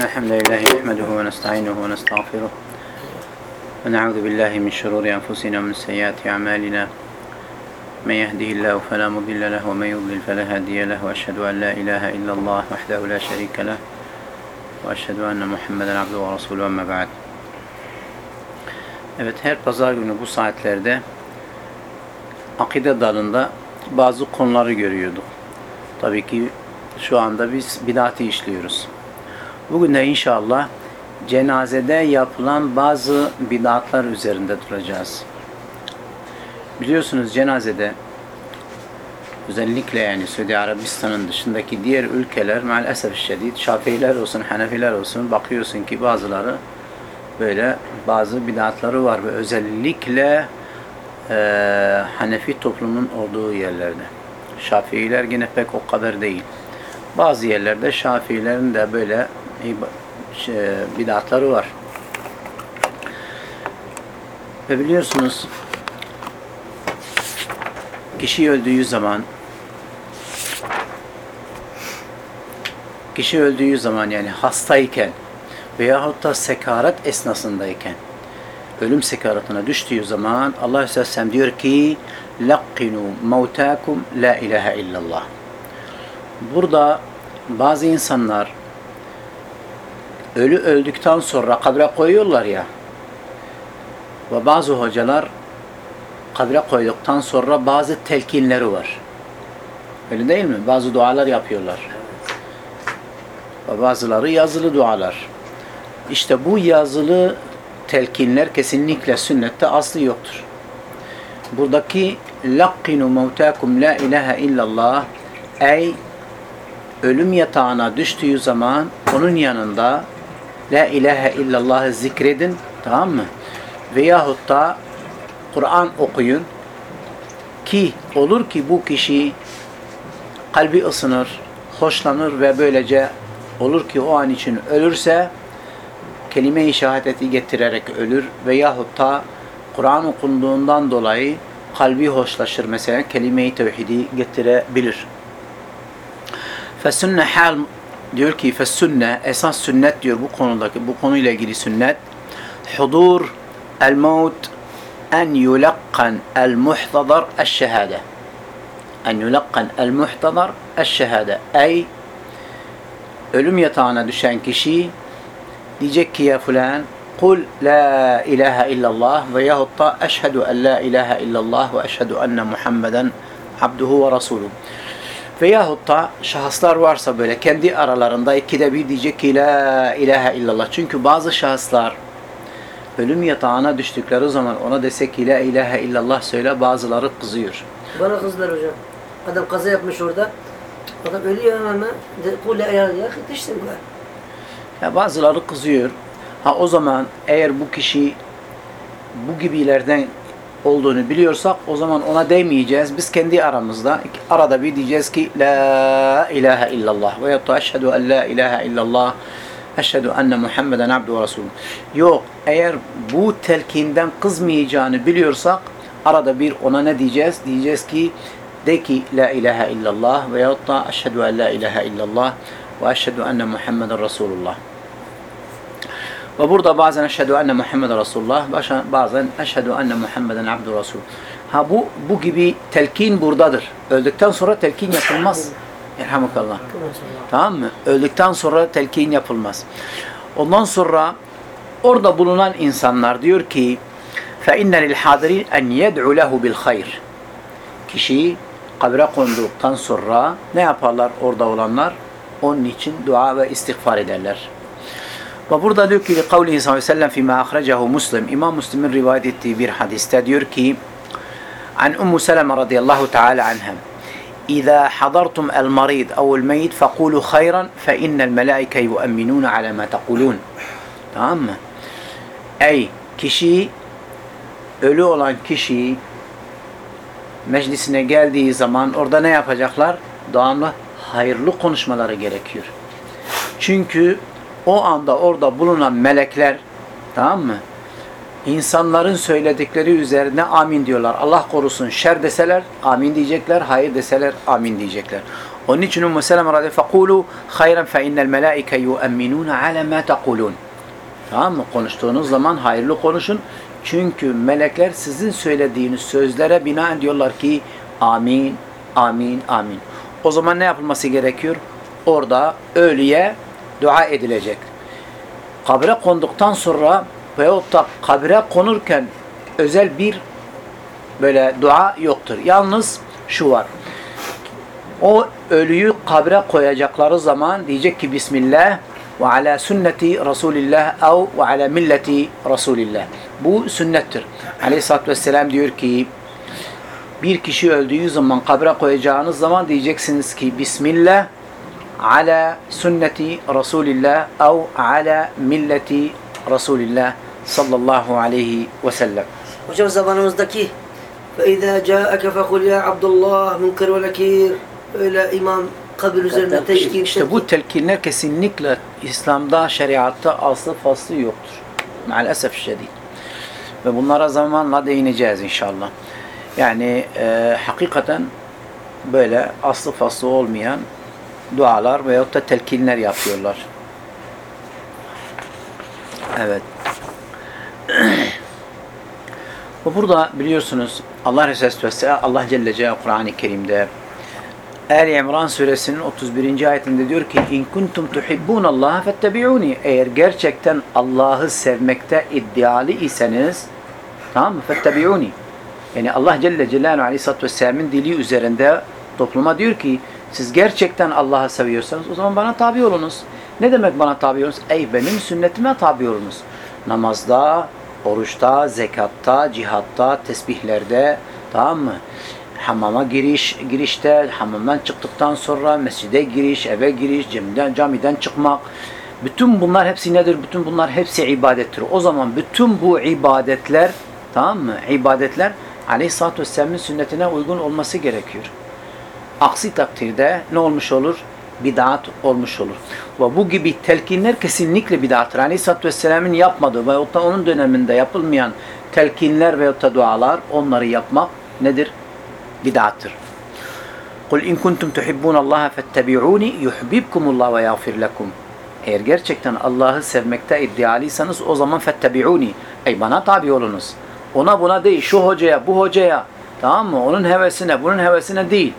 إن الحمد لله نحمده ونستعينه ونستغفره ونعوذ بالله من شرور أنفسنا ومن سيئات أعمالنا من يهده الله فلا مضل له ومن يضلل فلا هادي له وأشهد أن لا إله إلا الله وحده لا شريك له وأشهد أن محمدا عبده ورسوله أما بعد Evet her pazar günü bu saatlerde akide dalında bazı konuları görüyorduk. Tabii ki şu anda biz bidati işliyoruz. Bugün de inşallah cenazede yapılan bazı bidatlar üzerinde duracağız. Biliyorsunuz cenazede özellikle yani Suudi Arabistan'ın dışındaki diğer ülkeler maalesef şiddet Şafiiler olsun, Hanefiler olsun bakıyorsun ki bazıları böyle bazı bidatları var ve özellikle e, Hanefi toplumun olduğu yerlerde. Şafiiler yine pek o kadar değil. Bazı yerlerde Şafiilerin de böyle bidatları var. Ve biliyorsunuz kişi öldüğü zaman kişi öldüğü zaman yani hastayken veyahut da sekaret esnasındayken ölüm sekaratına düştüğü zaman Allah Aleyhisselam diyor ki laqqinu mevtakum la ilahe illallah burada bazı insanlar ölü öldükten sonra kabre koyuyorlar ya ve bazı hocalar kabre koyduktan sonra bazı telkinleri var. Öyle değil mi? Bazı dualar yapıyorlar. Ve bazıları yazılı dualar. İşte bu yazılı telkinler kesinlikle sünnette aslı yoktur. Buradaki laqqinu mevtakum la ilahe illallah ey ölüm yatağına düştüğü zaman onun yanında La ilahe illallah'ı zikredin. Tamam mı? Veyahut da Kur'an okuyun. Ki olur ki bu kişi kalbi ısınır, hoşlanır ve böylece olur ki o an için ölürse kelime-i şehadeti getirerek ölür veyahut da Kur'an okunduğundan dolayı kalbi hoşlaşır mesela kelime-i tevhidi getirebilir. Fesünne hal diyor ki fesünne esas sünnet diyor bu konudaki bu konuyla ilgili sünnet hudur el maut en yulakkan el muhtadar el şehade en yulakkan el muhtadar el şehade ey ölüm yatağına düşen kişi diyecek ki ya filan kul la ilahe illallah veyahut da eşhedü en la ilahe illallah ve eşhedü enne Muhammeden abduhu ve rasuluhu Veyahut da şahıslar varsa böyle kendi aralarında ikide bir diyecek ki la ilahe illallah. Çünkü bazı şahıslar ölüm yatağına düştükleri zaman ona desek ki la ilahe illallah söyle bazıları kızıyor. Bana kızlar hocam. Adam kaza yapmış orada. Adam ölüyor ama kul la ilahe illallah düştüm ben. Ya bazıları kızıyor. Ha o zaman eğer bu kişi bu gibilerden olduğunu biliyorsak o zaman ona demeyeceğiz. Biz kendi aramızda arada bir diyeceğiz ki La ilahe illallah ve yatta eşhedü en la ilahe illallah eşhedü enne Muhammeden abdu ve resulü. Yok eğer bu telkinden kızmayacağını biliyorsak arada bir ona ne diyeceğiz? Diyeceğiz ki de ki La ilahe illallah ve yatta eşhedü en la ilahe illallah ve eşhedü enne Muhammeden Resulullah. Ve burada bazen eşhedü enne Muhammeden Resulullah, bazen eşhedü enne Muhammeden abdu Resul. Ha bu bu gibi telkin buradadır. Öldükten sonra telkin yapılmaz. Yerhamukallah. Tamam mı? Öldükten sonra telkin yapılmaz. Ondan sonra orada bulunan insanlar diyor ki فَاِنَّ لِلْحَاضِرِينَ اَنْ يَدْعُ لَهُ بِالْخَيْرِ Kişi kabre konduktan sonra ne yaparlar orada olanlar? Onun için dua ve istiğfar ederler. Ve burada diyor ki kavlihi sallallahu aleyhi ve sellem fîmâ ahrecahu Muslim. İmam Müslim'in rivayet ettiği bir hadiste diyor ki An Ummu Seleme radıyallahu teala anhem marid ev el meyit fekulu hayran fe innel melâike yuemminûne alâ mâ tekulûn. Tamam mı? Ey kişi ölü olan kişi meclisine geldiği zaman orada ne yapacaklar? Devamlı hayırlı konuşmaları gerekiyor. Çünkü o anda orada bulunan melekler tamam mı? İnsanların söyledikleri üzerine amin diyorlar. Allah korusun şer deseler amin diyecekler, hayır deseler amin diyecekler. Onun için Ümmü Seleme radıyallahu fekulu hayran fe innel melaike yu'minun ala ma taqulun. Tamam mı? Konuştuğunuz zaman hayırlı konuşun. Çünkü melekler sizin söylediğiniz sözlere binaen diyorlar ki amin, amin, amin. O zaman ne yapılması gerekiyor? Orada ölüye dua edilecek. Kabre konduktan sonra veyahut da kabre konurken özel bir böyle dua yoktur. Yalnız şu var. O ölüyü kabre koyacakları zaman diyecek ki Bismillah ve ala sünneti Resulillah ev ve ala milleti Resulillah. Bu sünnettir. Aleyhisselatü Vesselam diyor ki bir kişi öldüğü zaman kabre koyacağınız zaman diyeceksiniz ki Bismillah ala sünneti Resulillah ev ala milleti Resulillah sallallahu aleyhi ve sellem. Hocam zamanımızdaki فَاِذَا جَاءَكَ فَقُلْ يَا عَبْدُ اللّٰهِ مُنْكَرْ وَلَكِيرٌ Öyle imam kabir üzerinde teşkil. İşte bu telkinler kesinlikle İslam'da, şeriatta aslı faslı yoktur. Maalesef şiddet. Ve bunlara zamanla değineceğiz inşallah. Yani e, hakikaten böyle aslı faslı olmayan dualar veyahut da telkinler yapıyorlar. Evet. Ve burada biliyorsunuz Allah Resulü Vesselam Allah Celle Celaluhu Kur'an-ı Kerim'de Ali İmran suresinin 31. ayetinde diyor ki in kuntum tuhibbun Allah fettebi'uni eğer gerçekten Allah'ı sevmekte iddialı iseniz tamam mı fettebi'uni yani Allah Celle Celaluhu Aleyhisselatü Vesselam'ın dili üzerinde topluma diyor ki siz gerçekten Allah'ı seviyorsanız o zaman bana tabi olunuz. Ne demek bana tabi olunuz? Ey benim sünnetime tabi olunuz. Namazda, oruçta, zekatta, cihatta, tesbihlerde tamam mı? Hamama giriş, girişte, hamamdan çıktıktan sonra mescide giriş, eve giriş, camiden, camiden çıkmak. Bütün bunlar hepsi nedir? Bütün bunlar hepsi ibadettir. O zaman bütün bu ibadetler tamam mı? İbadetler Aleyhisselatü Vesselam'ın sünnetine uygun olması gerekiyor. Aksi takdirde ne olmuş olur? Bid'at olmuş olur. Ve bu gibi telkinler kesinlikle bid'attır. Aleyhisselatü Vesselam'ın yapmadığı veyahut onun döneminde yapılmayan telkinler veyahut da dualar onları yapmak nedir? Bid'attır. Kul in kuntum tuhibbun Allah fettebi'uni yuhibbukumullah ve yağfir lekum. Eğer gerçekten Allah'ı sevmekte iddialıysanız o zaman fettebi'uni. Ey bana tabi olunuz. Ona buna değil, şu hocaya, bu hocaya. Tamam mı? Onun hevesine, bunun hevesine değil.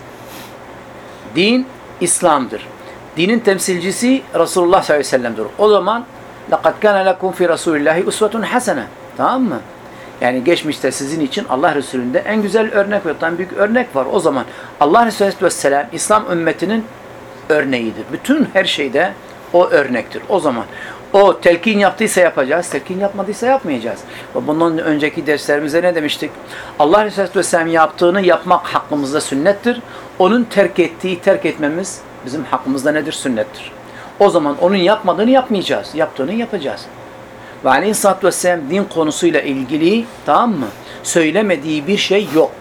Din İslam'dır. Dinin temsilcisi Resulullah sallallahu aleyhi ve sellem'dir. O zaman لَقَدْ كَانَ لَكُمْ فِي رَسُولِ اللّٰهِ اُسْوَةٌ حَسَنَةٌ Tamam mı? Yani geçmişte sizin için Allah Resulü'nde en güzel örnek ve en büyük örnek var. O zaman Allah Resulü Aleyhisselam İslam ümmetinin örneğidir. Bütün her şeyde o örnektir. O zaman o telkin yaptıysa yapacağız, telkin yapmadıysa yapmayacağız. Bundan önceki derslerimizde ne demiştik? Allah Resulü Aleyhisselam yaptığını yapmak hakkımızda sünnettir. Onun terk ettiği terk etmemiz bizim hakkımızda nedir? Sünnettir. O zaman onun yapmadığını yapmayacağız. Yaptığını yapacağız. Ve Aleyhisselatü Vesselam din konusuyla ilgili tamam mı? Söylemediği bir şey yok.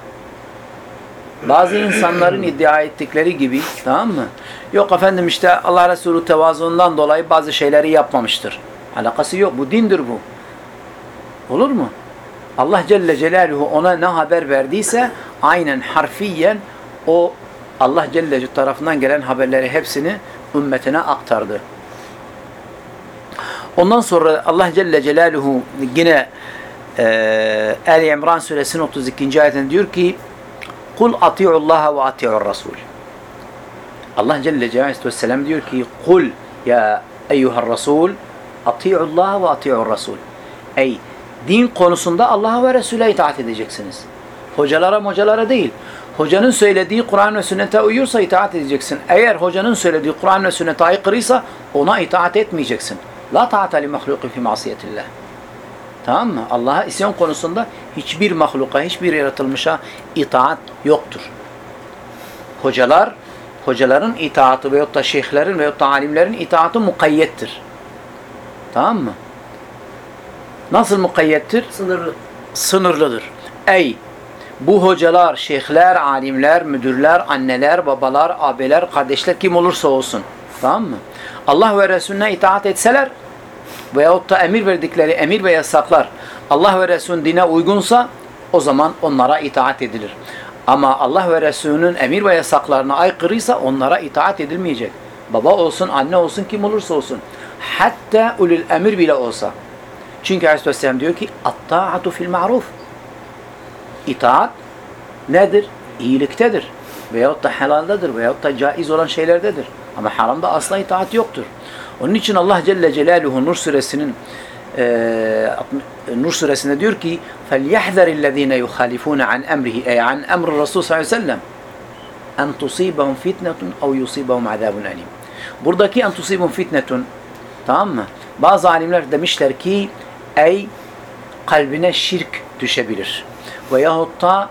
Bazı insanların iddia ettikleri gibi tamam mı? Yok efendim işte Allah Resulü tevazuundan dolayı bazı şeyleri yapmamıştır. Alakası yok. Bu dindir bu. Olur mu? Allah Celle Celaluhu ona ne haber verdiyse aynen harfiyen o Allah Celle Celaluhu tarafından gelen haberleri hepsini ümmetine aktardı. Ondan sonra Allah Celle Celaluhu yine e, Ali İmran suresinin 32. ayetinde diyor ki Kul ati'ullaha ve ati'ur rasul. Allah Celle Celaluhu Vesselam diyor ki Kul ya eyyuhar rasul ati'ullaha ve ati'ur rasul. Ey din konusunda Allah'a ve Resul'e itaat edeceksiniz. Hocalara hocalara değil. Hocanın söylediği Kur'an ve sünnete uyuyorsa itaat edeceksin. Eğer hocanın söylediği Kur'an ve sünnete aykırıysa ona itaat etmeyeceksin. La ta'ata li mahlukin fi masiyetillah. Tamam mı? Allah'a isyan konusunda hiçbir mahluka, hiçbir yaratılmışa itaat yoktur. Hocalar, hocaların itaatı veyahut da şeyhlerin veyahut da alimlerin itaatı mukayyettir. Tamam mı? Nasıl mukayyettir? Sınırlı. Sınırlıdır. Ey bu hocalar, şeyhler, alimler, müdürler, anneler, babalar, abiler, kardeşler kim olursa olsun. Tamam mı? Allah ve Resulüne itaat etseler veyahut da emir verdikleri emir ve yasaklar Allah ve Resulün dine uygunsa o zaman onlara itaat edilir. Ama Allah ve Resulünün emir ve yasaklarına aykırıysa onlara itaat edilmeyecek. Baba olsun, anne olsun, kim olursa olsun. Hatta ulul emir bile olsa. Çünkü Aleyhisselam diyor ki اَطَّاعَةُ fil ma'ruf. İtaat nedir? İyiliktedir. Veyahut da helaldedir. Veyahut da caiz olan şeylerdedir. Ama haramda asla itaat yoktur. Onun için Allah Celle Celaluhu Nur suresinin e, Nur suresinde diyor ki فَلْيَحْذَرِ الَّذ۪ينَ يُخَالِفُونَ عَنْ اَمْرِهِ اَيْ عَنْ اَمْرِ الرَّسُولِ sallallahu aleyhi ve sellem en tusibahum fitnetun ev yusibahum azabun alim. Buradaki en tusibahum fitnetun tamam mı? Bazı alimler demişler ki ey kalbine şirk düşebilir. Veyahut da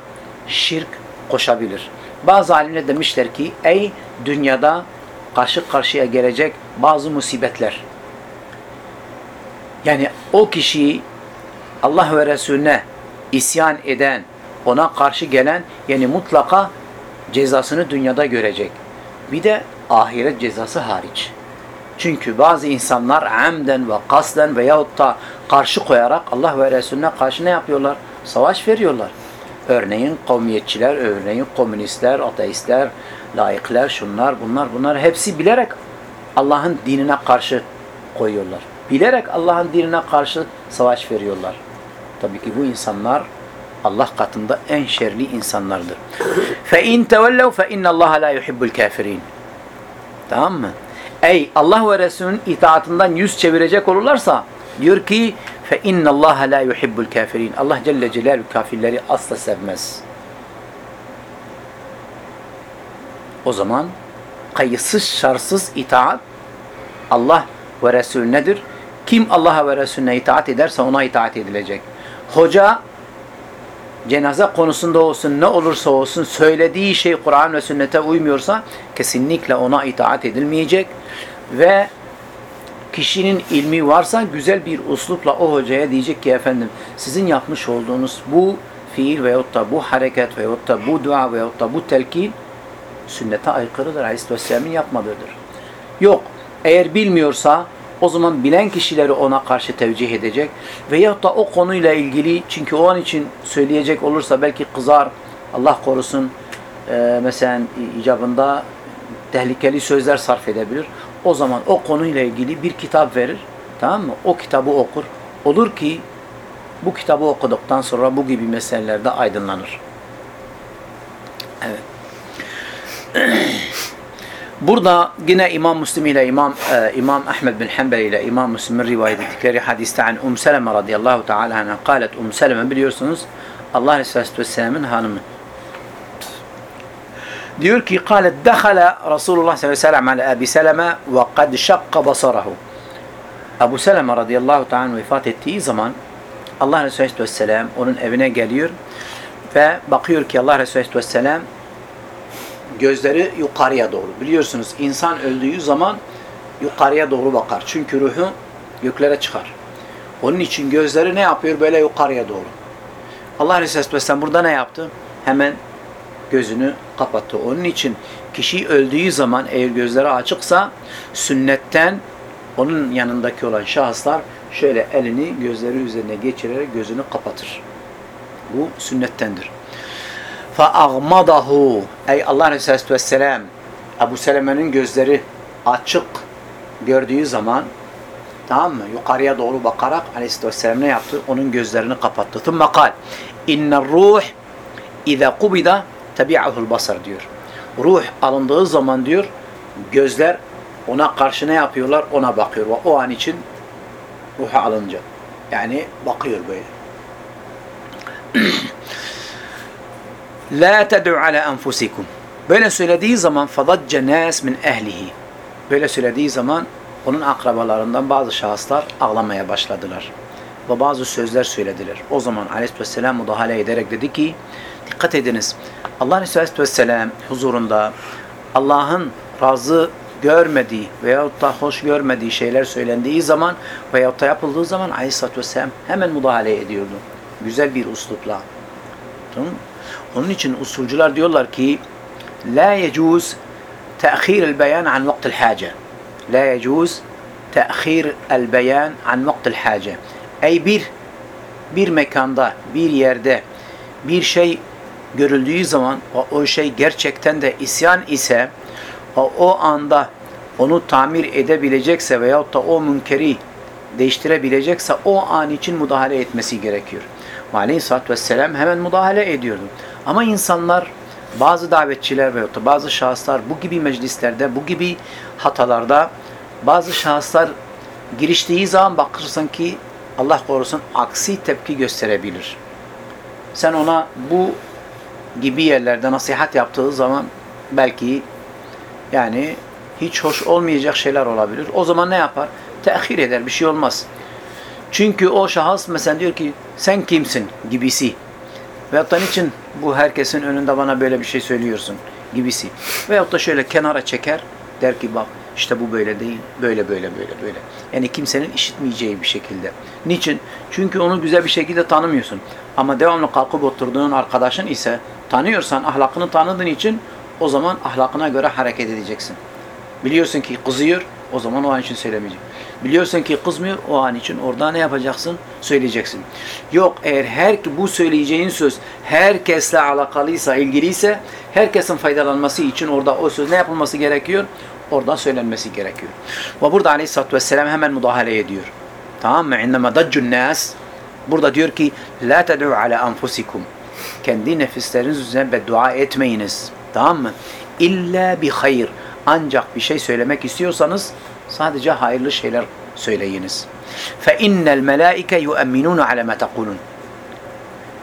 şirk koşabilir. Bazı alimler demişler ki ey dünyada karşı karşıya gelecek bazı musibetler. yani o kişiyi Allah ve Resulüne isyan eden, ona karşı gelen yani mutlaka cezasını dünyada görecek. Bir de ahiret cezası hariç. Çünkü bazı insanlar amden ve kasden veyahut da karşı koyarak Allah ve Resulüne karşı ne yapıyorlar? Savaş veriyorlar. Örneğin kavmiyetçiler, örneğin komünistler, ateistler, laikler, şunlar, bunlar, bunlar hepsi bilerek Allah'ın dinine karşı koyuyorlar Bilerek Allah'ın dinine karşı savaş veriyorlar. Tabii ki bu insanlar Allah katında en şerli insanlardır. فَاِنْ تَوَلَّوْا فَاِنَّ اللّٰهَ لَا يُحِبُّ الْكَافِرِينَ Tamam mı? Ey Allah ve Resulünün itaatından yüz çevirecek olurlarsa diyor ki فَاِنَّ اللّٰهَ لَا يُحِبُّ الْكَافِرِينَ Allah Celle Celaluhu kafirleri asla sevmez. O zaman kayıtsız şartsız itaat Allah ve Resul nedir? Kim Allah'a ve Resulüne itaat ederse ona itaat edilecek. Hoca cenaze konusunda olsun ne olursa olsun söylediği şey Kur'an ve sünnete uymuyorsa kesinlikle ona itaat edilmeyecek ve kişinin ilmi varsa güzel bir uslupla o hocaya diyecek ki efendim sizin yapmış olduğunuz bu fiil veyahut da bu hareket veyahut da bu dua veyahut da bu telkin sünnete aykırıdır. Aleyhisselam'ın yapmadığıdır. Yok. Eğer bilmiyorsa o zaman bilen kişileri ona karşı tevcih edecek. Veyahut da o konuyla ilgili çünkü o an için söyleyecek olursa belki kızar. Allah korusun e, mesela icabında tehlikeli sözler sarf edebilir. O zaman o konuyla ilgili bir kitap verir. Tamam mı? O kitabı okur. Olur ki bu kitabı okuduktan sonra bu gibi meselelerde aydınlanır. Evet. Burada yine İmam Müslim ile İmam e, İmam Ahmed bin Hanbel ile İmam Müslim'in rivayet ettikleri hadiste an Um Seleme radıyallahu teala anha kalet Um Seleme biliyorsunuz Allah Aleyhisselatü Vesselam'ın hanımı. Diyor ki kalet dehala Resulullah sallallahu aleyhi ve sellem ala Ebi Seleme ve kad şakka basarahu. Ebu Seleme radıyallahu teala vefat ettiği zaman Allah Aleyhisselatü Vesselam onun evine geliyor ve bakıyor ki Allah Aleyhisselatü Vesselam gözleri yukarıya doğru. Biliyorsunuz insan öldüğü zaman yukarıya doğru bakar. Çünkü ruhu göklere çıkar. Onun için gözleri ne yapıyor? Böyle yukarıya doğru. Allah Aleyhisselatü Vesselam burada ne yaptı? Hemen gözünü kapattı. Onun için kişi öldüğü zaman eğer gözleri açıksa sünnetten onun yanındaki olan şahıslar şöyle elini gözleri üzerine geçirerek gözünü kapatır. Bu sünnettendir. فَاَغْمَضَهُ Ey Allah Aleyhisselatü Vesselam Ebu Seleme'nin gözleri açık gördüğü zaman tamam mı? Yukarıya doğru bakarak Aleyhisselatü Vesselam ne yaptı? Onun gözlerini kapattı. ثُمَّ قال اِنَّ الرُّوحِ اِذَا قُبِدَ تَبِعَهُ الْبَصَرِ diyor. Ruh alındığı zaman diyor gözler ona karşı ne yapıyorlar? Ona bakıyor. Ve o an için ruhu alınca. Yani bakıyor böyle. La ted'u ala enfusikum. Böyle söylediği zaman fadacca nas min ehlihi. Böyle söylediği zaman onun akrabalarından bazı şahıslar ağlamaya başladılar. Ve bazı sözler söylediler. O zaman aleyhisselam müdahale ederek dedi ki dikkat ediniz. Allah aleyhisselatü vesselam huzurunda Allah'ın razı görmediği veyahut da hoş görmediği şeyler söylendiği zaman veyahut da yapıldığı zaman aleyhisselatü vesselam hemen müdahale ediyordu. Güzel bir uslupla. Tamam? Onun için usulcular diyorlar ki la yecuz te'khir el beyan an vaktil hace. La yecuz te'khir el beyan an vaktil hace. Ey bir bir mekanda, bir yerde bir şey görüldüğü zaman o, o şey gerçekten de isyan ise o, o anda onu tamir edebilecekse veyahut da o münkeri değiştirebilecekse o an için müdahale etmesi gerekiyor. Ve Aleyhisselatü Vesselam hemen müdahale ediyordu. Ama insanlar bazı davetçiler da bazı şahıslar bu gibi meclislerde, bu gibi hatalarda bazı şahıslar giriştiği zaman bakırsan ki Allah korusun aksi tepki gösterebilir. Sen ona bu gibi yerlerde nasihat yaptığı zaman belki yani hiç hoş olmayacak şeyler olabilir. O zaman ne yapar? Tehir eder. Bir şey olmaz. Çünkü o şahıs mesela diyor ki sen kimsin gibisi. Veyahut da niçin bu herkesin önünde bana böyle bir şey söylüyorsun gibisi. Veyahut da şöyle kenara çeker der ki bak işte bu böyle değil, böyle böyle böyle böyle. Yani kimsenin işitmeyeceği bir şekilde. Niçin? Çünkü onu güzel bir şekilde tanımıyorsun. Ama devamlı kalkıp oturduğun arkadaşın ise tanıyorsan, ahlakını tanıdığın için o zaman ahlakına göre hareket edeceksin. Biliyorsun ki kızıyor, o zaman o an için söylemeyecek. Biliyorsun ki kızmıyor, o an için orada ne yapacaksın? Söyleyeceksin. Yok eğer her bu söyleyeceğin söz herkesle alakalıysa, ilgiliyse herkesin faydalanması için orada o söz ne yapılması gerekiyor? Orada söylenmesi gerekiyor. Ve burada Aleyhisselatü Vesselam hemen müdahale ediyor. Tamam mı? İnnema daccun Burada diyor ki La ted'u ala anfusikum Kendi nefisleriniz üzerine beddua etmeyiniz. Tamam mı? İlla bi hayır. Ancak bir şey söylemek istiyorsanız sadece hayırlı şeyler söyleyiniz. Fe innel melaike yu'minun ala ma taqulun.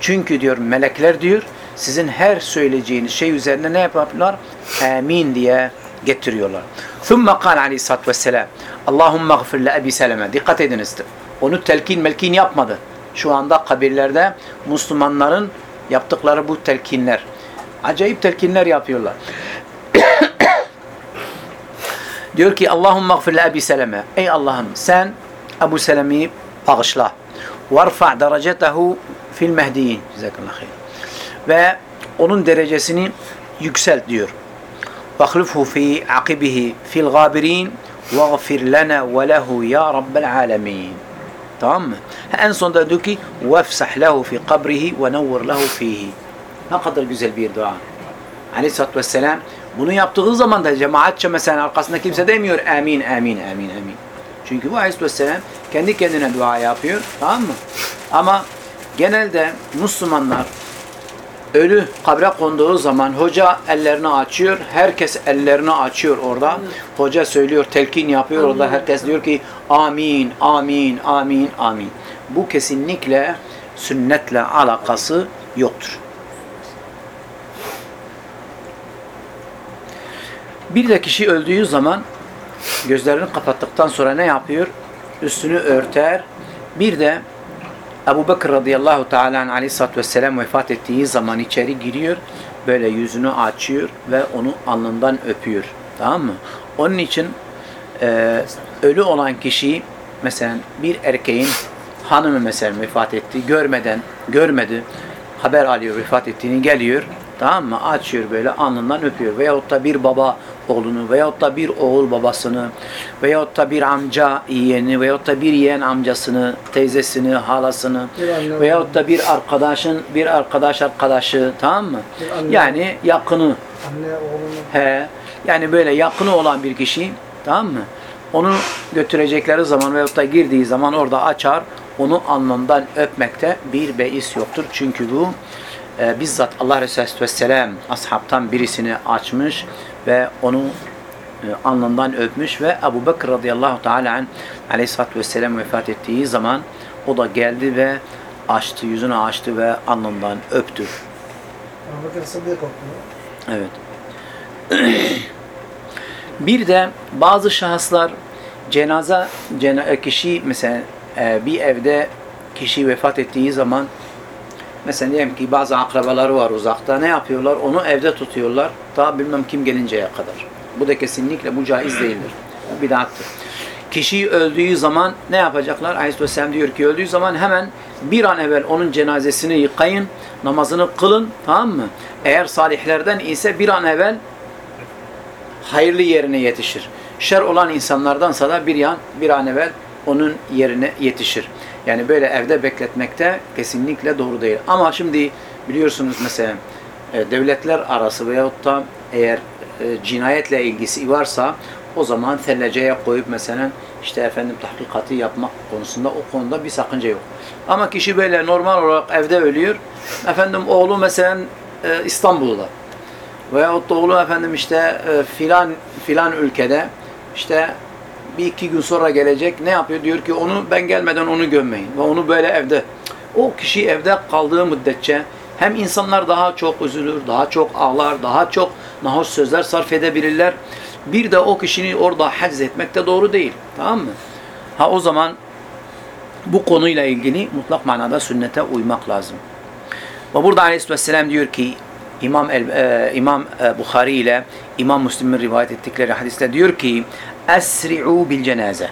Çünkü diyor melekler diyor sizin her söyleyeceğiniz şey üzerine ne yaparlar? Amin diye getiriyorlar. Thumma kal aleyhissalatü vesselam Allahümme gfir le Ebi Seleme. Dikkat ediniz. Onu telkin melkin yapmadı. Şu anda kabirlerde Müslümanların yaptıkları bu telkinler. Acayip telkinler yapıyorlar. Diyor ki Allahümme gfir le Ebi Seleme. Ey Allah'ım sen Ebu Seleme'yi bağışla. Varfa derecetehu fil mehdiyin. Cezakallah hayır. Ve onun derecesini yükselt diyor. واخلفه في عقبه في الغابرين واغفر لنا وله يا رب العالمين tamam mı? En sonunda diyor ki وَفْسَحْ لَهُ فِي قَبْرِهِ وَنَوِّرْ لَهُ ف۪يهِ Ne kadar güzel bir dua. Aleyhisselatü Vesselam bunu yaptığı zaman da cemaatçe mesela arkasında kimse demiyor amin amin amin amin. Çünkü bu Aleyhisselatü Vesselam kendi kendine dua yapıyor. Tamam mı? Ama genelde Müslümanlar ölü kabre konduğu zaman hoca ellerini açıyor. Herkes ellerini açıyor orada. Hoca söylüyor, telkin yapıyor orada. Herkes diyor ki amin, amin, amin, amin. Bu kesinlikle sünnetle alakası yoktur. Bir de kişi öldüğü zaman gözlerini kapattıktan sonra ne yapıyor? Üstünü örter. Bir de Ebu Bekir radıyallahu teala aleyhissalatü vesselam vefat ettiği zaman içeri giriyor. Böyle yüzünü açıyor ve onu alnından öpüyor. Tamam mı? Onun için e, ölü olan kişi mesela bir erkeğin hanımı mesela vefat etti. Görmeden, görmedi. Haber alıyor vefat ettiğini geliyor. Tamam mı? Açıyor böyle alnından öpüyor. Veyahut da bir baba oğlunu veyahut da bir oğul babasını veyahut da bir amca yeğeni veyahut da bir yeğen amcasını, teyzesini, halasını veyahut da bir arkadaşın bir arkadaş arkadaşı tamam mı? Yani yakını Anne he yani böyle yakını olan bir kişi tamam mı? Onu götürecekleri zaman veyahut da girdiği zaman orada açar onu alnından öpmekte bir beis yoktur. Çünkü bu e, bizzat Allah Resulü Vesselam ashabtan birisini açmış ve onu e, alnından öpmüş ve Ebu Bekir radıyallahu teala anh aleyhissalatü vesselam vefat ettiği zaman o da geldi ve açtı, yüzünü açtı ve alnından öptü. Ebu Bekir Sıddık okuyor. Evet. bir de bazı şahıslar cenaze cena kişi mesela e, bir evde kişi vefat ettiği zaman mesela diyelim ki bazı akrabaları var uzakta ne yapıyorlar? Onu evde tutuyorlar. Ta bilmem kim gelinceye kadar. Bu da kesinlikle bu caiz değildir. Bu bidattır. Kişi öldüğü zaman ne yapacaklar? Aleyhisselam diyor ki öldüğü zaman hemen bir an evvel onun cenazesini yıkayın, namazını kılın, tamam mı? Eğer salihlerden ise bir an evvel hayırlı yerine yetişir. Şer olan insanlardansa da bir yan bir an evvel onun yerine yetişir. Yani böyle evde bekletmekte kesinlikle doğru değil. Ama şimdi biliyorsunuz mesela e, devletler arası veyahut da eğer e, cinayetle ilgisi varsa o zaman telleceye koyup mesela işte efendim tahkikatı yapmak konusunda o konuda bir sakınca yok. Ama kişi böyle normal olarak evde ölüyor. Efendim oğlu mesela e, İstanbul'da veyahut da oğlu efendim işte filan filan ülkede işte bir iki gün sonra gelecek ne yapıyor? Diyor ki onu ben gelmeden onu gömmeyin ve onu böyle evde. O kişi evde kaldığı müddetçe hem insanlar daha çok üzülür, daha çok ağlar, daha çok nahoş sözler sarf edebilirler. Bir de o kişini orada hacz etmek de doğru değil. Tamam mı? Ha o zaman bu konuyla ilgili mutlak manada sünnete uymak lazım. Ve burada Aleyhisselatü Vesselam diyor ki İmam El, e, İmam e, Bukhari ile İmam Müslim'in rivayet ettikleri hadiste diyor ki Esri'u bil cenaze.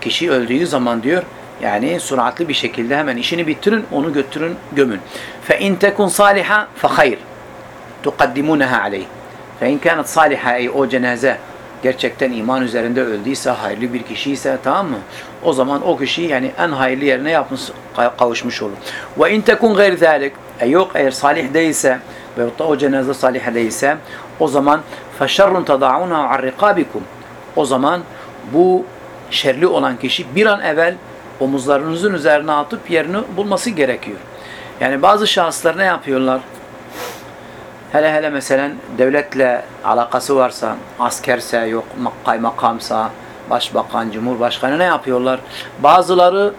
Kişi öldüğü zaman diyor yani süratli bir şekilde hemen işini bitirin, onu götürün, gömün. Fe in tekun saliha fe hayr. Tukaddimunaha aleyh. Fe in kanet saliha ey o cenaze gerçekten iman üzerinde öldüyse, hayırlı bir kişi ise tamam mı? O zaman o kişi yani en hayırlı yerine yapmış, kavuşmuş olur. Ve in tekun gayr zalik. E yok eğer salih değilse veyahut o cenaze salih değilse o zaman feşerrun tada'una ar rikabikum. O zaman bu şerli olan kişi bir an evvel omuzlarınızın üzerine atıp yerini bulması gerekiyor. Yani bazı şahıslar ne yapıyorlar? Hele hele mesela devletle alakası varsa, askerse, yok kaymakamsa, başbakan, cumhurbaşkanı ne yapıyorlar? Bazıları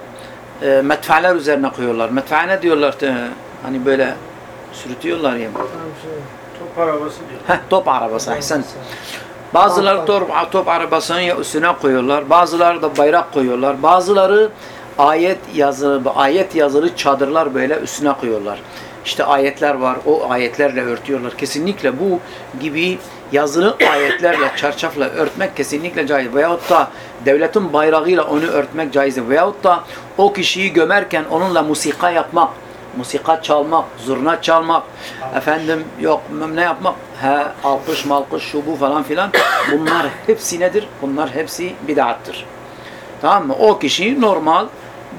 e, metfaler üzerine koyuyorlar. Metfa ne diyorlar? E, hani böyle sürütüyorlar ya. Şey. Top arabası diyor. Heh, top arabası. Ahsen. Bazıları top, top arabasının üstüne koyuyorlar. Bazıları da bayrak koyuyorlar. Bazıları ayet yazılı, ayet yazılı çadırlar böyle üstüne koyuyorlar. İşte ayetler var. O ayetlerle örtüyorlar. Kesinlikle bu gibi yazılı ayetlerle, çarşafla örtmek kesinlikle caiz. Veyahut da devletin bayrağıyla onu örtmek caiz. Veyahut da o kişiyi gömerken onunla musika yapmak, musika çalmak, zurna çalmak, efendim yok ne yapmak, he, alkış malkış şu bu falan filan. Bunlar hepsi nedir? Bunlar hepsi bid'attır. Tamam mı? O kişi normal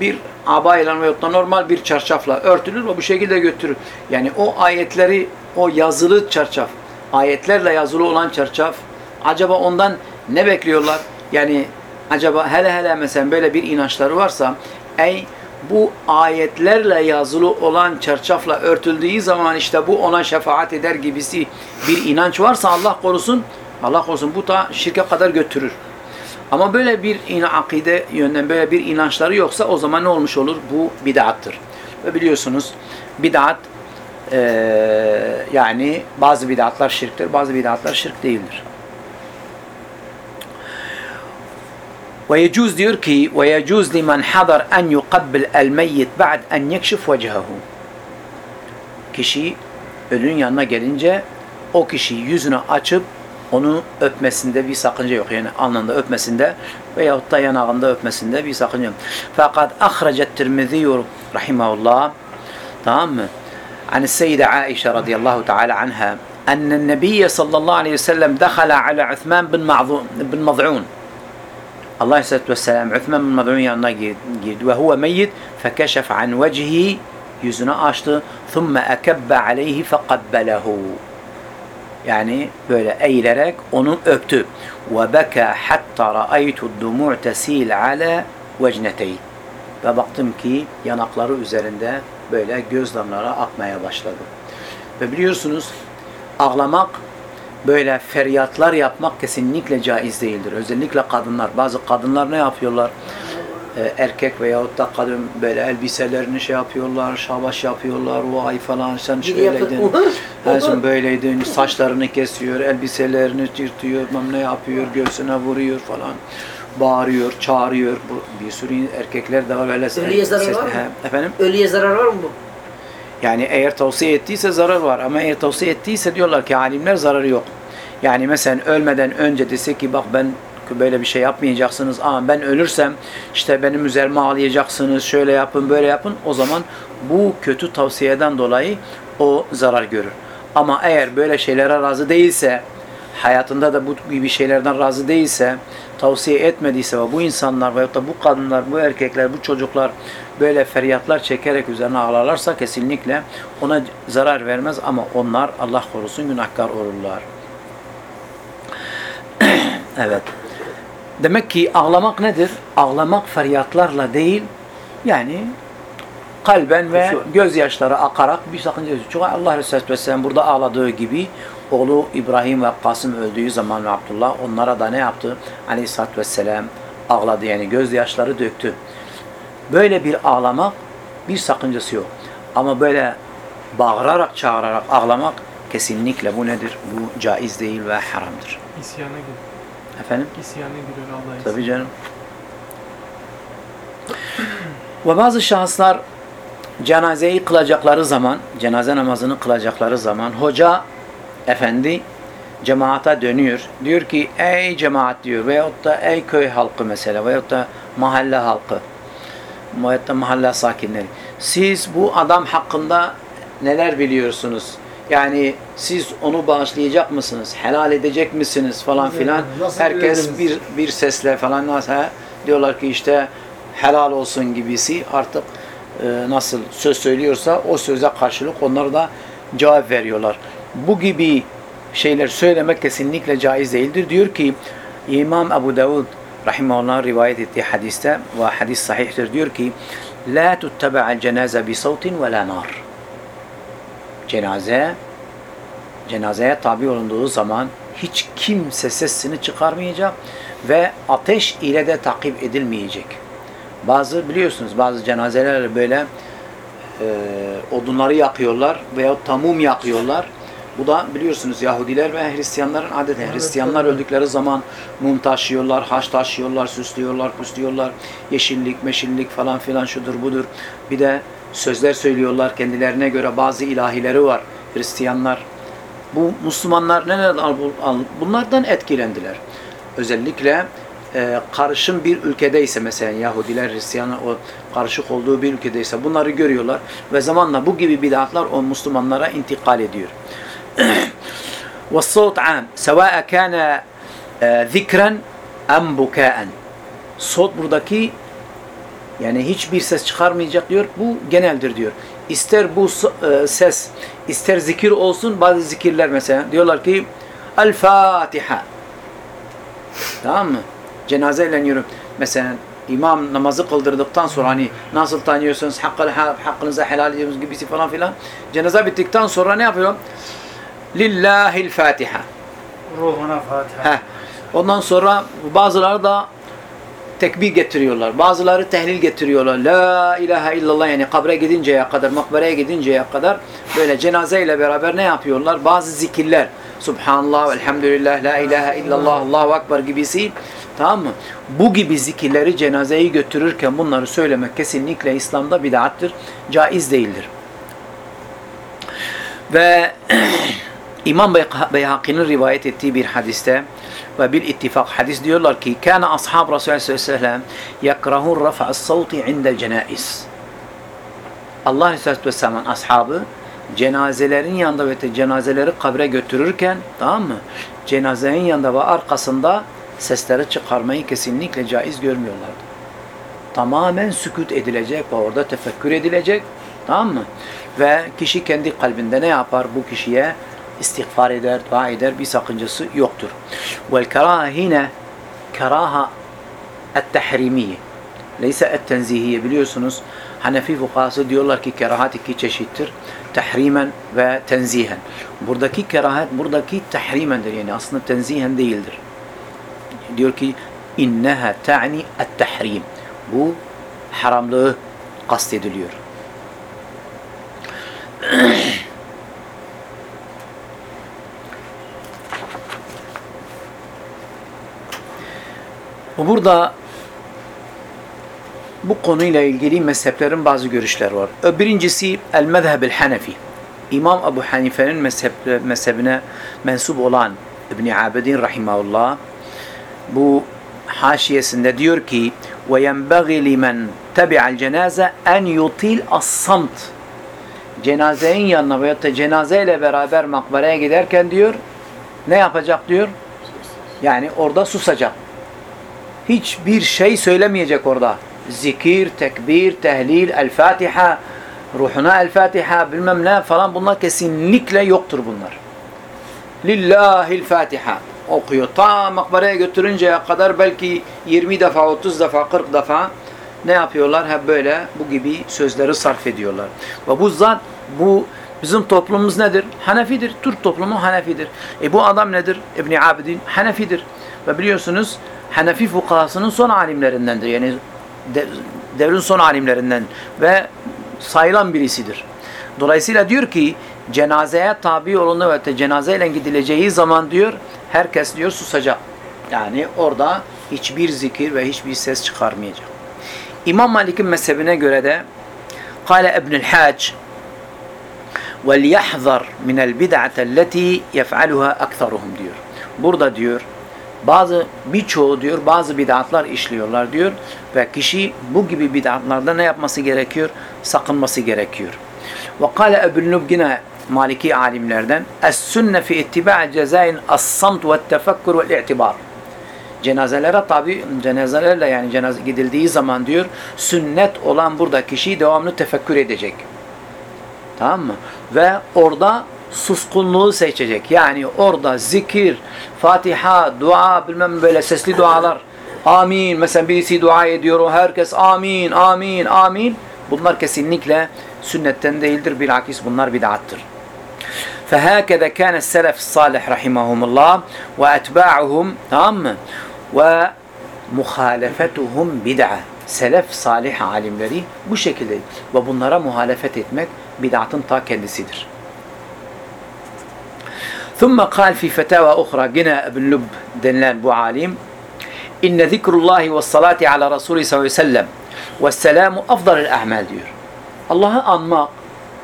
bir abayla veyahut da normal bir çarşafla örtülür ve bu şekilde götürür. Yani o ayetleri, o yazılı çarşaf, ayetlerle yazılı olan çarşaf, acaba ondan ne bekliyorlar? Yani acaba hele hele mesela böyle bir inançları varsa, ey bu ayetlerle yazılı olan çarşafla örtüldüğü zaman işte bu ona şefaat eder gibisi bir inanç varsa Allah korusun, Allah korusun bu da şirke kadar götürür. Ama böyle bir akide yönden böyle bir inançları yoksa o zaman ne olmuş olur? Bu bid'attır. Ve biliyorsunuz bid'at e, yani bazı bid'atlar şirktir, bazı bid'atlar şirk değildir. ويجوز ديركي ويجوز لمن حضر أن يقبل الميت بعد أن يكشف وجهه kişi ölünün yanına gelince o kişi yüzünü açıp onu öpmesinde bir sakınca yok. Yani alnında öpmesinde veyahut da yanağında öpmesinde bir sakınca yok. Fakat ahrecet tirmiziyu rahimahullah tamam mı? Ani seyyide Aişe radıyallahu teala anha enne nebiye sallallahu aleyhi ve sellem dekhala ala Uthman bin Maz'un Allah Aleyhisselatü Vesselam Uthman bin Mad'un yanına girdi. Ve huve meyyit fekeşef an vecihi yüzünü açtı. Thumme ekebbe aleyhi fekabbelehu. Yani böyle eğilerek onu öptü. Ve beka hatta raaytu dumu' tesil ala vecneteyi. Ve baktım ki yanakları üzerinde böyle göz damları akmaya başladı. Ve biliyorsunuz ağlamak böyle feryatlar yapmak kesinlikle caiz değildir. Özellikle kadınlar. Bazı kadınlar ne yapıyorlar? Ee, erkek veyahut da kadın böyle elbiselerini şey yapıyorlar, şabaş yapıyorlar, vay falan sen şöyleydin, sen böyleydin, saçlarını kesiyor, elbiselerini bilmem ne yapıyor, göğsüne vuruyor falan, bağırıyor, çağırıyor. Bu, bir sürü erkekler de var öyle. Ölüye zarar var mı? Efendim? Ölüye zarar var mı bu? Yani eğer tavsiye ettiyse zarar var ama eğer tavsiye ettiyse diyorlar ki alimler zararı yok. Yani mesela ölmeden önce dese ki bak ben böyle bir şey yapmayacaksınız ama ben ölürsem işte benim üzerime ağlayacaksınız şöyle yapın böyle yapın o zaman bu kötü tavsiyeden dolayı o zarar görür. Ama eğer böyle şeylere razı değilse hayatında da bu gibi şeylerden razı değilse tavsiye etmediyse ve bu insanlar veyahut da bu kadınlar, bu erkekler, bu çocuklar böyle feryatlar çekerek üzerine ağlarlarsa kesinlikle ona zarar vermez ama onlar Allah korusun günahkar olurlar. evet. Demek ki ağlamak nedir? Ağlamak feryatlarla değil, yani kalben ve gözyaşları akarak bir sakınca yok. Çünkü Allah Resulü Aleyhisselam burada ağladığı gibi oğlu İbrahim ve Kasım öldüğü zaman ve Abdullah onlara da ne yaptı? Aleyhisselatü Vesselam ağladı yani gözyaşları döktü. Böyle bir ağlamak bir sakıncası yok. Ama böyle bağırarak çağırarak ağlamak kesinlikle bu nedir? Bu caiz değil ve haramdır. İsyana giriyor. Efendim? İsyana giriyor Allah'a Tabii canım. Ve bazı şahıslar cenazeyi kılacakları zaman, cenaze namazını kılacakları zaman hoca efendi cemaata dönüyor. Diyor ki ey cemaat diyor veyahut da ey köy halkı mesela veyahut da mahalle halkı da mahalle sakinleri. Siz bu adam hakkında neler biliyorsunuz? Yani siz onu bağışlayacak mısınız? Helal edecek misiniz falan filan. Nasıl Herkes bir bir sesle falan nasıl diyorlar ki işte helal olsun gibisi artık e, nasıl söz söylüyorsa o söze karşılık onlar da cevap veriyorlar. Bu gibi şeyler söylemek kesinlikle caiz değildir. Diyor ki İmam Ebu Davud rahimahullah rivayet ettiği hadiste ve hadis sahihtir diyor ki La tuttaba'al cenaze bi savtin ve la nar. Cenaze cenazeye tabi olunduğu zaman hiç kimse sesini çıkarmayacak ve ateş ile de takip edilmeyecek. Bazı biliyorsunuz bazı cenazeler böyle e, odunları yakıyorlar veyahut tamum yakıyorlar. Bu da biliyorsunuz Yahudiler ve Hristiyanların adeti. Hristiyanlar öldükleri zaman mum taşıyorlar, haç taşıyorlar, süslüyorlar, püslüyorlar. Yeşillik, meşillik falan filan şudur budur. Bir de sözler söylüyorlar kendilerine göre bazı ilahileri var Hristiyanlar. Bu Müslümanlar neler bunlardan etkilendiler. Özellikle e, karışım bir ülkedeyse mesela Yahudiler, Hristiyanlar o karışık olduğu bir ülkedeyse bunları görüyorlar ve zamanla bu gibi bid'atlar o Müslümanlara intikal ediyor. والصوت عام سواء كان آه، ذكرا أم بكاء Sot buradaki yani hiçbir ses çıkarmayacak diyor. Bu geneldir diyor. İster bu s- e, ses, ister zikir olsun. Bazı zikirler mesela diyorlar ki El Fatiha. Tamam mı? Cenazeyle yürü. Mesela imam namazı kıldırdıktan sonra hani nasıl tanıyorsunuz hakkı, hakkınıza helal ediyorsunuz gibisi falan filan. Cenaze bittikten sonra ne yapıyor? Lillahil Fatiha. Ruhuna Fatiha. Heh. Ondan sonra bazıları da tekbir getiriyorlar. Bazıları tehlil getiriyorlar. La ilahe illallah yani kabre gidinceye kadar, makbereye gidinceye kadar böyle cenazeyle beraber ne yapıyorlar? Bazı zikirler. Subhanallah, elhamdülillah, la ilahe illallah, Allahu Ekber gibisi. Tamam mı? Bu gibi zikirleri cenazeyi götürürken bunları söylemek kesinlikle İslam'da bid'attır. Caiz değildir. Ve İmam Beyhaki'nin rivayet ettiği bir hadiste ve bil ittifak hadis diyorlar ki kâne ashab Resulullah sallallahu aleyhi ve sellem yekrahun rafa'as savti indel cenaiz. Allah Aleyhisselatü Vesselam'ın ashabı cenazelerin yanında ve cenazeleri kabre götürürken tamam mı? Cenazenin yanında ve arkasında sesleri çıkarmayı kesinlikle caiz görmüyorlardı. Tamamen sükut edilecek ve orada tefekkür edilecek. Tamam mı? Ve kişi kendi kalbinde ne yapar bu kişiye? İstiğfar eder, dua eder. Bir sakıncası yoktur. Vel keraha hine keraha et-tehrimiye. Leyse et-tenzihiye. Biliyorsunuz Hanefi fukahası diyorlar ki kerahat iki çeşittir. Tehrimen ve tenzihen. Buradaki kerahat, buradaki tehrimendir. Yani aslında tenzihen değildir. Diyor ki inneha ta'ni et-tehrim. Bu haramlığı kastediliyor. Burada bu konuyla ilgili mezheplerin bazı görüşler var. Birincisi el mezhebil hanefi. İmam Ebu Hanife'nin mezhep, mezhebine mensup olan İbni Abidin rahimahullah bu haşiyesinde diyor ki yenbaghi limen tabi'al cenaze en yutil as-samt cenazenin yanına veyahut da cenazeyle beraber makbereye giderken diyor ne yapacak diyor yani orada susacak hiçbir şey söylemeyecek orada. Zikir, tekbir, tehlil, el Fatiha, ruhuna el Fatiha bilmem ne falan bunlar kesinlikle yoktur bunlar. Lillahil Fatiha okuyor. Ta makbareye götürünceye kadar belki 20 defa, 30 defa, 40 defa ne yapıyorlar? Hep böyle bu gibi sözleri sarf ediyorlar. Ve bu zat, bu bizim toplumumuz nedir? Hanefidir. Türk toplumu Hanefidir. E bu adam nedir? İbni Abidin Hanefidir. Ve biliyorsunuz Hanefi fukahasının son alimlerindendir. Yani de- devrin son alimlerinden ve sayılan birisidir. Dolayısıyla diyor ki cenazeye tabi olundu ve de cenazeyle gidileceği zaman diyor herkes diyor susacak. Yani orada hiçbir zikir ve hiçbir ses çıkarmayacak. İmam Malik'in mezhebine göre de Kale İbnül Hac وَلْيَحْذَرْ مِنَ الْبِدْعَةَ الَّتِي يَفْعَلُهَا أَكْثَرُهُم diyor. Burada diyor bazı birçoğu diyor bazı bid'atlar işliyorlar diyor ve kişi bu gibi bid'atlarda ne yapması gerekiyor? Sakınması gerekiyor. Ve kâle Ebu'l Nubgine Maliki alimlerden Es-sünne fi ittiba' cezain as-samt ve tefekkur ve i'tibar. Cenazelere tabi cenazelerle yani cenaze gidildiği zaman diyor sünnet olan burada kişi devamlı tefekkür edecek. Tamam mı? Ve orada suskunluğu seçecek. Yani orada zikir, Fatiha, dua, bilmem böyle sesli dualar. Amin. Mesela birisi dua ediyor. o Herkes amin, amin, amin. Bunlar kesinlikle sünnetten değildir. Bilakis bunlar bid'attır. فهكذا كان السلف الصالح رحمهم الله وأتباعهم تمام ومخالفتهم بدعة selef salih alimleri bu şekilde ve bunlara muhalefet etmek bid'atın ta kendisidir. ثم قال في فتاوى أخرى gene ابن Lub denilen bu alim İnne zikrullahi ve salati ala Resulü sallallahu aleyhi ve sellem ve selamu afdalil a'mal diyor. Allah'ı anmak,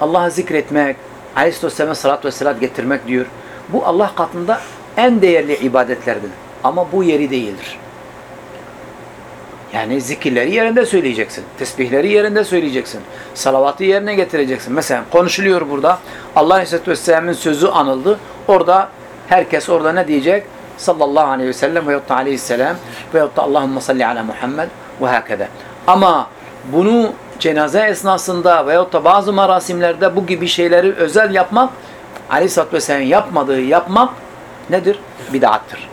Allah'ı zikretmek, aleyhisselam'a salat ve selat getirmek diyor. Bu Allah katında en değerli ibadetlerdir. Ama bu yeri değildir. Yani zikirleri yerinde söyleyeceksin. Tesbihleri yerinde söyleyeceksin. Salavatı yerine getireceksin. Mesela konuşuluyor burada. Allah Aleyhisselatü Vesselam'ın sözü anıldı. Orada herkes orada ne diyecek? Sallallahu aleyhi ve sellem veyahut da aleyhisselam veyahut da Allahümme salli ala Muhammed ve hakede. Ama bunu cenaze esnasında veyahut da bazı marasimlerde bu gibi şeyleri özel yapmak Aleyhisselatü Vesselam yapmadığı yapmak nedir? Bid'attır.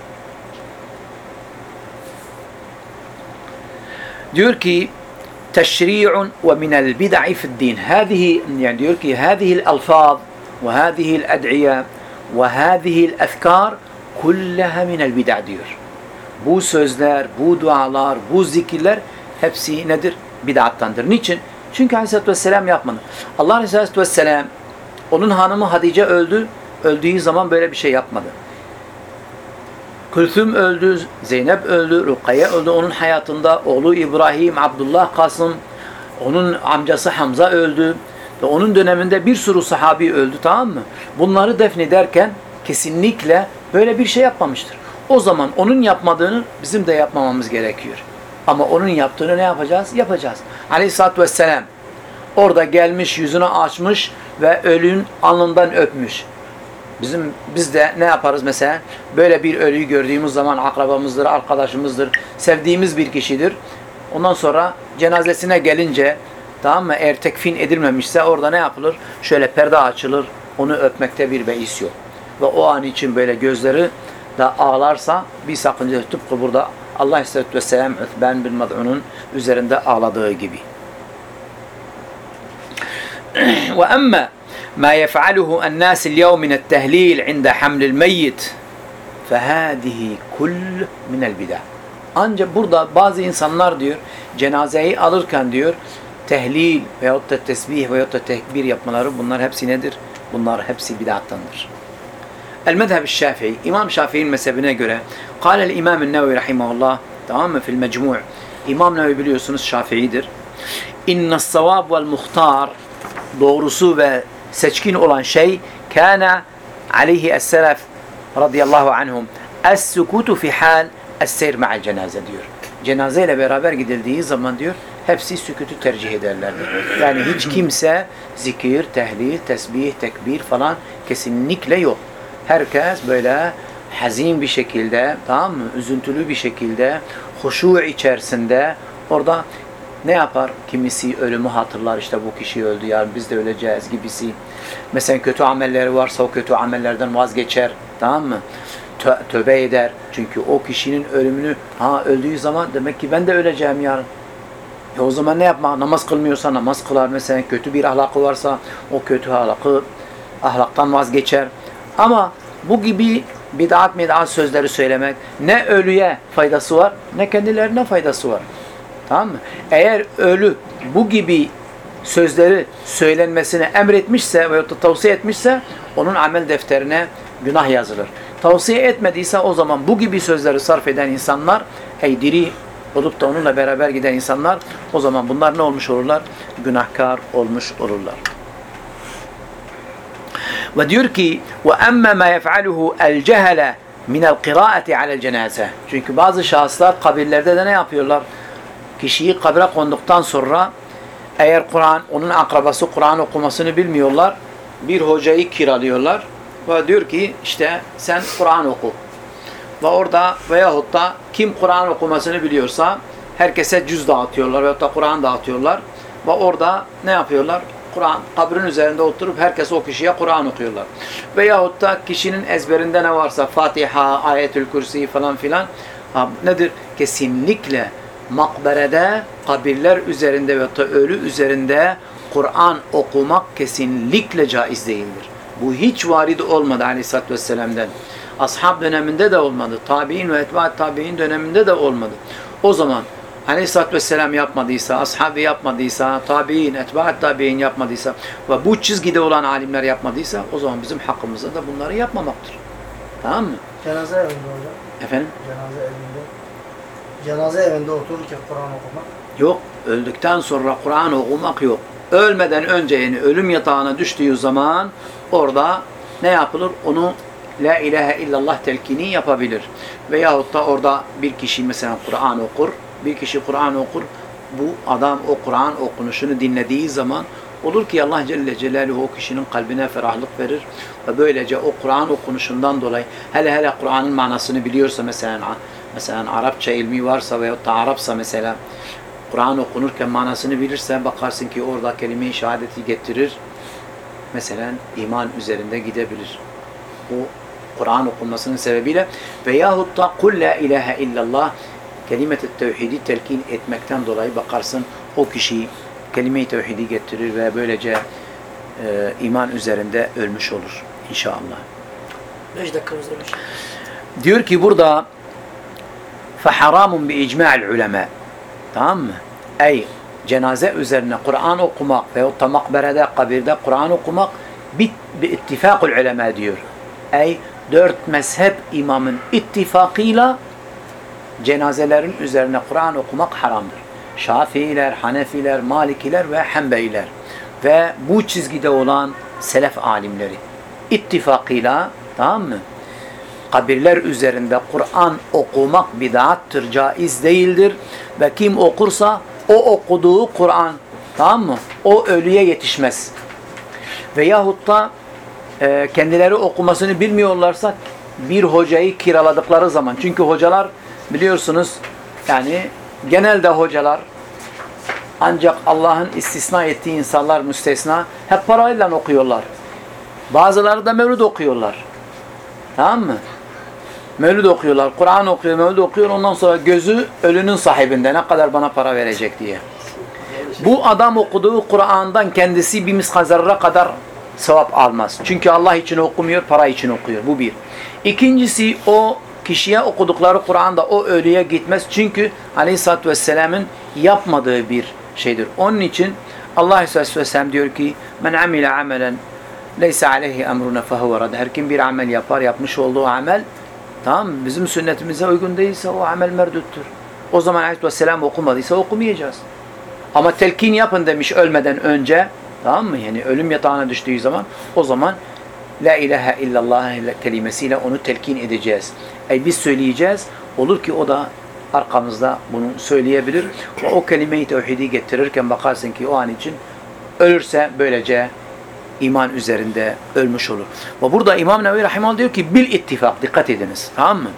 diyor ki teşri'un ve minel bid'i fi'd-din. Hadihi yani diyor ki hadihi el-alfaz ve hadihi el-ad'iye ve hadihi el-ezkar kullaha minel bid'a diyor. Bu sözler, bu dualar, bu zikirler hepsi nedir? Bid'attandır. Niçin? Çünkü Aleyhisselatü Vesselam yapmadı. Allah Aleyhisselatü Vesselam onun hanımı Hatice öldü. Öldüğü zaman böyle bir şey yapmadı. Külthüm öldü, Zeynep öldü, Rukiye öldü onun hayatında. Oğlu İbrahim, Abdullah Kasım, onun amcası Hamza öldü. Ve onun döneminde bir sürü sahabi öldü tamam mı? Bunları defnederken kesinlikle böyle bir şey yapmamıştır. O zaman onun yapmadığını bizim de yapmamamız gerekiyor. Ama onun yaptığını ne yapacağız? Yapacağız. Aleyhisselatü Vesselam orada gelmiş, yüzünü açmış ve ölünün alnından öpmüş. Bizim biz de ne yaparız mesela? Böyle bir ölüyü gördüğümüz zaman akrabamızdır, arkadaşımızdır, sevdiğimiz bir kişidir. Ondan sonra cenazesine gelince Tamam mı? Eğer tekfin edilmemişse orada ne yapılır? Şöyle perde açılır. Onu öpmekte bir beis yok. Ve o an için böyle gözleri da ağlarsa bir sakınca yok. Tıpkı burada Allah Aleyhisselatü Vesselam Üthben bin Mad'un'un üzerinde ağladığı gibi. Ve emme ma yef'aluhu en-nas el-yevm min et-tehlil 'inda hamlil meyyit fehadihi kull min el-bid'a. Ancak burada bazı insanlar diyor cenazeyi alırken diyor tehlil veyahut da tesbih veyahut da tekbir yapmaları bunlar hepsi nedir? Bunlar hepsi bid'attandır. El-Mezheb-i Şafii, İmam Şafii'nin mezhebine göre Kâlel İmam-ı Nevi Rahimahullah tamam mı? Fil Mecmu' İmam Nevi biliyorsunuz Şafii'dir. İnnes savab vel muhtar doğrusu ve seçkin olan şey kana aleyhi es-selef radıyallahu anhum es-sukutu fi hal es-seyr ma'al cenaze diyor. Cenazeyle beraber gidildiği zaman diyor hepsi sükutu tercih ederlerdi. Yani hiç kimse zikir, tehlil, tesbih, tekbir falan kesinlikle yok. Herkes böyle hazin bir şekilde, tamam mı? Üzüntülü bir şekilde, huşu içerisinde orada ne yapar? Kimisi ölümü hatırlar işte bu kişi öldü yarın biz de öleceğiz gibisi. Mesela kötü amelleri varsa o kötü amellerden vazgeçer. Tamam mı? Tö tövbe eder. Çünkü o kişinin ölümünü ha öldüğü zaman demek ki ben de öleceğim yarın. E o zaman ne yapma? Namaz kılmıyorsa namaz kılar. Mesela kötü bir ahlakı varsa o kötü ahlakı ahlaktan vazgeçer. Ama bu gibi bid'at mid'at sözleri söylemek ne ölüye faydası var ne kendilerine faydası var. Tamam mı? Eğer ölü bu gibi sözleri söylenmesini emretmişse veya da tavsiye etmişse onun amel defterine günah yazılır. Tavsiye etmediyse o zaman bu gibi sözleri sarf eden insanlar hey diri olup da onunla beraber giden insanlar o zaman bunlar ne olmuş olurlar? Günahkar olmuş olurlar. Ve diyor ki yef'aluhu el cehele min el kıraati alel cenaze. Çünkü bazı şahıslar kabirlerde de ne yapıyorlar? Kişiyi kabre konduktan sonra eğer Kur'an, onun akrabası Kur'an okumasını bilmiyorlar, bir hocayı kiralıyorlar ve diyor ki işte sen Kur'an oku. Ve orada veyahut da kim Kur'an okumasını biliyorsa herkese cüz dağıtıyorlar veyahut da Kur'an dağıtıyorlar. Ve orada ne yapıyorlar? Kur'an kabrin üzerinde oturup herkes o kişiye Kur'an okuyorlar. Veyahut da kişinin ezberinde ne varsa Fatiha, Ayetül Kürsi falan filan ha, nedir? Kesinlikle makberede, kabirler üzerinde ve da ölü üzerinde Kur'an okumak kesinlikle caiz değildir. Bu hiç varid olmadı Aleyhisselatü Vesselam'dan. Ashab döneminde de olmadı. Tabi'in ve etbaat tabi'in döneminde de olmadı. O zaman Aleyhisselatü Vesselam yapmadıysa, ashabı yapmadıysa, tabi'in, etbaat tabi'in yapmadıysa ve bu çizgide olan alimler yapmadıysa o zaman bizim hakkımızda da bunları yapmamaktır. Tamam mı? Cenaze evinde hocam. Efendim? Cenaze evinde. Cenaze evinde otururken Kur'an okumak. Yok. Öldükten sonra Kur'an okumak yok. Ölmeden önce yani ölüm yatağına düştüğü zaman orada ne yapılır? Onu La ilahe illallah telkini yapabilir. Veyahut da orada bir kişi mesela Kur'an okur. Bir kişi Kur'an okur. Bu adam o Kur'an okunuşunu dinlediği zaman olur ki Allah Celle Celaluhu o kişinin kalbine ferahlık verir. Ve böylece o Kur'an okunuşundan dolayı hele hele Kur'an'ın manasını biliyorsa mesela mesela Arapça ilmi varsa veyahut da Arapsa mesela Kur'an okunurken manasını bilirse bakarsın ki orada kelime-i şehadeti getirir. Mesela iman üzerinde gidebilir. Bu Kur'an okunmasının sebebiyle veyahut da kul la ilahe illallah kelimet-i tevhidi telkin etmekten dolayı bakarsın o kişi kelime-i tevhidi getirir ve böylece e, iman üzerinde ölmüş olur inşallah. 5 dakikamız var hocam. Diyor ki burada فَحَرَامٌ بِاِجْمَعِ الْعُلَمَا Tamam mı? Ey cenaze üzerine Kur'an okumak veyahut da makberede, kabirde Kur'an okumak bir, bir ittifakul ulema diyor. Ey dört mezhep imamın ittifakıyla cenazelerin üzerine Kur'an okumak haramdır. Şafiiler, Hanefiler, Malikiler ve Hanbeliler ve bu çizgide olan selef alimleri ittifakıyla tamam mı? kabirler üzerinde Kur'an okumak bid'attır, caiz değildir. Ve kim okursa o okuduğu Kur'an, tamam mı? O ölüye yetişmez. Veyahut da e, kendileri okumasını bilmiyorlarsa bir hocayı kiraladıkları zaman. Çünkü hocalar biliyorsunuz yani genelde hocalar ancak Allah'ın istisna ettiği insanlar müstesna hep parayla okuyorlar. Bazıları da mevlid okuyorlar. Tamam mı? Mevlid okuyorlar, Kur'an okuyor, mevlid okuyor. Ondan sonra gözü ölünün sahibinde ne kadar bana para verecek diye. Bu adam okuduğu Kur'an'dan kendisi bir miskazarra kadar sevap almaz. Çünkü Allah için okumuyor, para için okuyor. Bu bir. İkincisi o kişiye okudukları Kur'an'da o ölüye gitmez. Çünkü Aleyhisselatü Vesselam'ın yapmadığı bir şeydir. Onun için Allah Aleyhisselatü Vesselam diyor ki men amile amelen leysa aleyhi emruna fehuve rad. Her kim bir amel yapar, yapmış olduğu amel tamam? Bizim sünnetimize uygun değilse o amel merduttur. O zaman Aleyhisselam okumadıysa okumayacağız. Ama telkin yapın demiş ölmeden önce tamam mı? Yani ölüm yatağına düştüğü zaman o zaman La ilahe illallah kelimesiyle onu telkin edeceğiz. Ey biz söyleyeceğiz. Olur ki o da arkamızda bunu söyleyebilir. Ve o kelime-i tevhidi getirirken bakarsın ki o an için ölürse böylece iman üzerinde ölmüş olur. Ve burada İmam Nevi Rahimahullah diyor ki bil ittifak dikkat ediniz. Tamam mı?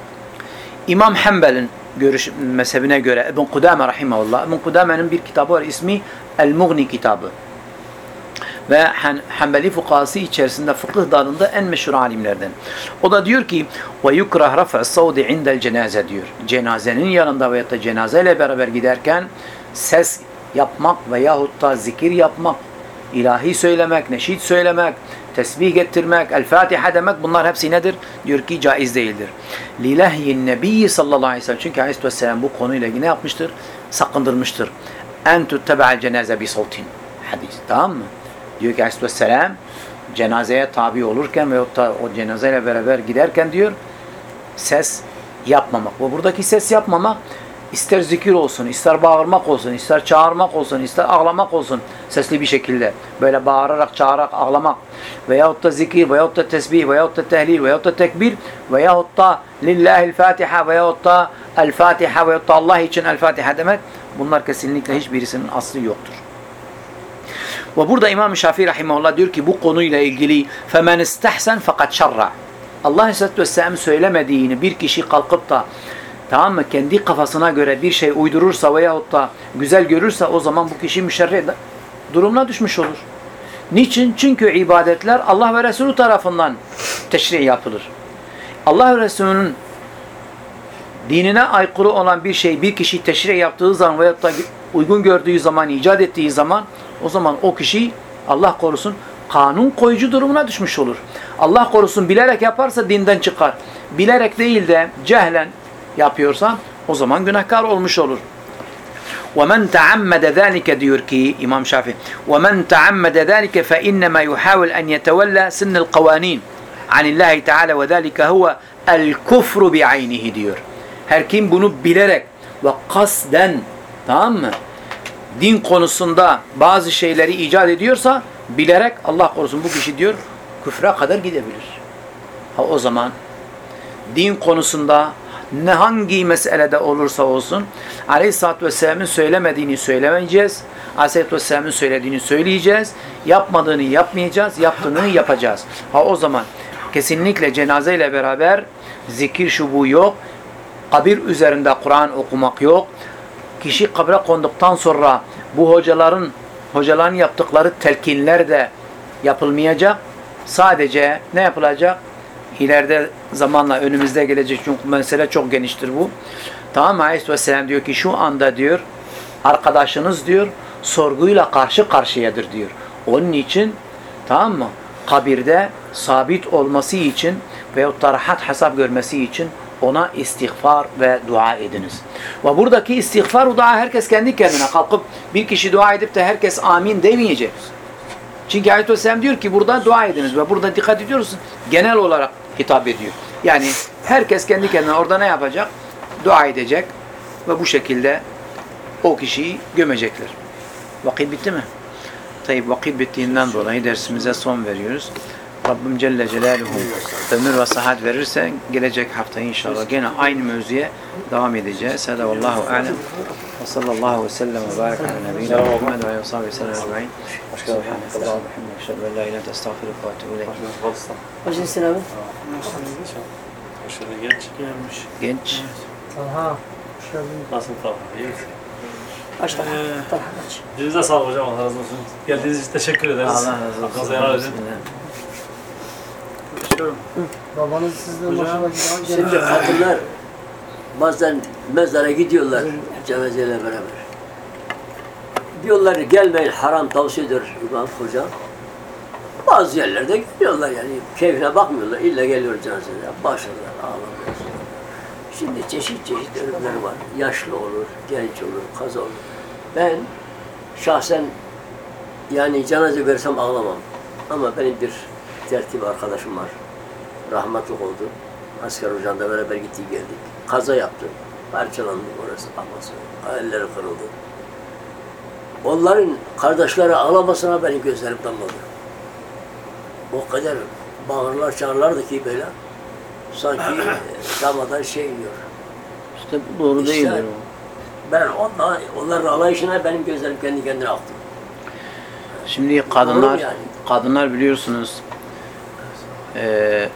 İmam Hanbel'in görüş mezhebine göre İbn Kudame rahimahullah. İbn Kudame'nin bir kitabı var ismi El Mughni kitabı. Ve Han Hanbeli fukahası içerisinde fıkıh dalında en meşhur alimlerden. O da diyor ki ve yukrah raf'u savdi indel cenaze diyor. Cenazenin yanında veyahut da cenazeyle beraber giderken ses yapmak veyahut da zikir yapmak, ilahi söylemek, neşit söylemek, tesbih getirmek, el Fatiha demek bunlar hepsi nedir? Diyor ki caiz değildir. Lilahyin Nebiyyi sallallahu aleyhi ve sellem çünkü aleyhisselam bu konuyla ne yapmıştır? Sakındırmıştır. En tuttebe'al cenaze bi savtin. Hadis. Tamam mı? Diyor ki aleyhisselam cenazeye tabi olurken veyahut da o cenazeyle beraber giderken diyor ses yapmamak. Ve buradaki ses yapmamak ister zikir olsun, ister bağırmak olsun, ister çağırmak olsun, ister ağlamak olsun sesli bir şekilde. Böyle bağırarak, çağırarak ağlamak veyahut da zikir veyahut da tesbih veyahut da tehlil veyahut da tekbir veyahut da lillahil fatiha veyahut da el fatiha veyahut da Allah için el fatiha demek bunlar kesinlikle hiçbirisinin aslı yoktur. Ve burada İmam Şafii rahimahullah diyor ki bu konuyla ilgili femen istehsen fakat şerra. Allah Aleyhisselatü Vesselam söylemediğini bir kişi kalkıp da tamam mı kendi kafasına göre bir şey uydurursa veyahut da güzel görürse o zaman bu kişi müşerre durumuna düşmüş olur. Niçin? Çünkü ibadetler Allah ve Resulü tarafından teşri yapılır. Allah ve Resulü'nün dinine aykırı olan bir şey bir kişi teşri yaptığı zaman veyahut da uygun gördüğü zaman, icat ettiği zaman o zaman o kişi Allah korusun kanun koyucu durumuna düşmüş olur. Allah korusun bilerek yaparsa dinden çıkar. Bilerek değil de cehlen yapıyorsa o zaman günahkar olmuş olur. وَمَنْ تَعَمَّدَ ذَٰلِكَ diyor ki İmam Şafii وَمَنْ تَعَمَّدَ ذَٰلِكَ فَاِنَّمَا يُحَاوِلْ أَنْ يَتَوَلَّى سِنَّ الْقَوَانِينَ عَنِ اللّٰهِ تَعَالَى وَذَٰلِكَ هُوَ الْكُفْرُ بِعَيْنِهِ diyor. Her kim bunu bilerek ve kasden tamam mı? Din konusunda bazı şeyleri icat ediyorsa bilerek Allah korusun bu kişi diyor küfre kadar gidebilir. Ha o zaman din konusunda ne hangi meselede olursa olsun Aleyhisselatü Vesselam'ın söylemediğini söylemeyeceğiz. Aleyhisselatü Vesselam'ın söylediğini söyleyeceğiz. Yapmadığını yapmayacağız. Yaptığını yapacağız. Ha o zaman kesinlikle cenazeyle beraber zikir şubu yok. Kabir üzerinde Kur'an okumak yok. Kişi kabre konduktan sonra bu hocaların hocaların yaptıkları telkinler de yapılmayacak. Sadece ne yapılacak? İleride zamanla önümüzde gelecek çünkü mesele çok geniştir bu. Tamam mı? Aleyhisselam diyor ki şu anda diyor arkadaşınız diyor sorguyla karşı karşıyadır diyor. Onun için tamam mı? Kabirde sabit olması için veyahut da rahat hesap görmesi için ona istiğfar ve dua ediniz. Ve buradaki istiğfar ve dua herkes kendi kendine kalkıp bir kişi dua edip de herkes amin demeyecek. Çünkü Aleyhisselam diyor ki burada dua ediniz ve burada dikkat ediyorsun genel olarak hitap ediyor. Yani herkes kendi kendine orada ne yapacak? Dua edecek ve bu şekilde o kişiyi gömecekler. Vakit bitti mi? Tayyip vakit bittiğinden dolayı dersimize son veriyoruz. Rabbim Celle Celaluhu ömür ve sıhhat verirse gelecek hafta inşallah gene aynı mevzuya devam edeceğiz. Vallahu alem. Ve sallallahu ve sellem ve barik ala nebiyyina Muhammed ve aleyhi ve sahbihi sellem ecmaîn. Subhanakallahu ve bihamdike eşhedü en la ilahe illa ente estağfiruke ve etûbü ileyk. Hocam sen abi. Şöyle genç gelmiş. Genç. Aha. Hoş geldiniz. Nasıl falan? İyi misin? Aç. Ee, Tamam aç. Dilinize sağlık hocam. Allah razı olsun. Geldiğiniz için teşekkür ederiz. Allah razı olsun. Hakkınızı helal edin. Geçiyorum. Babanız sizden Hocam, maşallah Şimdi kadınlar bazen mezara gidiyorlar cenazeyle beraber. Diyorlar ki, gelmeyin haram tavsiye ediyor İmam Hoca. Bazı yerlerde gidiyorlar yani keyfine bakmıyorlar. İlla geliyor cenazeye. Başlıyorlar ağlamıyor. Şimdi çeşit çeşit ölümler var. Yaşlı olur, genç olur, kaza olur. Ben şahsen yani cenaze görsem ağlamam. Ama benim bir tertip arkadaşım var. Rahmetli oldu. Asker hocamla beraber gittik geldik. Kaza yaptı. Parçalandı orası kafası. Elleri kırıldı. Onların kardeşleri ağlamasına benim gözlerim damladı. O kadar bağırlar çağırlardı ki böyle. Sanki e, damadan şey yiyor. İşte bu doğru İşte- değildir. Ben ondan, onların alayışına benim gözlerim kendi kendine aktı. Şimdi kadınlar yani. kadınlar biliyorsunuz eee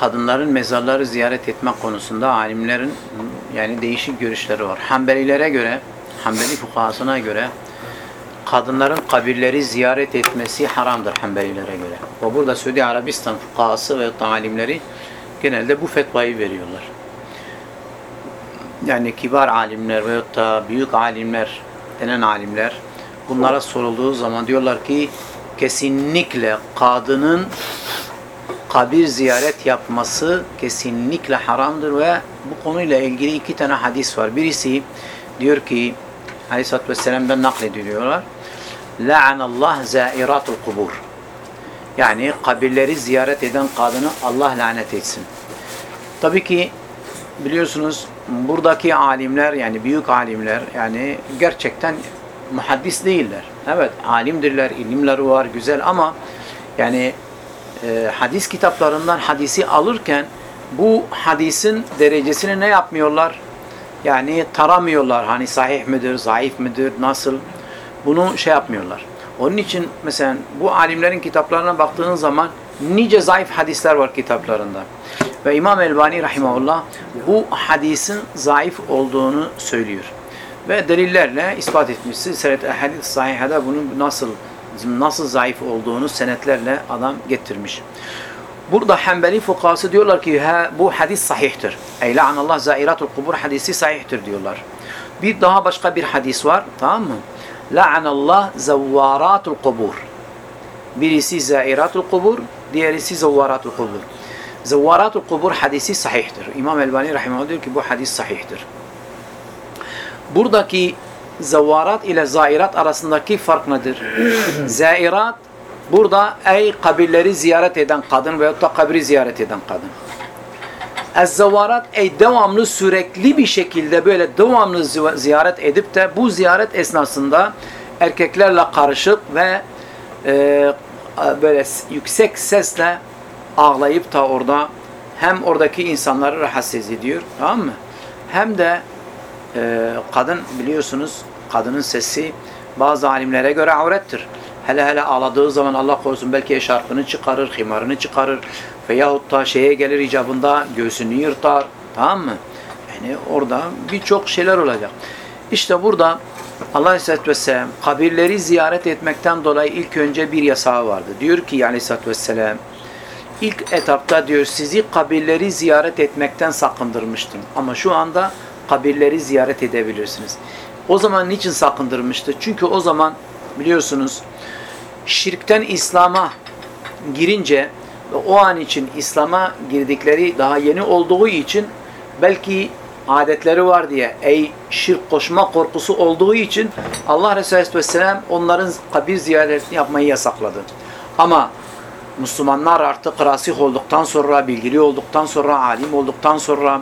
kadınların mezarları ziyaret etmek konusunda alimlerin yani değişik görüşleri var. Hanbelilere göre, Hanbeli fukahasına göre kadınların kabirleri ziyaret etmesi haramdır Hanbelilere göre. Ve burada Suudi Arabistan fukahası ve alimleri genelde bu fetvayı veriyorlar. Yani kibar alimler veyahut da büyük alimler denen alimler bunlara sorulduğu zaman diyorlar ki kesinlikle kadının kabir ziyaret yapması kesinlikle haramdır ve bu konuyla ilgili iki tane hadis var. Birisi diyor ki Aleyhisselatü Vesselam'dan naklediliyorlar. La'anallah zairatul kubur. Yani kabirleri ziyaret eden kadını Allah lanet etsin. Tabii ki biliyorsunuz buradaki alimler yani büyük alimler yani gerçekten muhaddis değiller. Evet alimdirler, ilimleri var güzel ama yani e, hadis kitaplarından hadisi alırken bu hadisin derecesini ne yapmıyorlar? Yani taramıyorlar. Hani sahih midir, zayıf midir, nasıl? Bunu şey yapmıyorlar. Onun için mesela bu alimlerin kitaplarına baktığın zaman nice zayıf hadisler var kitaplarında. Ve İmam Elbani rahimahullah bu hadisin zayıf olduğunu söylüyor. Ve delillerle ispat etmiş. Silsilet hadis sahihede bunun nasıl nasıl zayıf olduğunu senetlerle adam getirmiş. Burada Hanbeli fukahası diyorlar ki ha, bu hadis sahihtir. Ey la'anallah zairatul kubur hadisi sahihtir diyorlar. Bir daha başka bir hadis var tamam mı? La'anallah zavvaratul kubur. Birisi zairatul kubur, diğerisi zavvaratul kubur. Zavvaratul kubur hadisi sahihtir. İmam Elbani rahimahullah diyor ki bu hadis sahihtir. Buradaki zavarat ile zairat arasındaki fark nedir? Zairat burada ey kabirleri ziyaret eden kadın veyahut da kabri ziyaret eden kadın. Ez-zavarat ey devamlı sürekli bir şekilde böyle devamlı ziyaret edip de bu ziyaret esnasında erkeklerle karışık ve e, böyle yüksek sesle ağlayıp da orada hem oradaki insanları rahatsız ediyor tamam mı? Hem de e, kadın biliyorsunuz kadının sesi bazı alimlere göre avrettir. Hele hele ağladığı zaman Allah korusun belki eşarpını çıkarır, himarını çıkarır veyahut da şeye gelir icabında göğsünü yırtar. Tamam mı? Yani orada birçok şeyler olacak. İşte burada Allah Aleyhisselatü Vesselam kabirleri ziyaret etmekten dolayı ilk önce bir yasağı vardı. Diyor ki Aleyhisselatü Vesselam ilk etapta diyor sizi kabirleri ziyaret etmekten sakındırmıştım. Ama şu anda kabirleri ziyaret edebilirsiniz. O zaman niçin sakındırmıştı? Çünkü o zaman biliyorsunuz şirkten İslam'a girince ve o an için İslam'a girdikleri daha yeni olduğu için belki adetleri var diye ey şirk koşma korkusu olduğu için Allah Resulü Aleyhisselam onların kabir ziyaretini yapmayı yasakladı. Ama Müslümanlar artık rasih olduktan sonra, bilgili olduktan sonra, alim olduktan sonra,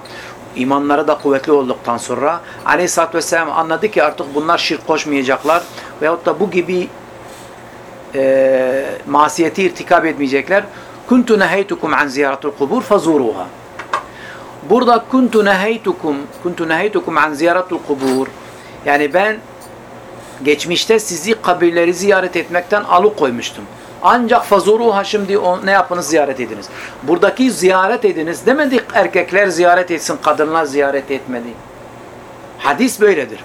imanları da kuvvetli olduktan sonra Aleyhisselatü Vesselam anladı ki artık bunlar şirk koşmayacaklar veyahut da bu gibi e, masiyeti irtikab etmeyecekler. Kuntu neheytukum an ziyaratul kubur fazuruha. Burada kuntu neheytukum kuntu neheytukum an ziyaratul kubur. Yani ben geçmişte sizi kabirleri ziyaret etmekten alıkoymuştum. Ancak fazuruha şimdi o, ne yapınız ziyaret ediniz. Buradaki ziyaret ediniz demedik erkekler ziyaret etsin kadınlar ziyaret etmedi. Hadis böyledir.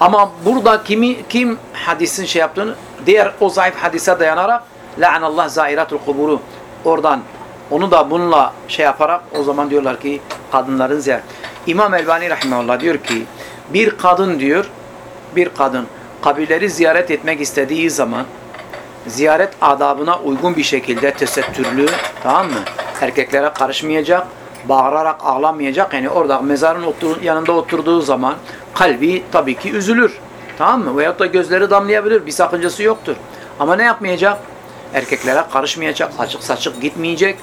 Ama burada kimi kim hadisin şey yaptığını diğer o zayıf hadise dayanarak la'anallah zairatul kuburu oradan onu da bununla şey yaparak o zaman diyorlar ki kadınların ziyaret. İmam Elbani rahimahullah diyor ki bir kadın diyor bir kadın kabirleri ziyaret etmek istediği zaman ziyaret adabına uygun bir şekilde tesettürlü tamam mı? Erkeklere karışmayacak, bağırarak ağlamayacak. Yani orada mezarın otur, yanında oturduğu zaman kalbi tabii ki üzülür. Tamam mı? Veyahut da gözleri damlayabilir. Bir sakıncası yoktur. Ama ne yapmayacak? Erkeklere karışmayacak, açık saçık gitmeyecek.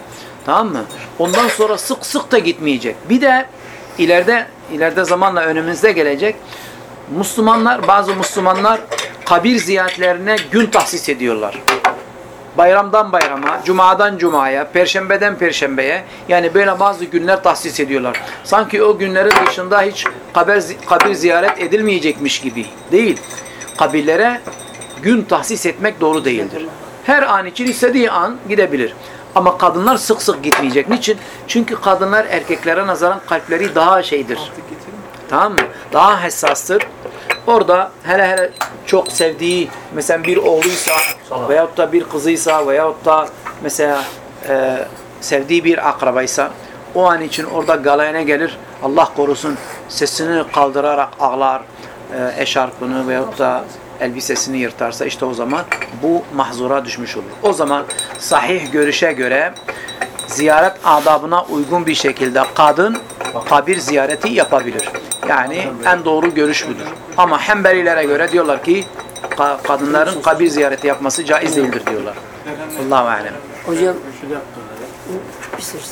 Tamam mı? Ondan sonra sık sık da gitmeyecek. Bir de ileride ileride zamanla önümüzde gelecek. Müslümanlar, bazı Müslümanlar kabir ziyaretlerine gün tahsis ediyorlar. Bayramdan bayrama, cumadan cumaya, perşembeden perşembeye yani böyle bazı günler tahsis ediyorlar. Sanki o günlerin dışında hiç kabir, kabir ziyaret edilmeyecekmiş gibi değil. Kabirlere gün tahsis etmek doğru değildir. Her an için istediği an gidebilir. Ama kadınlar sık sık gitmeyecek. Niçin? Çünkü kadınlar erkeklere nazaran kalpleri daha şeydir. Tamam mı? Daha hassastır. Orada hele hele çok sevdiği mesela bir oğluysa veyahut da bir kızıysa veyahut da mesela e, sevdiği bir akrabaysa o an için orada galayana gelir. Allah korusun sesini kaldırarak ağlar. E, eşarpını veyahut da elbisesini yırtarsa işte o zaman bu mahzura düşmüş olur. O zaman sahih görüşe göre ziyaret adabına uygun bir şekilde kadın kabir ziyareti yapabilir. Yani en doğru görüş budur. Ama Hanbelilere göre diyorlar ki ka- kadınların kabir ziyareti yapması caiz değildir diyorlar. Allahu alem. Hocam bir sürü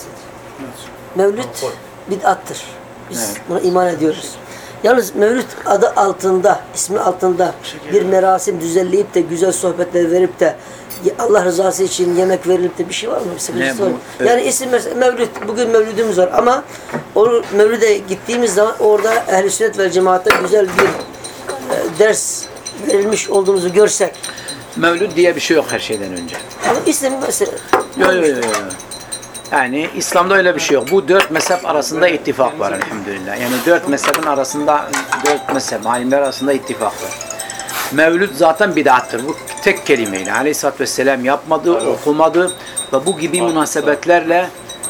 Mevlüt bid'attır. Biz buna iman ediyoruz. Yalnız Mevlüt adı altında, ismi altında bir merasim düzenleyip de güzel sohbetler verip de Allah rızası için yemek verilip de bir şey var mı? Bir sıkıntısı bu? var? Evet. Yani isim mesela Mevlüt, bugün Mevlüdümüz var ama o Mevlüt'e gittiğimiz zaman orada ehl Sünnet ve Cemaat'te güzel bir e, ders verilmiş olduğumuzu görsek. Mevlüt diye bir şey yok her şeyden önce. Ama isim mesela Yok yok yok. Yani İslam'da öyle bir şey yok. Bu dört mezhep arasında ittifak var elhamdülillah. Yani dört mezhebin arasında, dört mezhep, alimler arasında ittifak var. Mevlüt zaten bid'attır. Bu tek kelimeyle. Aleyhisselatü Vesselam yapmadı, okumadı ve bu gibi münasebetlerle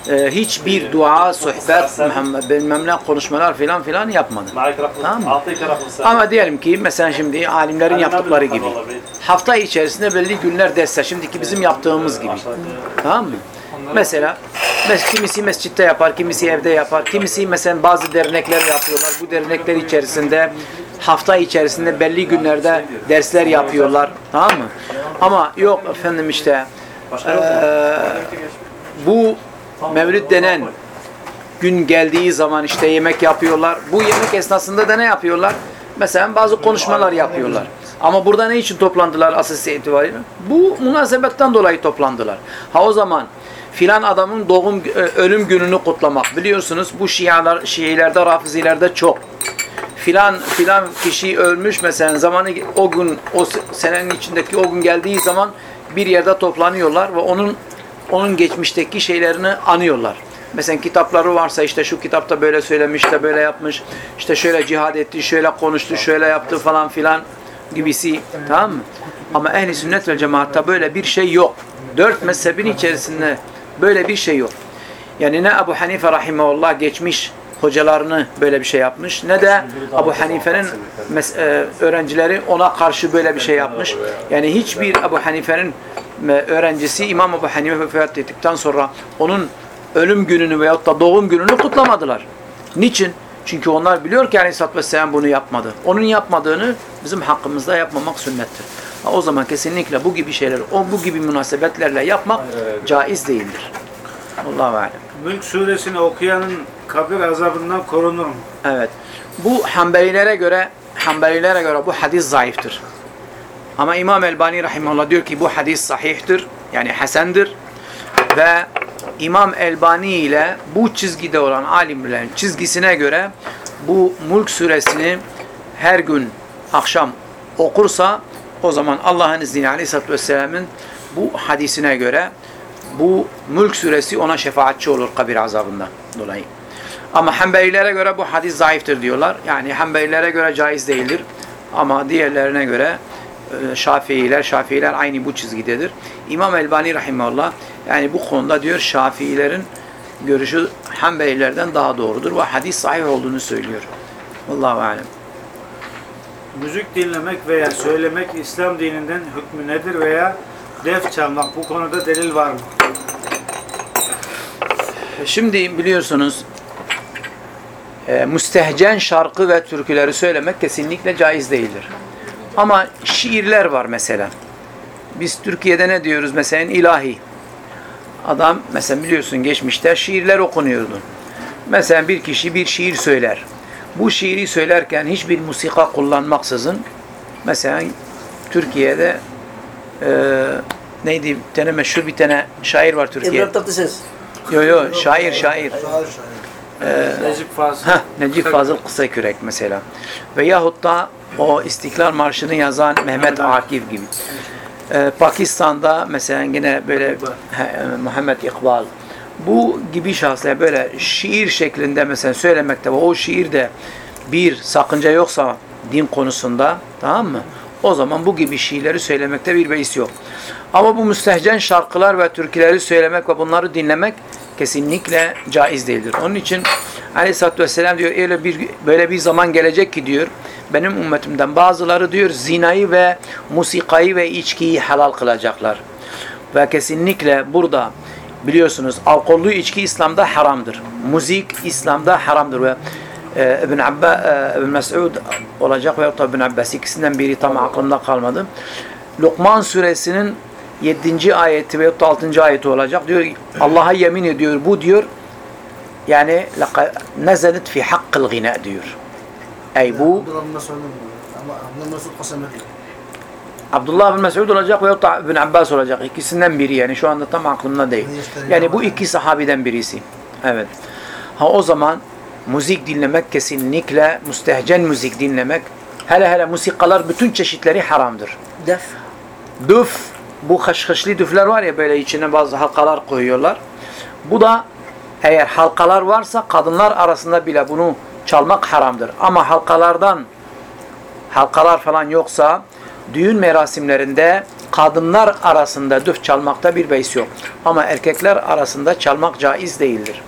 e, hiçbir dua, sohbet, Muhammed, bilmem ne konuşmalar filan filan yapmadı. Tamam mı? Ama diyelim ki mesela şimdi alimlerin Alimler yaptıkları gibi hafta içerisinde belli günler dersler. Şimdiki bizim yaptığımız gibi. Tamam mı? Mesela mes kimisi mescitte yapar, kimisi evde yapar, kimisi mesela bazı dernekler yapıyorlar. Bu dernekler içerisinde hafta içerisinde belli günlerde dersler yapıyorlar. Tamam mı? Ama yok efendim işte eee, bu mevlüt denen gün geldiği zaman işte yemek yapıyorlar. Bu yemek esnasında da ne yapıyorlar? Mesela bazı konuşmalar yapıyorlar. Ama burada ne için toplandılar asıl itibariyle? Bu münasebetten dolayı toplandılar. Ha o zaman filan adamın doğum e, ölüm gününü kutlamak. Biliyorsunuz bu Şialar, Şiilerde, Rafizilerde çok. Filan filan kişi ölmüş mesela zamanı o gün o se- senenin içindeki o gün geldiği zaman bir yerde toplanıyorlar ve onun onun geçmişteki şeylerini anıyorlar. Mesela kitapları varsa işte şu kitapta böyle söylemiş de böyle yapmış. işte şöyle cihad etti, şöyle konuştu, şöyle yaptı falan filan gibisi. Tamam mı? Ama ehli sünnet ve cemaatta böyle bir şey yok. Dört mezhebin içerisinde böyle bir şey yok. Yani ne Ebu Hanife rahimahullah geçmiş hocalarını böyle bir şey yapmış ne de Ebu Hanife'nin e, öğrencileri ona karşı böyle bir şey yapmış. Yani hiçbir Ebu Hanife'nin e, öğrencisi İmam Ebu Hanife vefat ettikten sonra onun ölüm gününü veyahut da doğum gününü kutlamadılar. Niçin? Çünkü onlar biliyor ki Aleyhisselatü Vesselam bunu yapmadı. Onun yapmadığını bizim hakkımızda yapmamak sünnettir. Ha, O zaman kesinlikle bu gibi şeyler, o bu gibi münasebetlerle yapmak caiz değildir. Allahu alem. Mülk suresini okuyanın kabir azabından korunur mu? Evet. Bu Hanbelilere göre Hanbelilere göre bu hadis zayıftır. Ama İmam Elbani rahimahullah diyor ki bu hadis sahihtir. Yani hasendir. Ve İmam Elbani ile bu çizgide olan alimlerin çizgisine göre bu Mulk suresini her gün akşam okursa o zaman Allah'ın izniyle Aleyhisselatü Vesselam'ın bu hadisine göre bu Mulk suresi ona şefaatçi olur kabir azabından dolayı. Ama Hanbelilere göre bu hadis zayıftır diyorlar. Yani Hanbelilere göre caiz değildir. Ama diğerlerine göre e, Şafiiler, Şafiiler aynı bu çizgidedir. İmam Elbani rahimahullah yani bu konuda diyor Şafiilerin görüşü Hanbelilerden daha doğrudur ve hadis sahih olduğunu söylüyor. Allahu alem. Müzik dinlemek veya söylemek İslam dininden hükmü nedir veya def çalmak bu konuda delil var mı? Şimdi biliyorsunuz e, müstehcen şarkı ve türküleri söylemek kesinlikle caiz değildir. Ama şiirler var mesela. Biz Türkiye'de ne diyoruz mesela ilahi. Adam mesela biliyorsun geçmişte şiirler okunuyordu. Mesela bir kişi bir şiir söyler. Bu şiiri söylerken hiçbir musika kullanmaksızın mesela Türkiye'de e, neydi bir tane meşhur bir tane şair var Türkiye'de. İbrahim Tatlıses. Yo yo şair şair. Şair şair. Necip Fazıl. Heh, Necip Fazıl Kısakürek mesela. Veyahut da o İstiklal Marşı'nı yazan Mehmet Akif gibi. Ee, Pakistan'da mesela yine böyle he, e, Muhammed İkbal bu gibi şahslar böyle şiir şeklinde mesela söylemekte ve o şiirde bir sakınca yoksa din konusunda tamam mı? O zaman bu gibi şiirleri söylemekte bir beis yok. Ama bu müstehcen şarkılar ve türküleri söylemek ve bunları dinlemek kesinlikle caiz değildir. Onun için Aleyhisselatü Vesselam diyor öyle bir böyle bir zaman gelecek ki diyor benim ümmetimden bazıları diyor zinayı ve musikayı ve içkiyi helal kılacaklar. Ve kesinlikle burada biliyorsunuz alkollü içki İslam'da haramdır. Müzik İslam'da haramdır ve e, İbn Abba, e, İbn Mes'ud olacak da İbn Abbas ikisinden biri tam aklımda kalmadı. Lokman suresinin 7. ayeti veyahut da 6. ayeti olacak. Diyor Allah'a yemin ediyor. Bu diyor yani nezelet fi hakkıl gina diyor. Ey bu Abdullah bin Mesud olacak veyahut da bin Abbas olacak. İkisinden biri yani şu anda tam aklımda değil. Yani bu iki sahabiden birisi. Evet. Ha o zaman müzik dinlemek kesinlikle müstehcen müzik dinlemek hele hele musikalar bütün çeşitleri haramdır. Def. Duf bu haşhaşlı düfler var ya böyle içine bazı halkalar koyuyorlar. Bu da eğer halkalar varsa kadınlar arasında bile bunu çalmak haramdır. Ama halkalardan halkalar falan yoksa düğün merasimlerinde kadınlar arasında düf çalmakta bir beis yok. Ama erkekler arasında çalmak caiz değildir.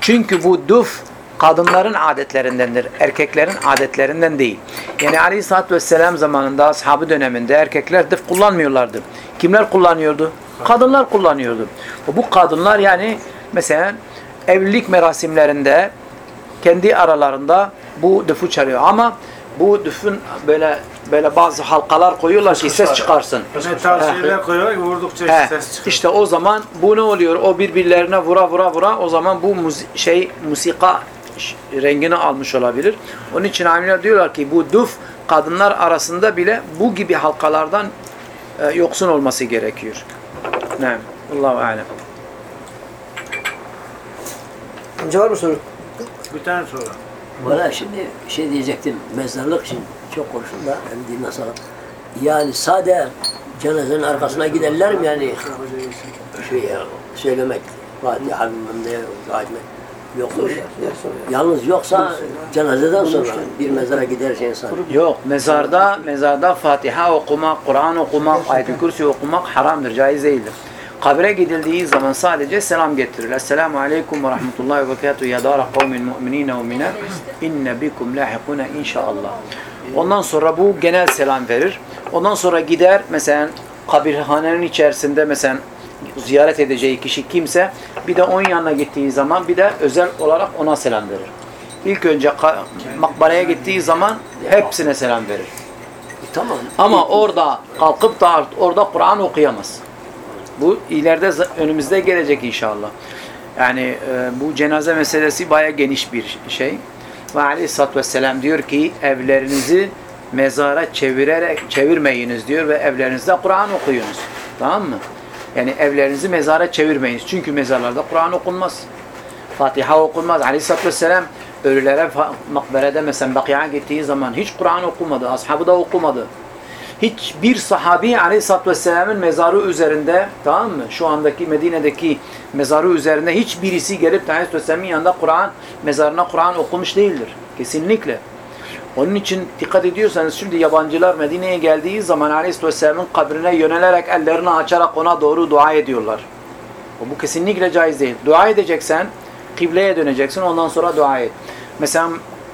Çünkü bu düf kadınların adetlerindendir. Erkeklerin adetlerinden değil. Yani Aleyhisselatü Vesselam zamanında ashabı döneminde erkekler düf kullanmıyorlardı. Kimler kullanıyordu? Kadınlar kullanıyordu. Bu kadınlar yani mesela evlilik merasimlerinde kendi aralarında bu düfü çalıyor. Ama bu düfün böyle böyle bazı halkalar koyuyorlar ki ses çıkarsın. Metal koyuyorlar vurdukça He, ses çıkıyor. işte o zaman bu ne oluyor? O birbirlerine vura vura vura o zaman bu muzi- şey musika rengini almış olabilir. Onun için alimler diyorlar ki bu düf kadınlar arasında bile bu gibi halkalardan e, yoksun olması gerekiyor. Ne? Allahu alem. Amca var mı soru? Bir tane soru. Valla şimdi şey diyecektim, mezarlık için çok konuşuldu da hem dinle sana. Yani sade cenazenin arkasına giderler mi yani şey ya, söylemek, Fatiha bilmem ne, etmek. Yokmuş. Yalnız yoksa cenazeden sonra bir mezara giderse insan. Yok, mezarda mezarda Fatiha okumak, Kur'an okumak, Ayet-i Kürsi okumak haramdır, caiz değildir. Kabre gidildiği zaman sadece selam getirir. Esselamu aleyküm ve rahmetullahi ve berekatuhu ya dara kavmin mu'minine ve minat inne bikum lahikune inşallah. Ondan sonra bu genel selam verir. Ondan sonra gider mesela kabirhanenin içerisinde mesela ziyaret edeceği kişi kimse bir de onun yanına gittiği zaman bir de özel olarak ona selam verir. İlk önce makbareye gittiği zaman hepsine selam verir. Tamam. Ama orada kalkıp da orada Kur'an okuyamaz. Bu ileride önümüzde gelecek inşallah. Yani e, bu cenaze meselesi baya geniş bir şey. Ve aleyhissalatü vesselam diyor ki evlerinizi mezara çevirerek çevirmeyiniz diyor ve evlerinizde Kur'an okuyunuz. Tamam mı? Yani evlerinizi mezara çevirmeyiniz. Çünkü mezarlarda Kur'an okunmaz. Fatiha okunmaz. Aleyhisselatü Vesselam ölülere makberede mesela Bakıya gittiği zaman hiç Kur'an okumadı. Ashabı da okumadı. Hiçbir sahabi Aleyhisselatü Vesselam'ın mezarı üzerinde tamam mı? Şu andaki Medine'deki mezarı üzerinde hiçbirisi gelip Aleyhisselatü Vesselam'ın yanında Kur'an, mezarına Kur'an okumuş değildir. Kesinlikle. Onun için dikkat ediyorsanız şimdi yabancılar Medine'ye geldiği zaman Aleyhisselatü Vesselam'ın kabrine yönelerek ellerini açarak ona doğru dua ediyorlar. Bu kesinlikle caiz değil. Dua edeceksen kıbleye döneceksin ondan sonra dua et. Mesela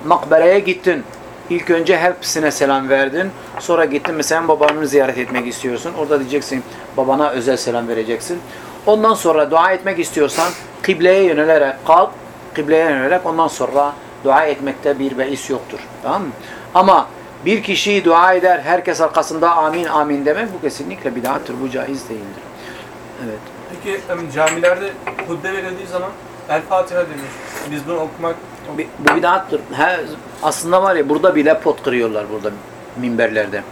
makbereye gittin. İlk önce hepsine selam verdin. Sonra gittin mesela babanı ziyaret etmek istiyorsun. Orada diyeceksin babana özel selam vereceksin. Ondan sonra dua etmek istiyorsan kıbleye yönelerek kalk. Kıbleye yönelerek ondan sonra dua etmekte bir beis yoktur. Tamam mı? Ama bir kişi dua eder, herkes arkasında amin amin demek bu kesinlikle bid'attır. Bu caiz değildir. Evet. Peki camilerde hutbe verildiği zaman El Fatiha deniyor. Biz bunu okumak Bu bid'attır. He, aslında var ya burada bile pot kırıyorlar burada minberlerde.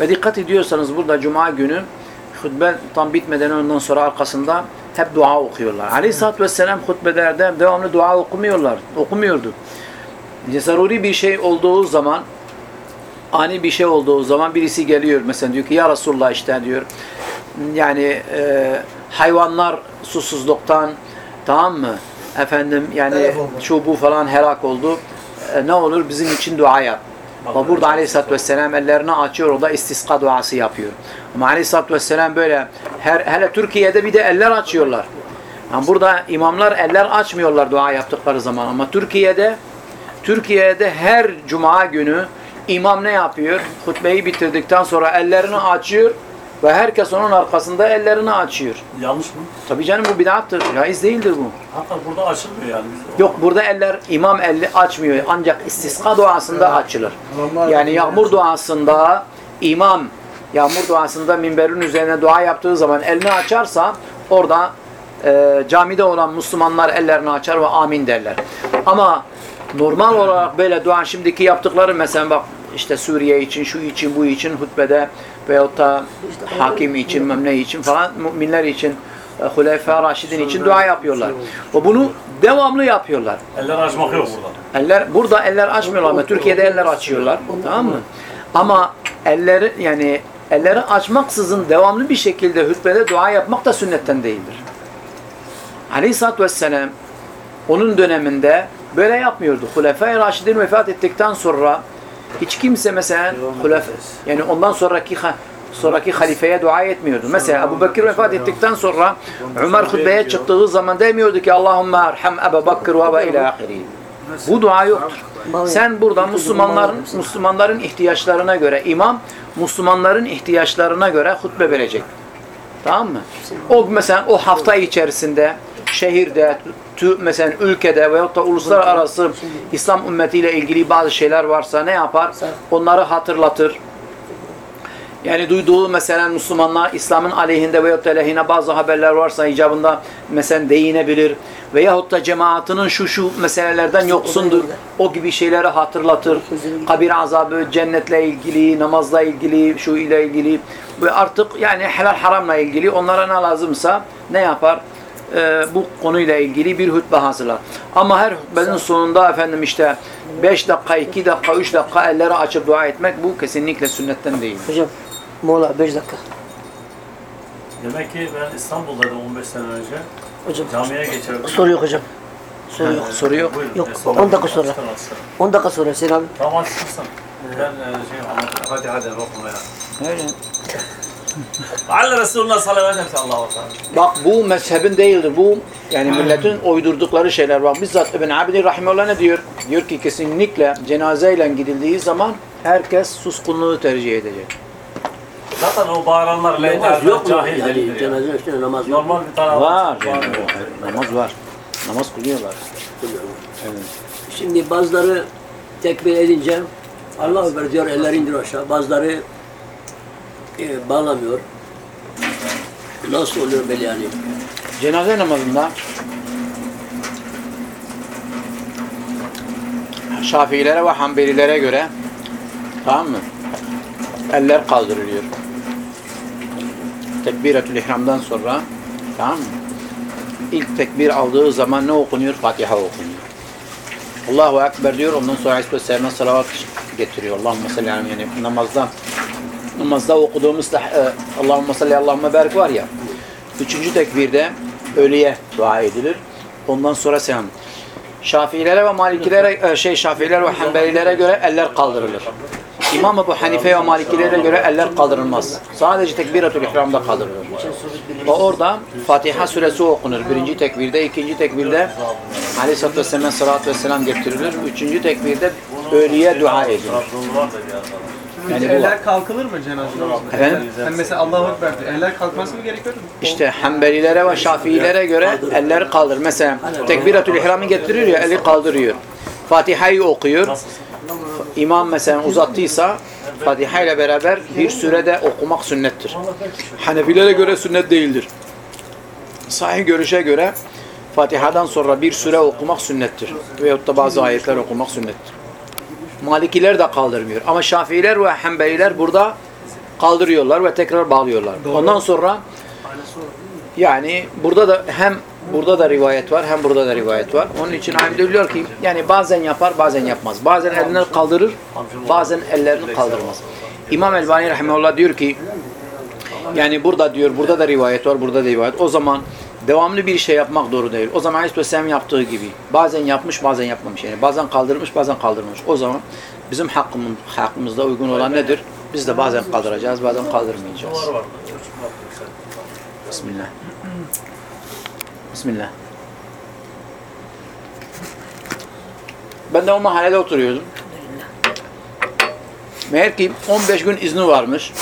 Ve dikkat ediyorsanız burada cuma günü hutbe tam bitmeden ondan sonra arkasında hep dua okuyorlar. Aleyhisselatü Vesselam hutbelerde devamlı dua okumuyorlar. Okumuyordu. Zaruri bir şey olduğu zaman ani bir şey olduğu zaman birisi geliyor. Mesela diyor ki ya Resulullah işte diyor. Yani e, hayvanlar susuzluktan tamam mı? Efendim yani şu bu falan helak oldu. E, ne olur? Bizim için dua yap. Ama burada aleyhissalatü vesselam ellerini açıyor o da istiska duası yapıyor. Ama aleyhissalatü vesselam böyle her, hele Türkiye'de bir de eller açıyorlar. Yani burada imamlar eller açmıyorlar dua yaptıkları zaman. Ama Türkiye'de Türkiye'de her cuma günü imam ne yapıyor? Hutbeyi bitirdikten sonra ellerini açıyor ve herkes onun arkasında ellerini açıyor. Yanlış mı? Tabii canım bu bid'attır. Caiz değildir bu. Hatta burada açılmıyor yani. Yok burada eller imam elli açmıyor ancak istiska duasında açılır. Normal Yani yağmur duasında imam yağmur duasında minberin üzerine dua yaptığı zaman elini açarsa orada e, camide olan Müslümanlar ellerini açar ve amin derler. Ama normal olarak böyle dua şimdiki yaptıkları mesela bak işte Suriye için, şu için, bu için hutbede veyahut da hakim için, memne için falan müminler için e, Huleyfa Raşidin için dua yapıyorlar. Ve bunu devamlı yapıyorlar. Eller açmak yok burada. Eller burada eller açmıyorlar ama Türkiye'de eller açıyorlar. Tamam mı? Ama elleri yani elleri açmaksızın devamlı bir şekilde hutbede dua yapmak da sünnetten değildir. Aleyhisselatü Vesselam onun döneminde böyle yapmıyordu. Hulefai Raşidin vefat ettikten sonra hiç kimse mesela hulef yani ondan sonraki sonraki halifeye dua etmiyordu. Mesela Ebu Bekir vefat ettikten sonra Ömer hutbeye çıktığı zaman demiyordu ki Allahümme erham Ebu Bekir ve ila ahiri. Bu dua yoktur. Sen burada Müslümanların Müslümanların ihtiyaçlarına göre imam Müslümanların ihtiyaçlarına göre hutbe verecek. Tamam mı? O mesela o hafta içerisinde şehirde, tü, mesela ülkede veyahut da uluslararası İslam ümmetiyle ilgili bazı şeyler varsa ne yapar? Onları hatırlatır. Yani duyduğu mesela Müslümanlar İslam'ın aleyhinde veyahut da lehine bazı haberler varsa icabında mesela değinebilir. Veyahut da cemaatinin şu şu meselelerden yoksundur. O gibi şeyleri hatırlatır. Kabir azabı, cennetle ilgili, namazla ilgili, şu ile ilgili ve artık yani helal haramla ilgili onlara ne lazımsa ne yapar? Ee, bu konuyla ilgili bir hutbe hazırlar. Ama her hutbenin sonunda efendim işte 5 dakika, 2 dakika, 3 dakika elleri açıp dua etmek bu kesinlikle sünnetten değil. Hocam mola 5 dakika. Demek ki ben İstanbul'daydım 15 sene önce. Hocam Camiye geçerdim. soru yok hocam. Soru yok. Soru yok. Buyurun. Yok, Estağfurullah. 10 dakika sonra. Estağfurullah. 10 dakika sonra Hüseyin abi. Tamam açsın. Ben e, şey anlatayım. Hadi hadi okumaya. Öyle. Allah Resulullah sallallahu aleyhi ve sellem. Bak bu mezhebin değildir. Bu yani milletin uydurdukları şeyler. Bak bizzat İbn Abidin Rahimullah ne diyor? Diyor ki kesinlikle cenazeyle gidildiği zaman herkes suskunluğu tercih edecek. Zaten o bağıranlar leyler yok cahil Yani cenaze üstüne namaz yok? Normal bir Var. Yani, namaz var. Namaz kılıyorlar. Evet. Şimdi bazıları tekbir edince Allah Ekber diyor eller indir aşağı. Bazıları e, bağlamıyor. Nasıl oluyor böyle yani? Cenaze namazında Şafiilere ve Hanbelilere göre tamam mı? Eller kaldırılıyor. Tekbiretül ihramdan sonra tamam mı? İlk tekbir aldığı zaman ne okunuyor? Fatiha okunuyor. Allahu Ekber diyor. Ondan sonra Aleyhisselam'a salavat getiriyor. Allahümme salli aleyhi yani namazda namazda okuduğumuz da e, Allahümme salli Allahümme barik var ya Üçüncü tekbirde ölüye dua edilir. Ondan sonra selam. Şafiilere ve Malikilere e, şey Şafiiler ve Hanbelilere göre eller kaldırılır. İmam Ebu Hanife ve Malikilere göre eller kaldırılmaz. Sadece tekbiratül ihramda kaldırılır. Ve orada Fatiha suresi okunur. Birinci tekbirde, ikinci tekbirde Aleyhisselatü Vesselam'a salatu vesselam getirilir. Üçüncü tekbirde ölüye dua edilir. Yani bu eller kalkılır mı cenaze namazında? Efendim? Hani mesela Allahu Ekber diyor. Eller kalkması mı gerekiyor? İşte Hanbelilere ve Şafiilere göre elleri kaldır. Mesela tekbiratül ihramı getiriyor ya eli kaldırıyor. Fatiha'yı okuyor. İmam mesela uzattıysa Fatiha ile beraber bir sürede okumak sünnettir. Hanefilere göre sünnet değildir. Sahih görüşe göre Fatiha'dan sonra bir süre okumak sünnettir. Veyahut da bazı ayetler okumak sünnettir. Malikiler de kaldırmıyor. Ama Şafiiler ve Hanbeliler burada kaldırıyorlar ve tekrar bağlıyorlar. Ondan sonra yani burada da hem burada da rivayet var hem burada da rivayet var. Onun için alim diyor ki yani bazen yapar bazen yapmaz. Bazen elini kaldırır bazen ellerini kaldırmaz. İmam Elbani Rahimahullah diyor ki yani burada diyor burada da rivayet var burada da rivayet. O zaman devamlı bir şey yapmak doğru değil. O zaman Aleyhisselam yaptığı gibi bazen yapmış bazen yapmamış. Yani bazen kaldırmış bazen kaldırmamış. O zaman bizim hakkımız, hakkımızda uygun olan nedir? Biz de bazen kaldıracağız bazen kaldırmayacağız. Bismillah. Bismillah. Ben de o mahallede oturuyordum. Meğer ki 15 gün izni varmış.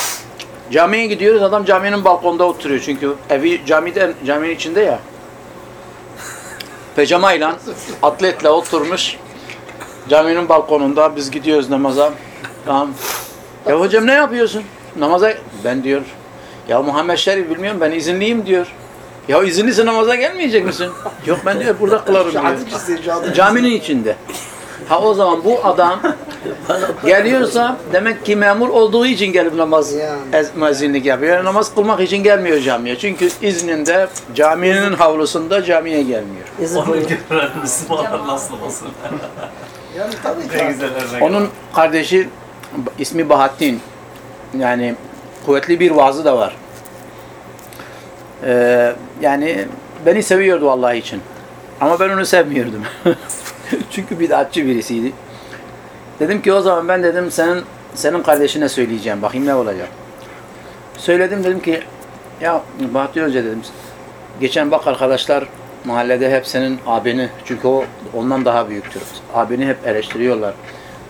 Camiye gidiyoruz adam caminin balkonda oturuyor çünkü evi camide caminin içinde ya. Pecamayla atletle oturmuş caminin balkonunda biz gidiyoruz namaza. Tamam. Ya hocam ne yapıyorsun? Namaza ben diyor. Ya Muhammed Şerif bilmiyorum ben izinliyim diyor. Ya izinlisi namaza gelmeyecek misin? Yok ben diyor burada kılarım diyor. Caminin içinde. Ha o zaman bu adam geliyorsa demek ki memur olduğu için gelip namaz müezzinlik yapıyor. Yani namaz kılmak için gelmiyor camiye. Çünkü izninde caminin havlusunda camiye gelmiyor. İzin Onu gören Müslümanlar nasıl olsun? Yani tabii ki. Onun kardeşi ismi Bahattin. Yani kuvvetli bir vaazı da var. Ee, yani beni seviyordu Allah için. Ama ben onu sevmiyordum. Çünkü bidatçı birisiydi. Dedim ki o zaman ben dedim senin senin kardeşine söyleyeceğim. Bakayım ne olacak. Söyledim dedim ki ya Bahattin Hoca dedim. Geçen bak arkadaşlar mahallede hep senin abini çünkü o ondan daha büyüktür. Abini hep eleştiriyorlar.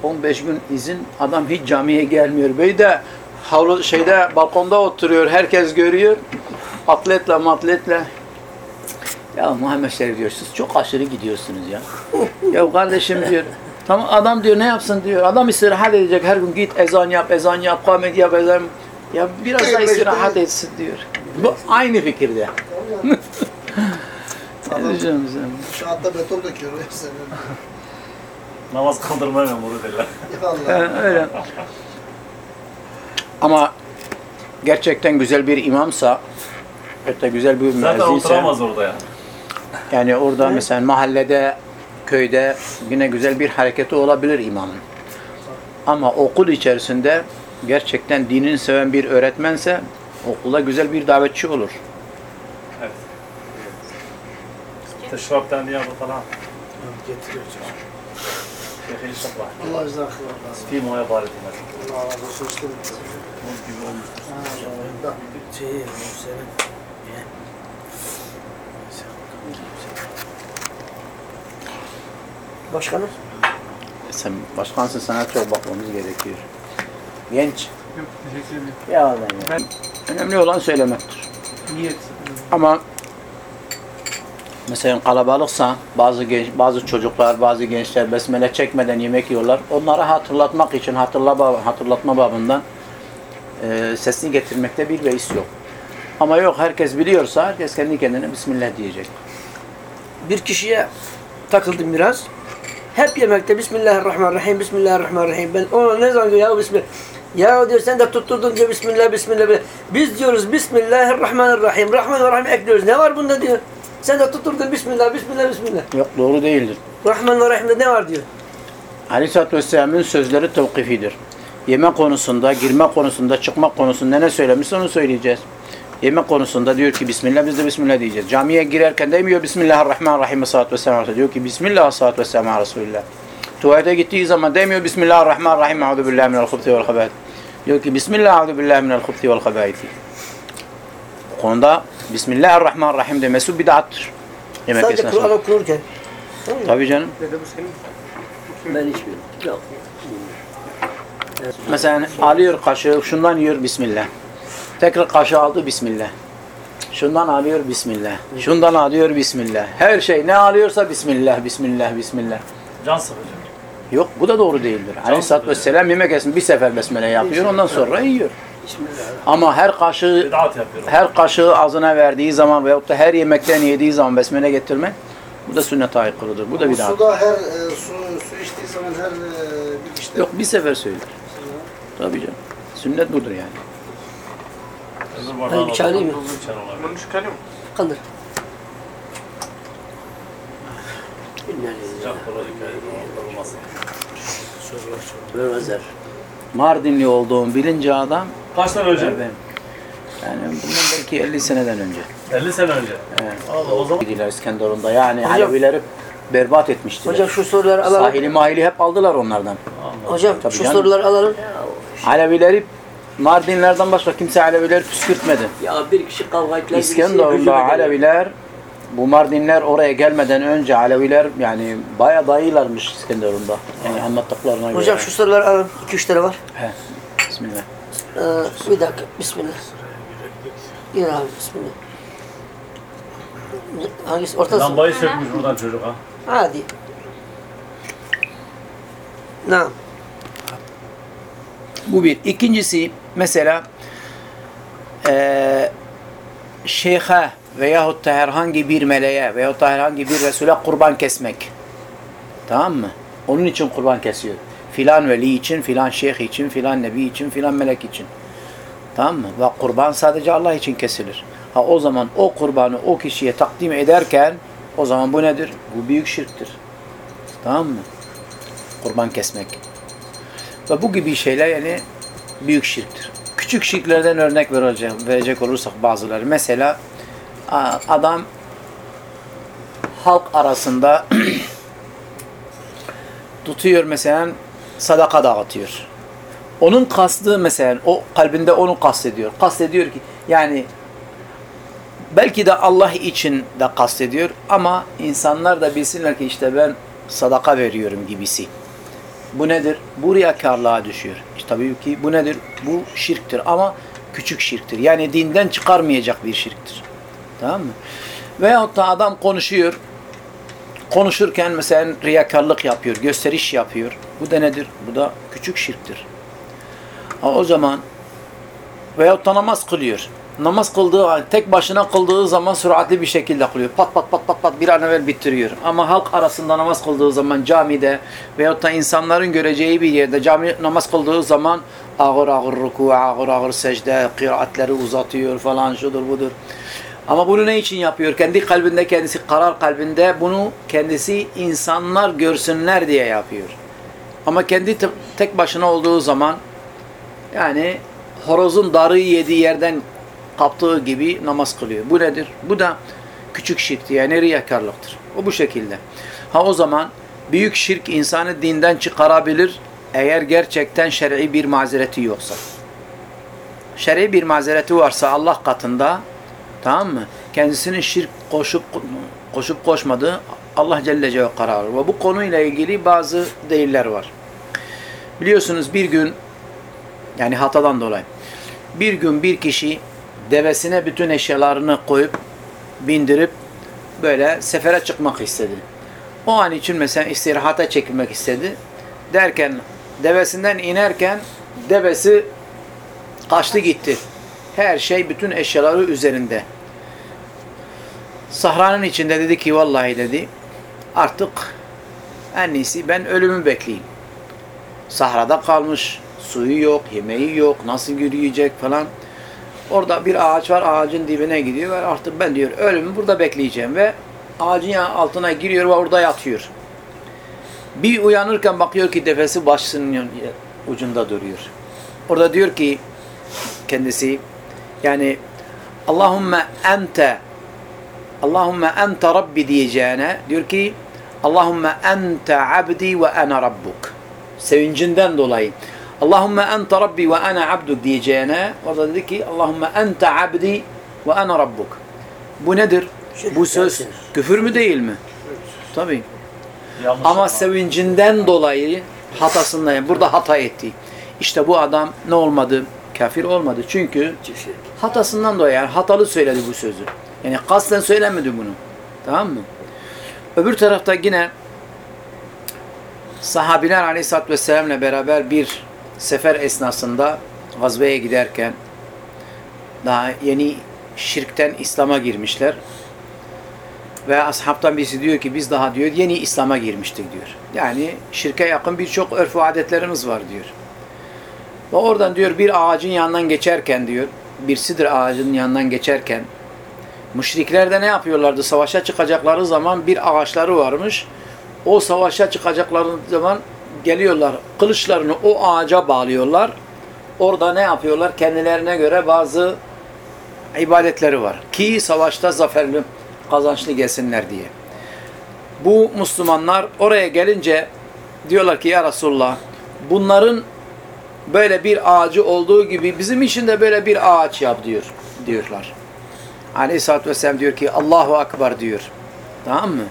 15 gün izin adam hiç camiye gelmiyor. Böyle de havlu şeyde balkonda oturuyor. Herkes görüyor. Atletle matletle. Ya Muhammed Şerif diyor siz çok aşırı gidiyorsunuz ya. ya kardeşim diyor. Tamam adam diyor ne yapsın diyor. Adam istirahat edecek her gün git ezan yap, ezan yap, kamet yap, ezan. Ya biraz daha istirahat etsin diyor. Bu aynı fikirde. Adam sana? şahatta beton döküyor. yüzden. Namaz kaldırma memuru derler. Ya Allah. Yani öyle. Ama gerçekten güzel bir imamsa hatta güzel bir Zaten müezzinse oturamaz orada ya. Yani orada mesela mahallede köyde yine güzel bir hareketi olabilir imamın. Ama okul içerisinde gerçekten dinini seven bir öğretmense okulda güzel bir davetçi olur. Evet. Teşraf derneği bu falan. Getiriyor. Şeyh İştah var. Allah razı olsun. Fi muaya bari. Allah razı olsun. gibi olmuş. Ha, Şey, o senin. Başkanım. Sen başkansın sana çok bakmamız gerekiyor. Genç. Yok, teşekkür ederim. Ya Allah ya. Önemli olan söylemektir. Niyet. Ama mesela kalabalıksa bazı genç, bazı çocuklar, bazı gençler besmele çekmeden yemek yiyorlar. Onlara hatırlatmak için hatırla, hatırlatma babından e, sesini getirmekte bir beis yok. Ama yok herkes biliyorsa herkes kendi kendine Bismillah diyecek. Bir kişiye takıldım biraz. Hep yemekte Bismillahirrahmanirrahim, Bismillahirrahmanirrahim. Ben ona ne zaman diyor ya Bismillah. Ya diyor sen de tutturdun diyor Bismillah, Bismillah. Biz diyoruz Bismillahirrahmanirrahim. Rahman ve Rahim ekliyoruz. Ne var bunda diyor. Sen de tutturdun Bismillah, Bismillah, Bismillah. Yok doğru değildir. Rahman ve Rahim'de ne var diyor. Aleyhisselatü Vesselam'ın sözleri tevkifidir. Yeme konusunda, girme konusunda, çıkma konusunda ne söylemişse onu söyleyeceğiz. Yeme konusunda diyor ki Bismillah biz de Bismillah diyeceğiz. Camiye girerken demiyor Bismillahirrahmanirrahim sallallahu vesselam. Diyor ki Bismillah sallallahu vesselam Resulullah. Tuvalete gittiği zaman demiyor Bismillahirrahmanirrahim. Euzu billahi minel hubthi vel habait. Diyor ki Bismillah euzu billahi minel hubthi vel habait. Bu konuda Bismillahirrahmanirrahim demesi bid'attır. Yemek Sadece Kur'an okunurken. Tabii canım. Dede bu senin. Ben içmiyorum. Yok. Mesela alıyor kaşığı, şundan yiyor Bismillah. Tekrar kaşığı aldı Bismillah. Şundan alıyor Bismillah. Şundan alıyor Bismillah. Her şey ne alıyorsa Bismillah, Bismillah, Bismillah. Can sıkıcı. Yok bu da doğru değildir. Aleyhisselatü Vesselam yemek esnasında bir sefer besmele yapıyor ondan sonra yiyor. Ama her kaşığı her kaşığı ağzına verdiği zaman veyahut da her yemekten yediği zaman besmele getirmek bu da sünnete aykırıdır. Bu da bir daha. suda her e, su, su içtiği zaman her e, bir işte. Yok bir sefer söyler. Tabii canım. Sünnet budur yani. Çay alayım mı? olduğu için olabilir. Bunu çıkarıyor mu? Kaldır. Vermezler. Mardinli olduğum bilince adam Kaç sene önce? ben. Yani bundan belki 50 seneden önce. 50 sene önce. Evet. Allah o zaman Gidiler İskenderun'da. Yani Hocam- Alevileri berbat etmiştiler. Hocam şu soruları alalım. Sahili mahili hep aldılar onlardan. Hocam Tabii şu canım. soruları alalım. Alevileri Mardinlerden başka kimse Alevileri püskürtmedi. Ya bir kişi kavga ettiler. İskenderun'da. Aleviler bu Mardinler oraya gelmeden önce Aleviler yani bayağı dayılarmış İskenderun'da. Yani anlattıklarına göre. Hocam şu soruları alalım. 2-3 tane var. He. Bismillah. Ee, bir dakika. Bismillah. Gir abi. Bismillah. Hangisi? Ortası. lambayı sökmüş buradan çocuk ha. Hadi. Naam. Bu bir. İkincisi mesela eee şeyhe veyahut da herhangi bir meleğe veyahut da herhangi bir Resul'e kurban kesmek. Tamam mı? Onun için kurban kesiyor. Filan veli için, filan şeyh için, filan nebi için, filan melek için. Tamam mı? Ve kurban sadece Allah için kesilir. Ha o zaman o kurbanı o kişiye takdim ederken o zaman bu nedir? Bu büyük şirktir. Tamam mı? Kurban kesmek. Ve bu gibi şeyler yani büyük şirktir. Küçük şirklerden örnek verecek, verecek olursak bazıları. Mesela adam halk arasında tutuyor mesela sadaka dağıtıyor. Onun kastı mesela o kalbinde onu kastediyor. Kastediyor ki yani belki de Allah için de kastediyor ama insanlar da bilsinler ki işte ben sadaka veriyorum gibisi. Bu nedir? Bu riyakarlığa düşüyor. İşte tabii ki bu nedir? Bu şirktir ama küçük şirktir. Yani dinden çıkarmayacak bir şirktir. Tamam mı? Veyahut da adam konuşuyor. Konuşurken mesela riyakarlık yapıyor, gösteriş yapıyor. Bu da nedir? Bu da küçük şirktir. O zaman veyahut da namaz kılıyor. Namaz kıldığı, tek başına kıldığı zaman süratli bir şekilde kılıyor. Pat pat pat pat pat bir an evvel bitiriyor. Ama halk arasında namaz kıldığı zaman camide veyahut da insanların göreceği bir yerde cami namaz kıldığı zaman ağır ağır ruku, ağır ağır secde, kıraatleri uzatıyor falan şudur budur. Ama bunu ne için yapıyor? Kendi kalbinde kendisi karar kalbinde bunu kendisi insanlar görsünler diye yapıyor. Ama kendi te- tek başına olduğu zaman yani horozun darı yediği yerden kaptığı gibi namaz kılıyor. Bu nedir? Bu da küçük şirktir yani riyakarlıktır. O bu şekilde. Ha o zaman büyük şirk insanı dinden çıkarabilir eğer gerçekten şer'i bir mazereti yoksa. Şer'i bir mazereti varsa Allah katında tamam mı? Kendisinin şirk koşup koşup koşmadığı Allah Celle Celle kararı. Ve bu konuyla ilgili bazı değiller var. Biliyorsunuz bir gün yani hatadan dolayı. Bir gün bir kişi devesine bütün eşyalarını koyup bindirip böyle sefere çıkmak istedi. O an için mesela istirahata çekilmek istedi. Derken devesinden inerken devesi kaçtı gitti. Her şey bütün eşyaları üzerinde. Sahranın içinde dedi ki vallahi dedi artık en iyisi ben ölümü bekleyeyim. Sahrada kalmış, suyu yok, yemeği yok, nasıl yürüyecek falan. Orada bir ağaç var, ağacın dibine gidiyor ve artık ben diyor ölümü burada bekleyeceğim ve ağacın altına giriyor ve orada yatıyor. Bir uyanırken bakıyor ki defesi başının ucunda duruyor. Orada diyor ki kendisi yani Allahümme ente Allahümme ente Rabbi diyeceğine diyor ki Allahümme ente abdi ve ana rabbuk. Sevincinden dolayı. Allahümme ente Rabbi ve ana abduk diyeceğine orada dedi ki Allahümme ente abdi ve ana rabbuk. Bu nedir? Şirk Bu söz küfür mü değil mi? Tabii. Yanlış Ama ama. sevincinden dolayı hatasından yani burada hata etti. İşte bu adam ne olmadı? Kafir olmadı. Çünkü hatasından dolayı yani hatalı söyledi bu sözü. Yani kasten söylemedi bunu. Tamam mı? Öbür tarafta yine sahabiler aleyhissalatü vesselam'la beraber bir sefer esnasında gazveye giderken daha yeni şirkten İslam'a girmişler. Ve ashabtan birisi diyor ki biz daha diyor yeni İslam'a girmiştik diyor. Yani şirke yakın birçok örf ve adetlerimiz var diyor. Ve oradan diyor bir ağacın yanından geçerken diyor, bir sidir ağacının yanından geçerken müşrikler de ne yapıyorlardı? Savaşa çıkacakları zaman bir ağaçları varmış. o savaşa çıkacakları zaman geliyorlar. Kılıçlarını o ağaca bağlıyorlar. Orada ne yapıyorlar? Kendilerine göre bazı ibadetleri var. Ki savaşta zaferli, kazançlı gelsinler diye. Bu Müslümanlar oraya gelince diyorlar ki ya Resulullah bunların böyle bir ağacı olduğu gibi bizim için de böyle bir ağaç yap diyor diyorlar. Aleyhisselatü Vesselam diyor ki Allahu Akbar diyor. Tamam mı?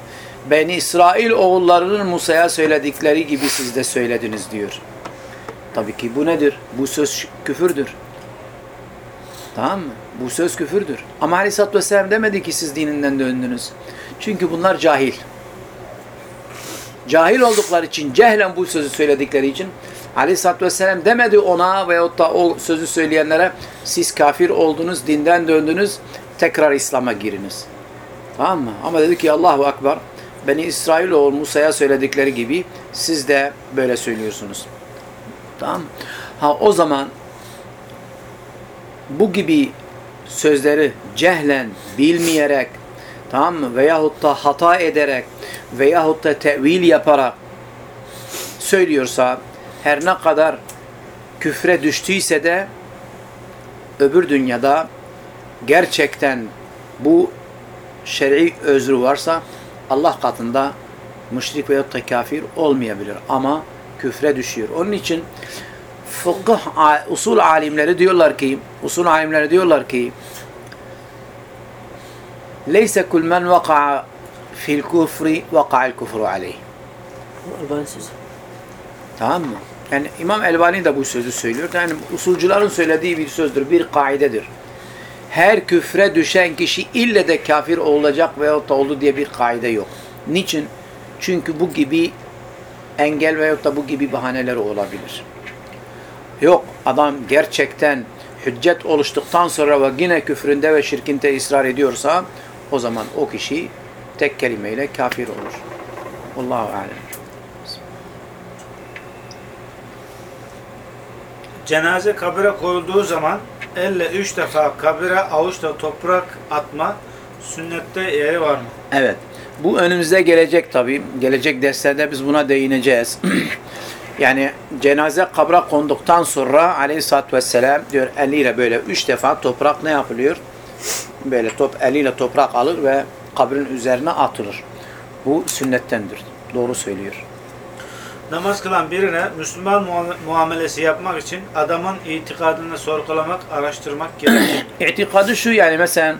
Beni İsrail oğullarının Musa'ya söyledikleri gibi siz de söylediniz diyor. Tabii ki bu nedir? Bu söz küfürdür. Tamam mı? Bu söz küfürdür. Ama Aleyhisselatü Vesselam demedi ki siz dininden döndünüz. Çünkü bunlar cahil. Cahil oldukları için, cehlen bu sözü söyledikleri için Aleyhisselatü Vesselam demedi ona veyahut da o sözü söyleyenlere siz kafir oldunuz, dinden döndünüz, tekrar İslam'a giriniz. Tamam mı? Ama dedi ki Allahu Akbar, Beni İsrailoğlu Musa'ya söyledikleri gibi siz de böyle söylüyorsunuz. Tamam? Ha o zaman bu gibi sözleri cehlen, bilmeyerek, tamam mı? Veyahut da hata ederek veyahut da tevil yaparak söylüyorsa her ne kadar küfre düştüyse de öbür dünyada gerçekten bu şer'i özrü varsa Allah katında müşrik veyahut da kafir olmayabilir ama küfre düşüyor. Onun için fıkıh usul alimleri diyorlar ki usul alimleri diyorlar ki leyse kul men vaka'a fil kufri vaka'al kufru aleyh. Albani sözü. Tamam mı? Yani İmam Elbani de bu sözü söylüyor. Yani usulcuların söylediği bir sözdür, bir kaidedir. Her küfre düşen kişi ille de kafir olacak veyahut da oldu diye bir kaide yok. Niçin? Çünkü bu gibi engel veyahut da bu gibi bahaneleri olabilir. Yok, adam gerçekten hüccet oluştuktan sonra ve yine küfründe ve şirkinde ısrar ediyorsa o zaman o kişi tek kelimeyle kafir olur. Allahu alem. Cenaze kabire koyulduğu zaman elle üç defa kabire avuçla toprak atma sünnette yeri var mı? Evet. Bu önümüzde gelecek tabii. Gelecek derslerde biz buna değineceğiz. yani cenaze kabra konduktan sonra aleyhissalatü vesselam diyor eliyle böyle üç defa toprak ne yapılıyor? Böyle top eliyle toprak alır ve kabrin üzerine atılır. Bu sünnettendir. Doğru söylüyor. Namaz kılan birine Müslüman muam- muamelesi yapmak için adamın itikadını sorgulamak, araştırmak gerekir. İtikadı şu yani mesela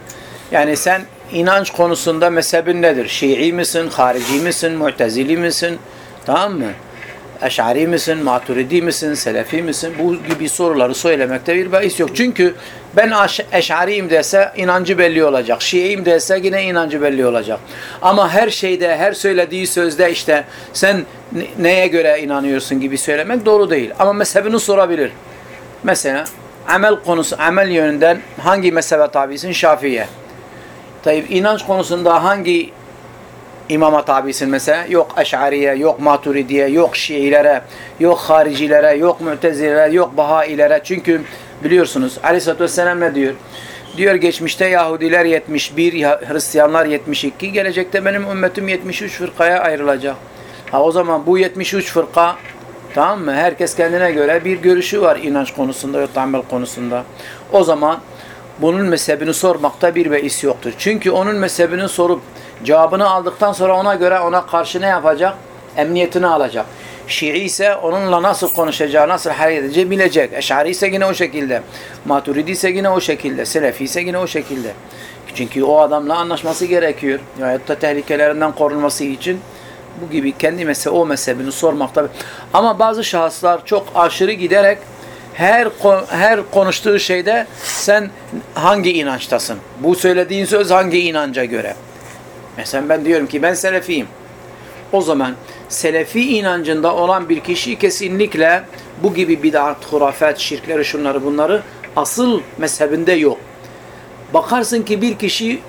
yani sen inanç konusunda mezhebin nedir? Şii misin, harici misin, mu'tezili misin? Tamam mı? Eş'ari misin, maturidi misin, selefi misin? Bu gibi soruları söylemekte bir bahis yok. Çünkü ben eş'ariyim dese inancı belli olacak. Şiiyim dese yine inancı belli olacak. Ama her şeyde, her söylediği sözde işte sen ne- neye göre inanıyorsun gibi söylemek doğru değil. Ama mezhebini sorabilir. Mesela amel konusu, amel yönünden hangi mezhebe tabisin? Şafii'ye. Tayyip inanç konusunda hangi imama tabisin mesela? Yok Eş'ariye, yok Maturidiye, yok Şiilere, yok haricilere, yok Mu'tezilere, yok Bahailere. Çünkü biliyorsunuz Aleyhisselatü Vesselam ne diyor? Diyor geçmişte Yahudiler 71, Ya- Hristiyanlar 72, gelecekte benim ümmetim 73 fırkaya ayrılacak. Ha o zaman bu 73 fırka tamam mı? Herkes kendine göre bir görüşü var inanç konusunda ya amel konusunda. O zaman bunun mezhebini sormakta bir beis yoktur. Çünkü onun mezhebini sorup cevabını aldıktan sonra ona göre ona karşı ne yapacak? Emniyetini alacak. Şii ise onunla nasıl konuşacağı, nasıl hareket edeceği bilecek. Eş'ari ise yine o şekilde. Maturidi ise yine o şekilde. Selefi ise yine o şekilde. Çünkü o adamla anlaşması gerekiyor. Veyahut da tehlikelerinden korunması için bu gibi kendi mezhebi, o mezhebini sormakta. Ama bazı şahıslar çok aşırı giderek her her konuştuğu şeyde sen hangi inançtasın? Bu söylediğin söz hangi inanca göre? Mesela ben diyorum ki ben selefiyim. O zaman selefi inancında olan bir kişi kesinlikle bu gibi bid'at, hurafet, şirkleri, şunları bunları asıl mezhebinde yok. Bakarsın ki bir kişi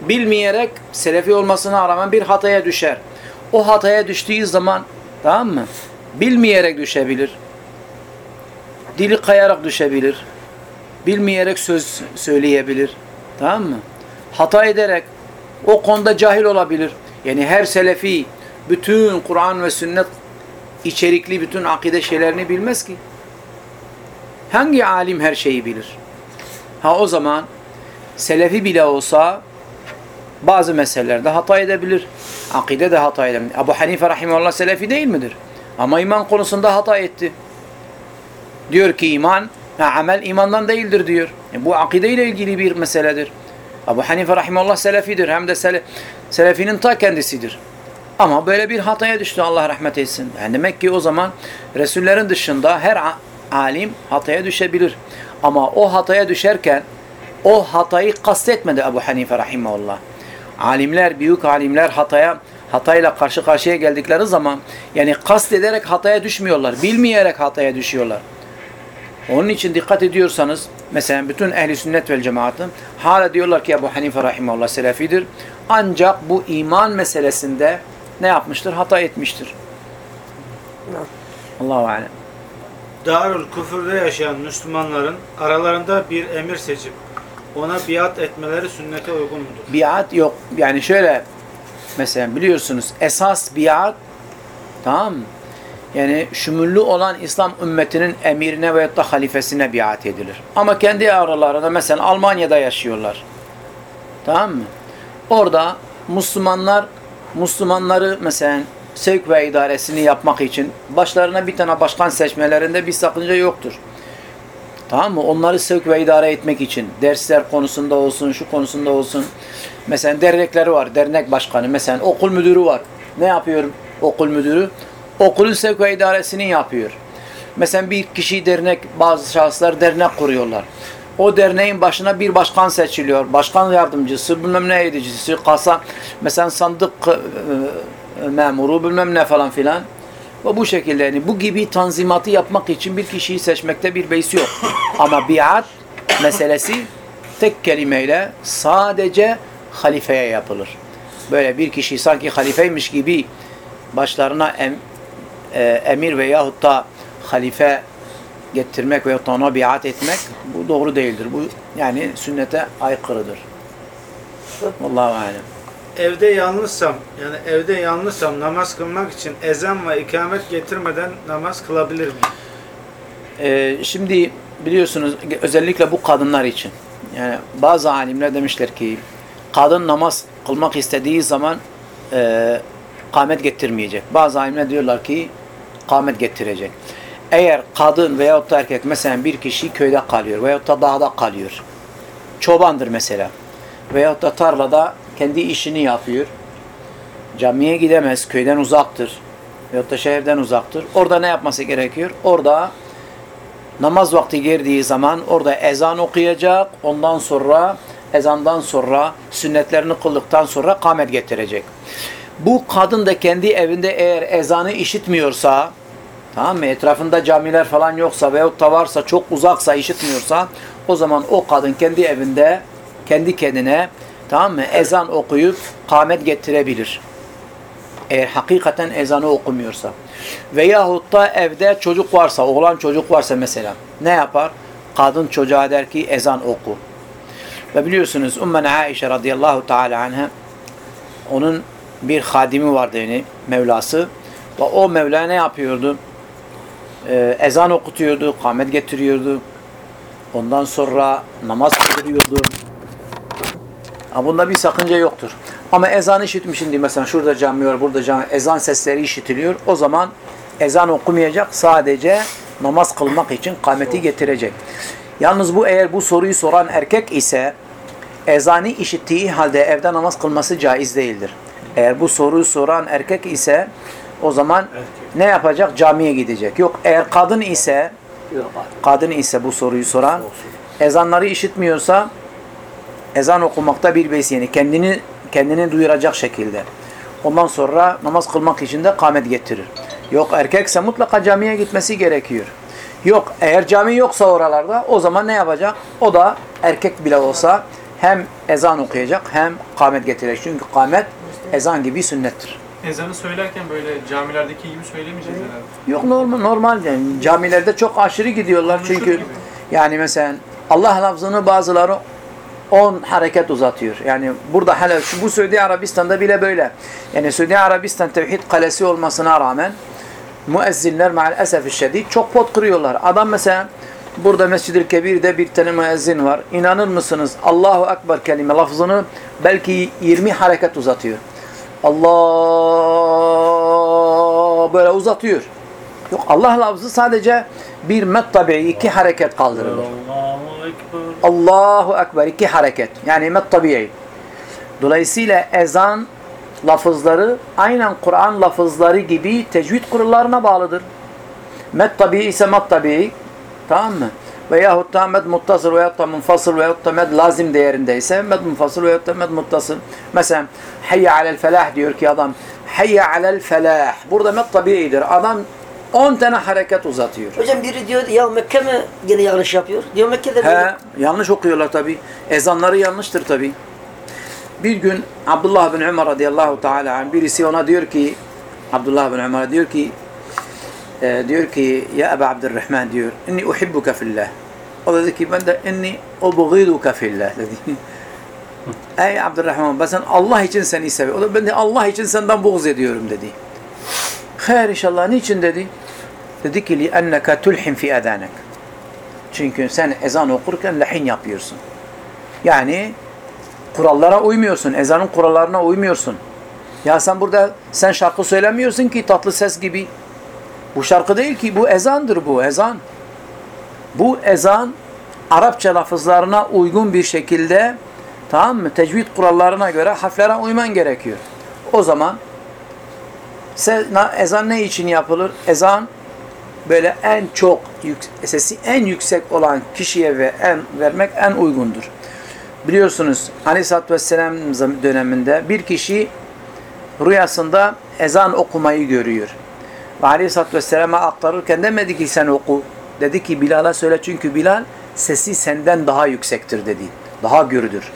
bilmeyerek selefi olmasına rağmen bir hataya düşer. O hataya düştüğü zaman tamam mı? Bilmeyerek düşebilir. Dili kayarak düşebilir. Bilmeyerek söz söyleyebilir. Tamam mı? Hata ederek o konuda cahil olabilir. Yani her selefi bütün Kur'an ve sünnet içerikli bütün akide şeylerini bilmez ki. Hangi alim her şeyi bilir? Ha o zaman selefi bile olsa bazı meselelerde hata edebilir. Akide de hata edebilir. Ebu Hanife rahimahullah selefi değil midir? Ama iman konusunda hata etti. Diyor ki iman, ha, amel imandan değildir diyor. E, bu akide ile ilgili bir meseledir. Ebu Hanife rahimahullah selefidir. Hem de sele, selefinin ta kendisidir. Ama böyle bir hataya düştü Allah rahmet etsin. Yani demek ki o zaman Resullerin dışında her alim hataya düşebilir. Ama o hataya düşerken o hatayı kastetmedi Ebu Hanife rahimahullah. Alimler, büyük alimler hataya hatayla karşı karşıya geldikleri zaman yani kast ederek hataya düşmüyorlar. Bilmeyerek hataya düşüyorlar. Onun için dikkat ediyorsanız mesela bütün ehli sünnet vel cemaatın hala diyorlar ki Ebu Hanife rahimahullah selefidir. Ancak bu iman meselesinde ne yapmıştır? Hata etmiştir. Allahu alem. Darül küfürde yaşayan Müslümanların aralarında bir emir seçip ona biat etmeleri sünnete uygun mudur? Biat yok. Yani şöyle mesela biliyorsunuz esas biat tamam mı? Yani şümüllü olan İslam ümmetinin emirine veyahut da halifesine biat edilir. Ama kendi aralarında mesela Almanya'da yaşıyorlar. Tamam mı? Orada Müslümanlar Müslümanları mesela sevk ve idaresini yapmak için başlarına bir tane başkan seçmelerinde bir sakınca yoktur. Tamam mı? Onları sevk ve idare etmek için dersler konusunda olsun, şu konusunda olsun. Mesela dernekleri var, dernek başkanı. Mesela okul müdürü var. Ne yapıyor okul müdürü? Okulun sevk ve idaresini yapıyor. Mesela bir kişi dernek, bazı şahıslar dernek kuruyorlar. O derneğin başına bir başkan seçiliyor. Başkan yardımcısı, bilmem ne edicisi, kasa, mesela sandık e, e, memuru, bilmem ne falan filan. Ve bu şekilde yani bu gibi tanzimatı yapmak için bir kişiyi seçmekte bir beis yok. Ama biat meselesi tek kelimeyle sadece halifeye yapılır. Böyle bir kişi sanki halifeymiş gibi başlarına em, e, emir veyahut da halife getirmek veyahut da ona biat etmek bu doğru değildir. Bu yani sünnete aykırıdır. Allahu alem. Evde yalnızsam yani evde yalnızsam namaz kılmak için ezan ve ikamet getirmeden namaz kılabilir miyim? Ee, şimdi biliyorsunuz özellikle bu kadınlar için. Yani bazı alimler demişler ki kadın namaz kılmak istediği zaman e, kâmet getirmeyecek. Bazı alimler diyorlar ki kâmet getirecek. Eğer kadın veyahut da erkek mesela bir kişi köyde kalıyor veyahut da dağda kalıyor. Çobandır mesela. Veyahut da tarlada kendi işini yapıyor. Camiye gidemez, köyden uzaktır. Veyahut da şehirden uzaktır. Orada ne yapması gerekiyor? Orada namaz vakti girdiği zaman orada ezan okuyacak. Ondan sonra ezandan sonra sünnetlerini kıldıktan sonra kâmet getirecek. Bu kadın da kendi evinde eğer ezanı işitmiyorsa tamam mı? Etrafında camiler falan yoksa veyahut da varsa çok uzaksa işitmiyorsa o zaman o kadın kendi evinde kendi kendine tamam mı? Ezan okuyup kâmet getirebilir. Eğer hakikaten ezanı okumuyorsa. Veyahut da evde çocuk varsa, oğlan çocuk varsa mesela ne yapar? Kadın çocuğa der ki ezan oku. Ve biliyorsunuz Ummen Aişe radıyallahu teala anha onun bir hadimi vardı yani Mevlası. Ve o Mevla ne yapıyordu? Ee, ezan okutuyordu, kâmet getiriyordu. Ondan sonra namaz kıldırıyordu. Ha, bunda bir sakınca yoktur. Ama ezan işitmişsin diye mesela şurada cami var, burada cami, ezan sesleri işitiliyor. O zaman ezan okumayacak, sadece namaz kılmak için kâmeti getirecek. Yalnız bu eğer bu soruyu soran erkek ise ezanı işittiği halde evde namaz kılması caiz değildir. Eğer bu soruyu soran erkek ise o zaman ne yapacak? Camiye gidecek. Yok eğer kadın ise kadın ise bu soruyu soran ezanları işitmiyorsa ezan okumakta bir beys yani kendini kendini duyuracak şekilde. Ondan sonra namaz kılmak için de kâmet getirir. Yok erkekse mutlaka camiye gitmesi gerekiyor. Yok eğer cami yoksa oralarda o zaman ne yapacak? O da erkek bile olsa hem ezan okuyacak hem kâmet getirecek. Çünkü kâmet ezan gibi sünnettir. Ezanı söylerken böyle camilerdeki gibi söylemeyeceğiz herhalde. Yok normal normal yani camilerde çok aşırı gidiyorlar Konuşur çünkü gibi. yani mesela Allah lafzını bazıları 10 hareket uzatıyor. Yani burada hala şu bu Suudi Arabistan'da bile böyle. Yani Suudi Arabistan tevhid kalesi olmasına rağmen müezzinler maalesef şiddet çok pot kırıyorlar. Adam mesela burada Mescid-i Kebir'de bir tane müezzin var. İnanır mısınız? Allahu Ekber kelime lafzını belki 20 hareket uzatıyor. Allah böyle uzatıyor. Yok Allah lafzı sadece bir met tabi iki hareket kaldırılır. Allahu Ekber. Allahu Ekber iki hareket. Yani met tabi'i. Dolayısıyla ezan lafızları aynen Kur'an lafızları gibi tecvid kurallarına bağlıdır. Met tabi'i ise met tabi'i. Tamam mı? Veyahut da med muttasıl veyahut da munfasıl veyahut da med lazim değerindeyse med munfasıl veyahut da med muttasıl. Mesela hayye alel felah diyor ki adam hayye alel felah. Burada med tabi'idir. Adam 10 tane hareket uzatıyor. Hocam biri diyor ya Mekke mi gene yanlış yapıyor? Diyor Mekke'de. He, yanlış okuyorlar tabi. Ezanları yanlıştır tabi. Bir gün Abdullah bin Ömer radıyallahu teala birisi ona diyor ki Abdullah bin Ömer diyor ki e, diyor ki ya Ebu Abdurrahman diyor inni uhibbuka fillah. O dedi ki ben de inni ubghiduka fillah dedi. Ey Abdurrahman ben sen Allah için seni seviyorum. O da ben de Allah için senden buğz ediyorum dedi. Hayır inşallah niçin dedi. Dedi ki li enneke tulhim fi adanek. Çünkü sen ezan okurken lehin yapıyorsun. Yani kurallara uymuyorsun. Ezanın kurallarına uymuyorsun. Ya sen burada sen şarkı söylemiyorsun ki tatlı ses gibi. Bu şarkı değil ki bu ezandır bu ezan. Bu ezan Arapça lafızlarına uygun bir şekilde tamam mı? Tecvid kurallarına göre harflere uyman gerekiyor. O zaman ezan ne için yapılır? Ezan böyle en çok sesi en yüksek olan kişiye ve en vermek en uygundur. Biliyorsunuz Aleyhisselatü Vesselam zam- döneminde bir kişi rüyasında ezan okumayı görüyor. Ve Aleyhisselatü Vesselam'a aktarırken demedi ki sen oku. Dedi ki Bilal'a söyle çünkü Bilal sesi senden daha yüksektir dedi. Daha gürdür.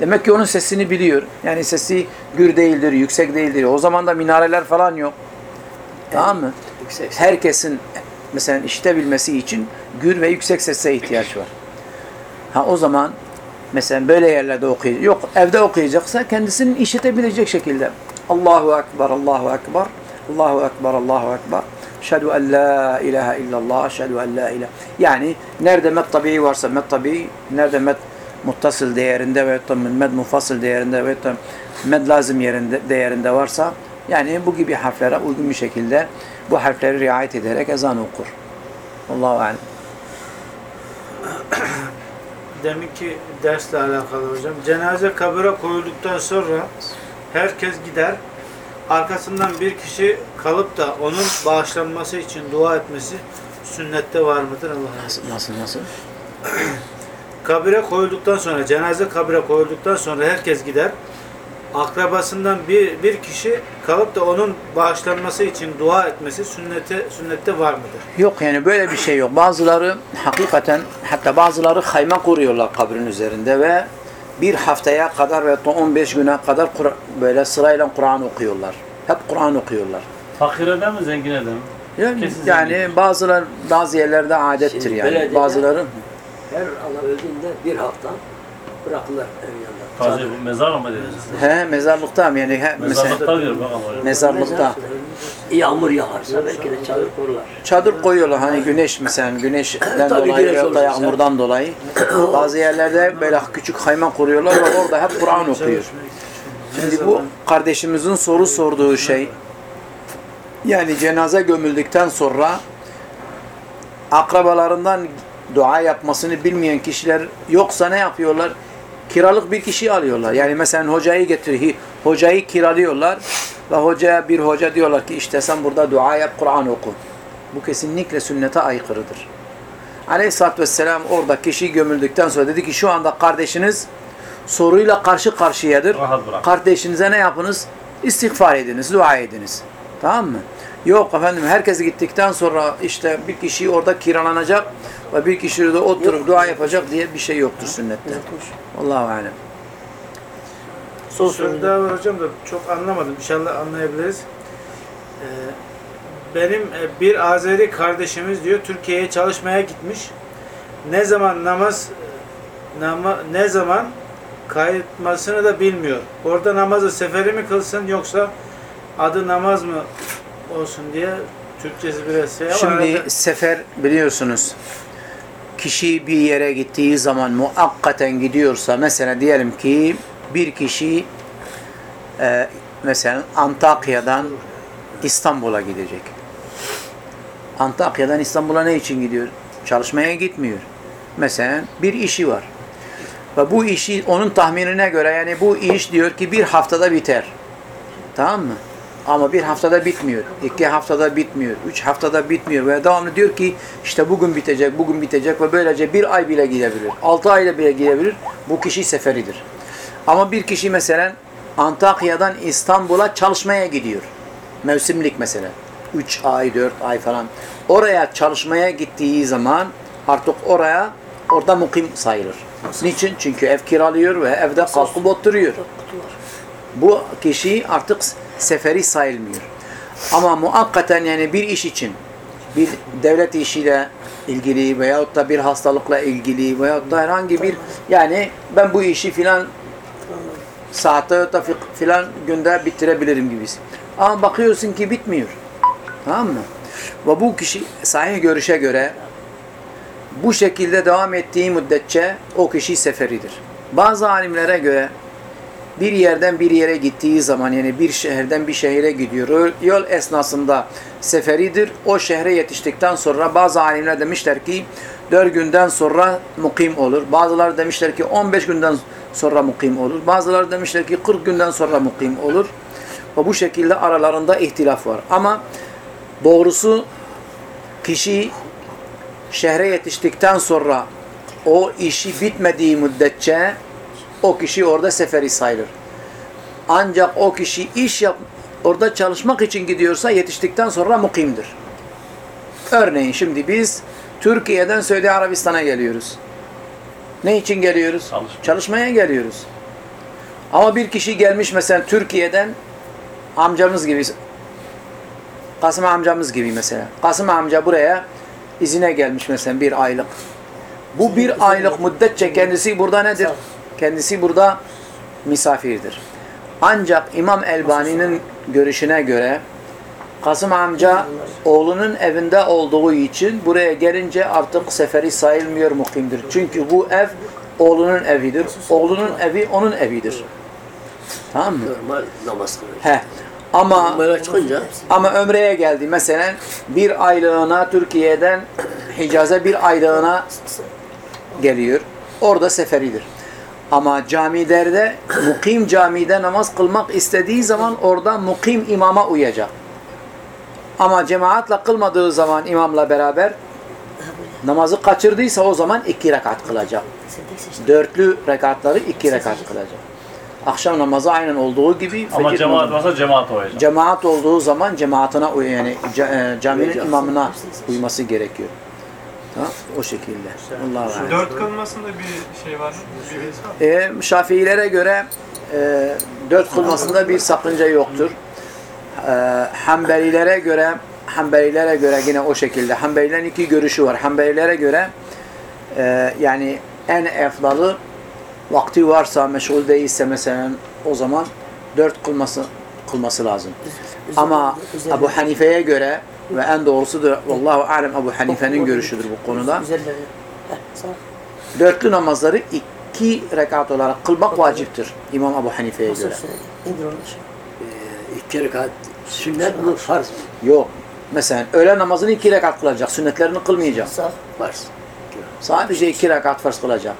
Demek ki onun sesini biliyor. Yani sesi gür değildir, yüksek değildir. O zaman da minareler falan yok. Tamam mı? Yüksek. Herkesin mesela işitebilmesi için gür ve yüksek sese ihtiyaç var. Ha o zaman mesela böyle yerlerde okuyacak. Yok evde okuyacaksa kendisinin işitebilecek şekilde. Allahu Ekber, Allahu Ekber, Allahu Ekber, Allahu Ekber. Eşhedü en la ilahe illallah, eşhedü en la ilahe. Yani nerede met tabii varsa met tabii, nerede met muttasıl değerinde ve med mufasıl değerinde ve med lazım yerinde değerinde varsa yani bu gibi harflere uygun bir şekilde bu harfleri riayet ederek ezan okur. Allahu alem. Deminki dersle alakalı hocam. Cenaze kabire koyulduktan sonra herkes gider. Arkasından bir kişi kalıp da onun bağışlanması için dua etmesi sünnette var mıdır Allah'a? Nasıl nasıl nasıl? Kabire koyulduktan sonra, cenaze kabire koyulduktan sonra herkes gider. Akrabasından bir, bir kişi kalıp da onun bağışlanması için dua etmesi sünnete, sünnette var mıdır? Yok yani böyle bir şey yok. Bazıları hakikaten hatta bazıları hayma kuruyorlar kabrin üzerinde ve bir haftaya kadar ve 15 güne kadar Kur- böyle sırayla Kur'an okuyorlar. Hep Kur'an okuyorlar. Fakire mi zengine de mi? Yani, Kesin yani bazıları bazı yerlerde adettir Şimdi yani. Bazıları Her Allah öldüğünde bir hafta bırakırlar evin yanında. Taze bu mezar mı dediniz? he mezarlıkta mı yani he, mesela Mezarlıkta diyor bakalım oraya. mezarlıkta Yağmur yağarsa belki de çadır kururlar. çadır koyuyorlar hani güneş mesela güneşten Tabii dolayı güneş ya da olursa. yağmurdan dolayı. Bazı yerlerde böyle küçük hayma kuruyorlar ve orada hep Kur'an okuyor. Şimdi bu kardeşimizin soru sorduğu şey yani cenaze gömüldükten sonra akrabalarından dua yapmasını bilmeyen kişiler yoksa ne yapıyorlar? Kiralık bir kişi alıyorlar. Yani mesela hocayı getiriyor. Hocayı kiralıyorlar ve hocaya bir hoca diyorlar ki işte sen burada dua yap, Kur'an oku. Bu kesinlikle sünnete aykırıdır. Aleyhisselatü Vesselam orada kişi gömüldükten sonra dedi ki şu anda kardeşiniz soruyla karşı karşıyadır. Kardeşinize ne yapınız? İstiğfar ediniz, dua ediniz. Tamam mı? Yok efendim herkes gittikten sonra işte bir kişi orada kiralanacak ve bir kişi de oturup dua yapacak diye bir şey yoktur sünnette. Allahu alem. Son soru daha var hocam da çok anlamadım. İnşallah anlayabiliriz. Ee, benim e, bir Azeri kardeşimiz diyor Türkiye'ye çalışmaya gitmiş. Ne zaman namaz e, nama, ne zaman kayıtmasını da bilmiyor. Orada namazı seferi mi kılsın yoksa adı namaz mı olsun diye Türkçesi biraz şey ama Şimdi herhalde- sefer biliyorsunuz kişi bir yere gittiği zaman muakkaten gidiyorsa mesela diyelim ki bir kişi e, mesela Antakya'dan İstanbul'a gidecek. Antakya'dan İstanbul'a ne için gidiyor? Çalışmaya gitmiyor. Mesela bir işi var. Ve bu işi onun tahminine göre yani bu iş diyor ki bir haftada biter. Tamam mı? Ama bir haftada bitmiyor. iki haftada bitmiyor. Üç haftada bitmiyor. Ve devamlı diyor ki işte bugün bitecek, bugün bitecek ve böylece bir ay bile gidebilir. Altı ayda bile gidebilir. Bu kişi seferidir. Ama bir kişi mesela Antakya'dan İstanbul'a çalışmaya gidiyor. Mevsimlik mesela. Üç ay, dört ay falan. Oraya çalışmaya gittiği zaman artık oraya orada mukim sayılır. Niçin? Çünkü ev kiralıyor ve evde kalkıp oturuyor bu kişi artık seferi sayılmıyor. Ama muakkaten yani bir iş için, bir devlet işiyle ilgili veyahut da bir hastalıkla ilgili veyahut da herhangi bir yani ben bu işi filan saatte ya da fi- filan günde bitirebilirim gibisi. Ama bakıyorsun ki bitmiyor. Tamam mı? Ve bu kişi sahih görüşe göre bu şekilde devam ettiği müddetçe o kişi seferidir. Bazı alimlere göre bir yerden bir yere gittiği zaman yani bir şehirden bir şehire gidiyor. Yol esnasında seferidir. O şehre yetiştikten sonra bazı alimler demişler ki 4 günden sonra mukim olur. Bazıları demişler ki 15 günden sonra mukim olur. Bazıları demişler ki 40 günden sonra mukim olur. Ve bu şekilde aralarında ihtilaf var. Ama doğrusu kişi şehre yetiştikten sonra o işi bitmediği müddetçe o kişi orada seferi sayılır. Ancak o kişi iş yap, orada çalışmak için gidiyorsa yetiştikten sonra mukimdir. Örneğin şimdi biz Türkiye'den Suudi Arabistan'a geliyoruz. Ne için geliyoruz? Çalışmaya. Çalışmaya geliyoruz. Ama bir kişi gelmiş mesela Türkiye'den amcamız gibi Kasım amcamız gibi mesela. Kasım amca buraya izine gelmiş mesela bir aylık. Bu bir aylık müddetçe kendisi burada nedir? Kendisi burada misafirdir. Ancak İmam Elbani'nin görüşüne göre Kasım amca oğlunun evinde olduğu için buraya gelince artık seferi sayılmıyor mukimdir. Çünkü bu ev oğlunun evidir. Oğlunun evi onun evidir. Tamam mı? Normal namaz kılıyor. He. Ama ama ömreye geldi. Mesela bir aylığına Türkiye'den Hicaz'a bir aylığına geliyor. Orada seferidir. Ama camilerde mukim camide namaz kılmak istediği zaman orada mukim imama uyacak. Ama cemaatle kılmadığı zaman imamla beraber namazı kaçırdıysa o zaman iki rekat kılacak. Dörtlü rekatları iki rekat kılacak. Akşam namazı aynen olduğu gibi Ama cemaat namazı- varsa cemaat uyacak. Cemaat olduğu zaman cemaatine uy yani e, caminin imamına uyması gerekiyor. Tamam? O şekilde. Allah'a emanet. Dört kılmasında bir şey var mı? Bir mı? E, Şafiilere göre e, dört kılmasında bir sakınca yoktur. E, Hanbelilere göre Hanbelilere göre yine o şekilde. Hanbelilerin iki görüşü var. Hanbelilere göre e, yani en efdalı vakti varsa, meşgul değilse mesela o zaman dört kılması kılması lazım. Ama Ebu Hanife'ye göre ve en doğrusudur. Vallahu alem Ebu Hanife'nin görüşüdür bu konuda. Sağ. Dörtlü namazları iki rekat olarak kılmak vaciptir. İmam Ebu Hanife'ye göre. söyleyeyim? Nedir onun şey? e, iki rekat sünnet mi farz mı? Yok. Mesela öğle namazını iki rekat kılacak. Sünnetlerini kılmayacak. Sağ. Farz. Sadece iki rekat farz kılacak.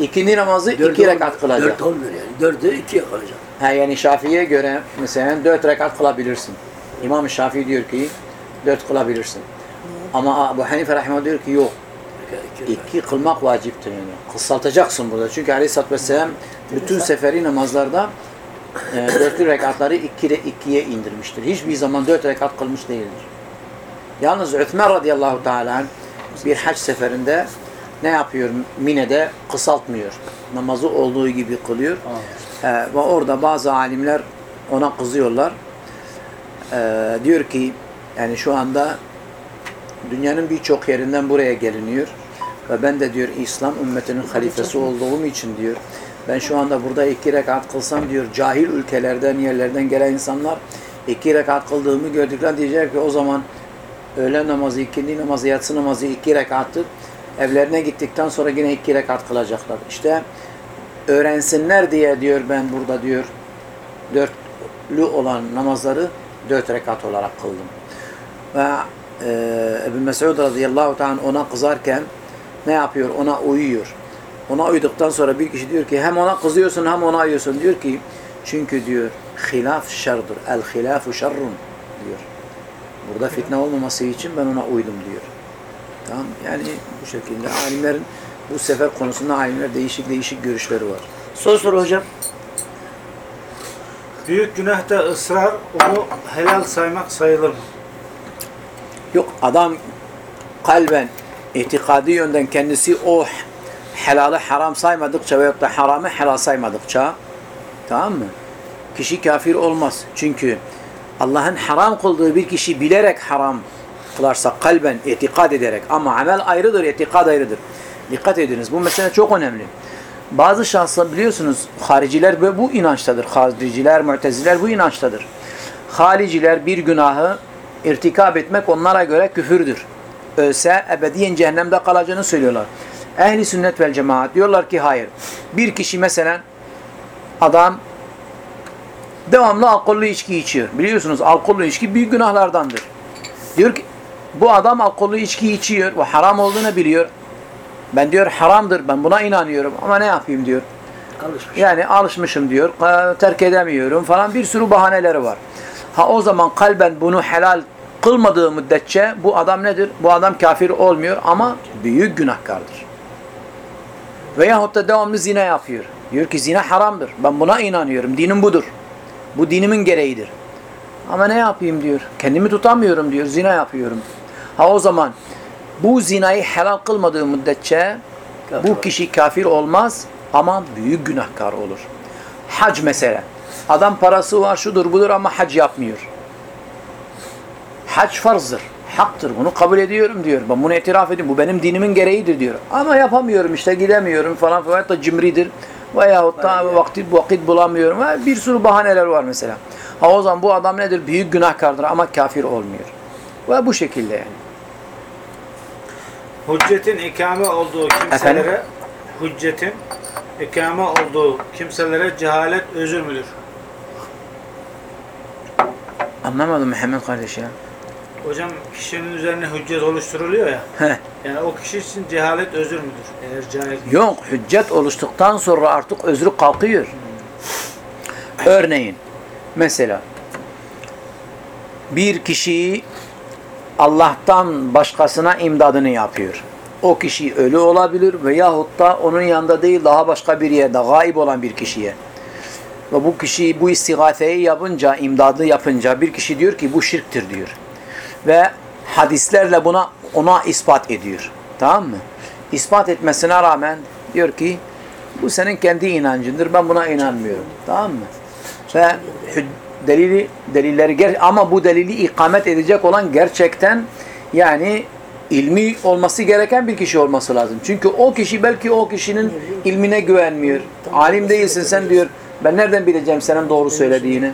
İkindi namazı Dört iki rekat kılacak. Dört olmuyor yani. Dördü ikiye kalacak. Ha, yani Şafii'ye göre mesela dört rekat kılabilirsin. İmam Şafii diyor ki dört kılabilirsin. Ama Ebu Hanife Rahimah diyor ki yok. İki, kılmak vaciptir yani. Kısaltacaksın burada. Çünkü Aleyhisselatü Vesselam bütün seferi namazlarda e, dörtlü rekatları iki, ikiye indirmiştir. Hiçbir zaman dört rekat kılmış değildir. Yalnız Üthman radıyallahu teala bir hac seferinde ne yapıyor? Mine'de kısaltmıyor. Namazı olduğu gibi kılıyor. E, ve orada bazı alimler ona kızıyorlar. E, diyor ki yani şu anda dünyanın birçok yerinden buraya geliniyor. Ve ben de diyor İslam ümmetinin halifesi olduğum için diyor Ben şu anda burada iki rekat kılsam diyor cahil ülkelerden yerlerden gelen insanlar iki rekat kıldığımı gördükler diyecek ki o zaman öğle namazı, ikindi namazı, yatsı namazı iki rekattır. Evlerine gittikten sonra yine iki rekat kılacaklar. İşte öğrensinler diye diyor ben burada diyor dörtlü olan namazları dört rekat olarak kıldım. Ve e, Ebu Mesud radıyallahu ta'ala ona kızarken ne yapıyor? Ona uyuyor. Ona uyduktan sonra bir kişi diyor ki hem ona kızıyorsun hem ona uyuyorsun. Diyor ki çünkü diyor hilaf şerdir. El hilafu şerrun diyor. Burada fitne olmaması için ben ona uydum diyor. Tamam yani bu şekilde alimlerin bu sefer konusunda alimler değişik değişik görüşleri var. Soru soru hocam. Büyük günahta ısrar onu helal saymak sayılır mı? Yok adam kalben itikadi yönden kendisi o helalı haram saymadıkça veyahut da haramı helal saymadıkça tamam mı? Kişi kafir olmaz. Çünkü Allah'ın haram kıldığı bir kişi bilerek haram kılarsa kalben itikad ederek ama amel ayrıdır, itikad ayrıdır. Dikkat ediniz. Bu mesele çok önemli. Bazı şahslar biliyorsunuz hariciler bu inançtadır. Hariciler, müteziler bu inançtadır. Hariciler bir günahı irtikab etmek onlara göre küfürdür. Ölse ebediyen cehennemde kalacağını söylüyorlar. Ehli sünnet vel cemaat diyorlar ki hayır. Bir kişi mesela adam devamlı alkollü içki içiyor. Biliyorsunuz alkollü içki büyük günahlardandır. Diyor ki bu adam alkollü içki içiyor ve haram olduğunu biliyor. Ben diyor haramdır ben buna inanıyorum ama ne yapayım diyor. Alışmış. Yani alışmışım diyor, terk edemiyorum falan bir sürü bahaneleri var. Ha o zaman kalben bunu helal kılmadığı müddetçe bu adam nedir? Bu adam kafir olmuyor ama büyük günahkardır. Veyahut da devamlı zina yapıyor. Diyor ki zina haramdır. Ben buna inanıyorum. Dinim budur. Bu dinimin gereğidir. Ama ne yapayım diyor. Kendimi tutamıyorum diyor. Zina yapıyorum. Ha o zaman bu zinayı helal kılmadığı müddetçe bu kişi kafir olmaz ama büyük günahkar olur. Hac mesela. Adam parası var şudur budur ama hac yapmıyor. Hac farzdır. Haktır. Bunu kabul ediyorum diyor. Ben bunu itiraf ediyorum. Bu benim dinimin gereğidir diyor. Ama yapamıyorum işte gidemiyorum falan falan da cimridir. Veyahut da vakit, vakit bulamıyorum. Ha, Bir sürü bahaneler var mesela. Ha o zaman bu adam nedir? Büyük günahkardır ama kafir olmuyor. Ve bu şekilde yani. Hüccetin ikame olduğu kimselere Efendim? hüccetin ikame olduğu kimselere cehalet özür müdür? Anlamadım Mehmet kardeş ya. Hocam kişinin üzerine hüccet oluşturuluyor ya. Heh. Yani o kişi için cehalet özür müdür? Eğer cahil Yok, hüccet oluştuktan sonra artık özrü kalkıyor. Örneğin, mesela bir kişi Allah'tan başkasına imdadını yapıyor. O kişi ölü olabilir veyahut da onun yanında değil daha başka bir yerde gaib olan bir kişiye. Ve bu kişi bu istigafeyi yapınca, imdadı yapınca bir kişi diyor ki bu şirktir diyor. Ve hadislerle buna ona ispat ediyor. Tamam mı? İspat etmesine rağmen diyor ki bu senin kendi inancındır. Ben buna inanmıyorum. Tamam mı? Ve delili delilleri ama bu delili ikamet edecek olan gerçekten yani ilmi olması gereken bir kişi olması lazım. Çünkü o kişi belki o kişinin ilmine güvenmiyor. Alim değilsin sen diyor. Ben nereden bileceğim senin doğru söylediğini?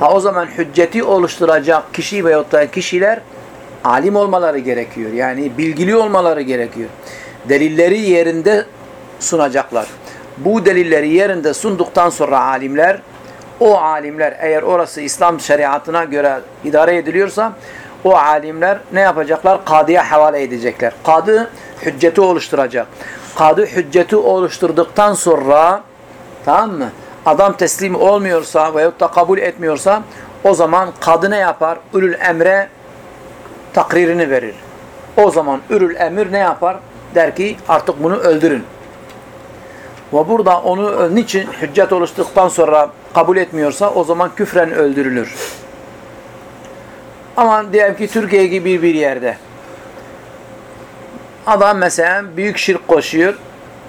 Ha o zaman hücceti oluşturacak kişi veyahut da kişiler alim olmaları gerekiyor. Yani bilgili olmaları gerekiyor. Delilleri yerinde sunacaklar. Bu delilleri yerinde sunduktan sonra alimler o alimler eğer orası İslam şeriatına göre idare ediliyorsa o alimler ne yapacaklar? Kadıya havale edecekler. Kadı hücceti oluşturacak. Kadı hücceti oluşturduktan sonra tamam mı? Adam teslim olmuyorsa veyahut da kabul etmiyorsa o zaman kadı ne yapar? Ülül emre takririni verir. O zaman ürül emir ne yapar? Der ki artık bunu öldürün. Ve burada onu niçin hüccet oluştuktan sonra kabul etmiyorsa o zaman küfren öldürülür. Ama diyelim ki Türkiye gibi bir yerde adam mesela büyük şirk koşuyor.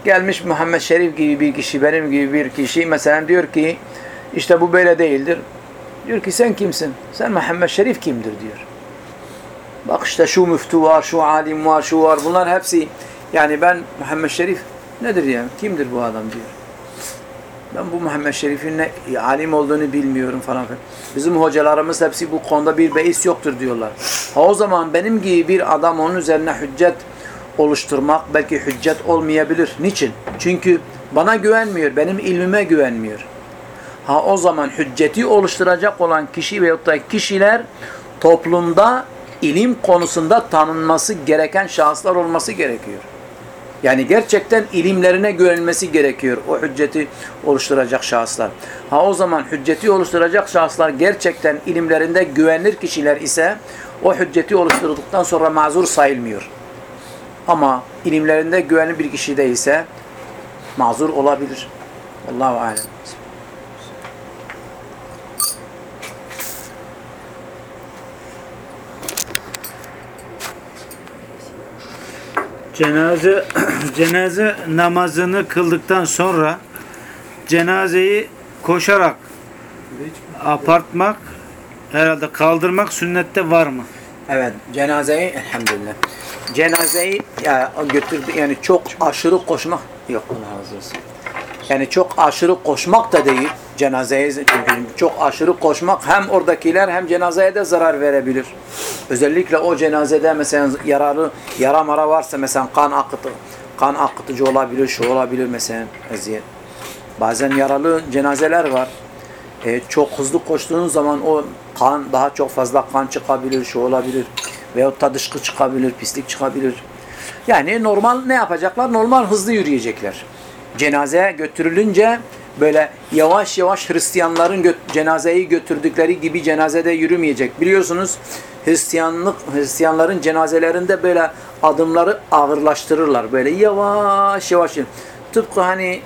Gelmiş Muhammed Şerif gibi bir kişi, benim gibi bir kişi mesela diyor ki işte bu böyle değildir. Diyor ki sen kimsin? Sen Muhammed Şerif kimdir diyor. Bak işte şu müftü var, şu alim var, şu var. Bunlar hepsi yani ben Muhammed Şerif nedir yani? Kimdir bu adam diyor. Ben bu Muhammed Şerif'in ne alim olduğunu bilmiyorum falan filan. Bizim hocalarımız hepsi bu konuda bir beis yoktur diyorlar. Ha o zaman benim gibi bir adam onun üzerine hüccet oluşturmak belki hüccet olmayabilir. Niçin? Çünkü bana güvenmiyor, benim ilmime güvenmiyor. Ha o zaman hücceti oluşturacak olan kişi veyahut da kişiler toplumda ilim konusunda tanınması gereken şahıslar olması gerekiyor. Yani gerçekten ilimlerine güvenilmesi gerekiyor o hücceti oluşturacak şahıslar. Ha o zaman hücceti oluşturacak şahıslar gerçekten ilimlerinde güvenilir kişiler ise o hücceti oluşturduktan sonra mazur sayılmıyor. Ama ilimlerinde güvenli bir kişi değilse mazur olabilir. Allahu alem. Cenaze cenaze namazını kıldıktan sonra cenazeyi koşarak apartmak herhalde kaldırmak sünnette var mı? Evet, cenazeyi elhamdülillah. Cenazeyi ya götürdü yani çok aşırı koşmak yok Allah razı olsun. Yani çok aşırı koşmak da değil cenazeye çünkü çok aşırı koşmak hem oradakiler hem cenazeye de zarar verebilir. Özellikle o cenazede mesela yararı yara mara varsa mesela kan akıtı kan akıtıcı olabilir, şu olabilir mesela eziyet. Bazen yaralı cenazeler var. E, çok hızlı koştuğun zaman o kan daha çok fazla kan çıkabilir, şu olabilir. Veyahut da dışkı çıkabilir, pislik çıkabilir. Yani normal ne yapacaklar? Normal hızlı yürüyecekler. Cenazeye götürülünce böyle yavaş yavaş Hristiyanların gö cenazeyi götürdükleri gibi cenazede yürümeyecek. Biliyorsunuz Hristiyanlık Hristiyanların cenazelerinde böyle adımları ağırlaştırırlar. Böyle yavaş yavaş. Tıpkı hani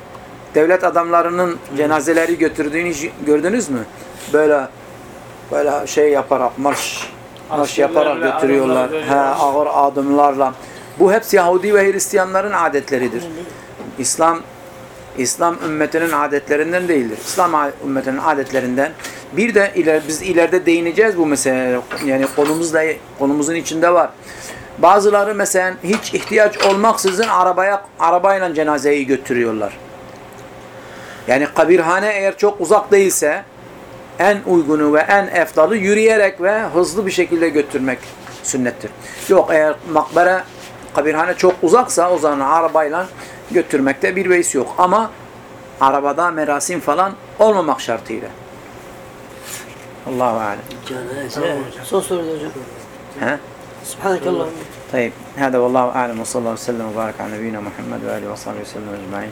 devlet adamlarının cenazeleri götürdüğünü gördünüz mü? Böyle böyle şey yaparak marş marş yaparak götürüyorlar. He, ağır adımlarla. Bu hepsi Yahudi ve Hristiyanların adetleridir. İslam İslam ümmetinin adetlerinden değildir. İslam ümmetinin adetlerinden. Bir de iler, biz ileride değineceğiz bu meseleye. Yani konumuzda konumuzun içinde var. Bazıları mesela hiç ihtiyaç olmaksızın arabaya arabayla cenazeyi götürüyorlar. Yani kabirhane eğer çok uzak değilse en uygunu ve en efdalı yürüyerek ve hızlı bir şekilde götürmek sünnettir. Yok eğer makbara kabirhane çok uzaksa o zaman arabayla götürmekte bir veis yok. Ama arabada merasim falan olmamak şartıyla. Allahu alem. Son soru hocam. He? Subhanakallah. Tayyip. Hada vallahu alem ve sallallahu aleyhi ve sellem ve barak ala nebiyyina Muhammed ve alihi ve sahbihi ve sellem ecmaîn.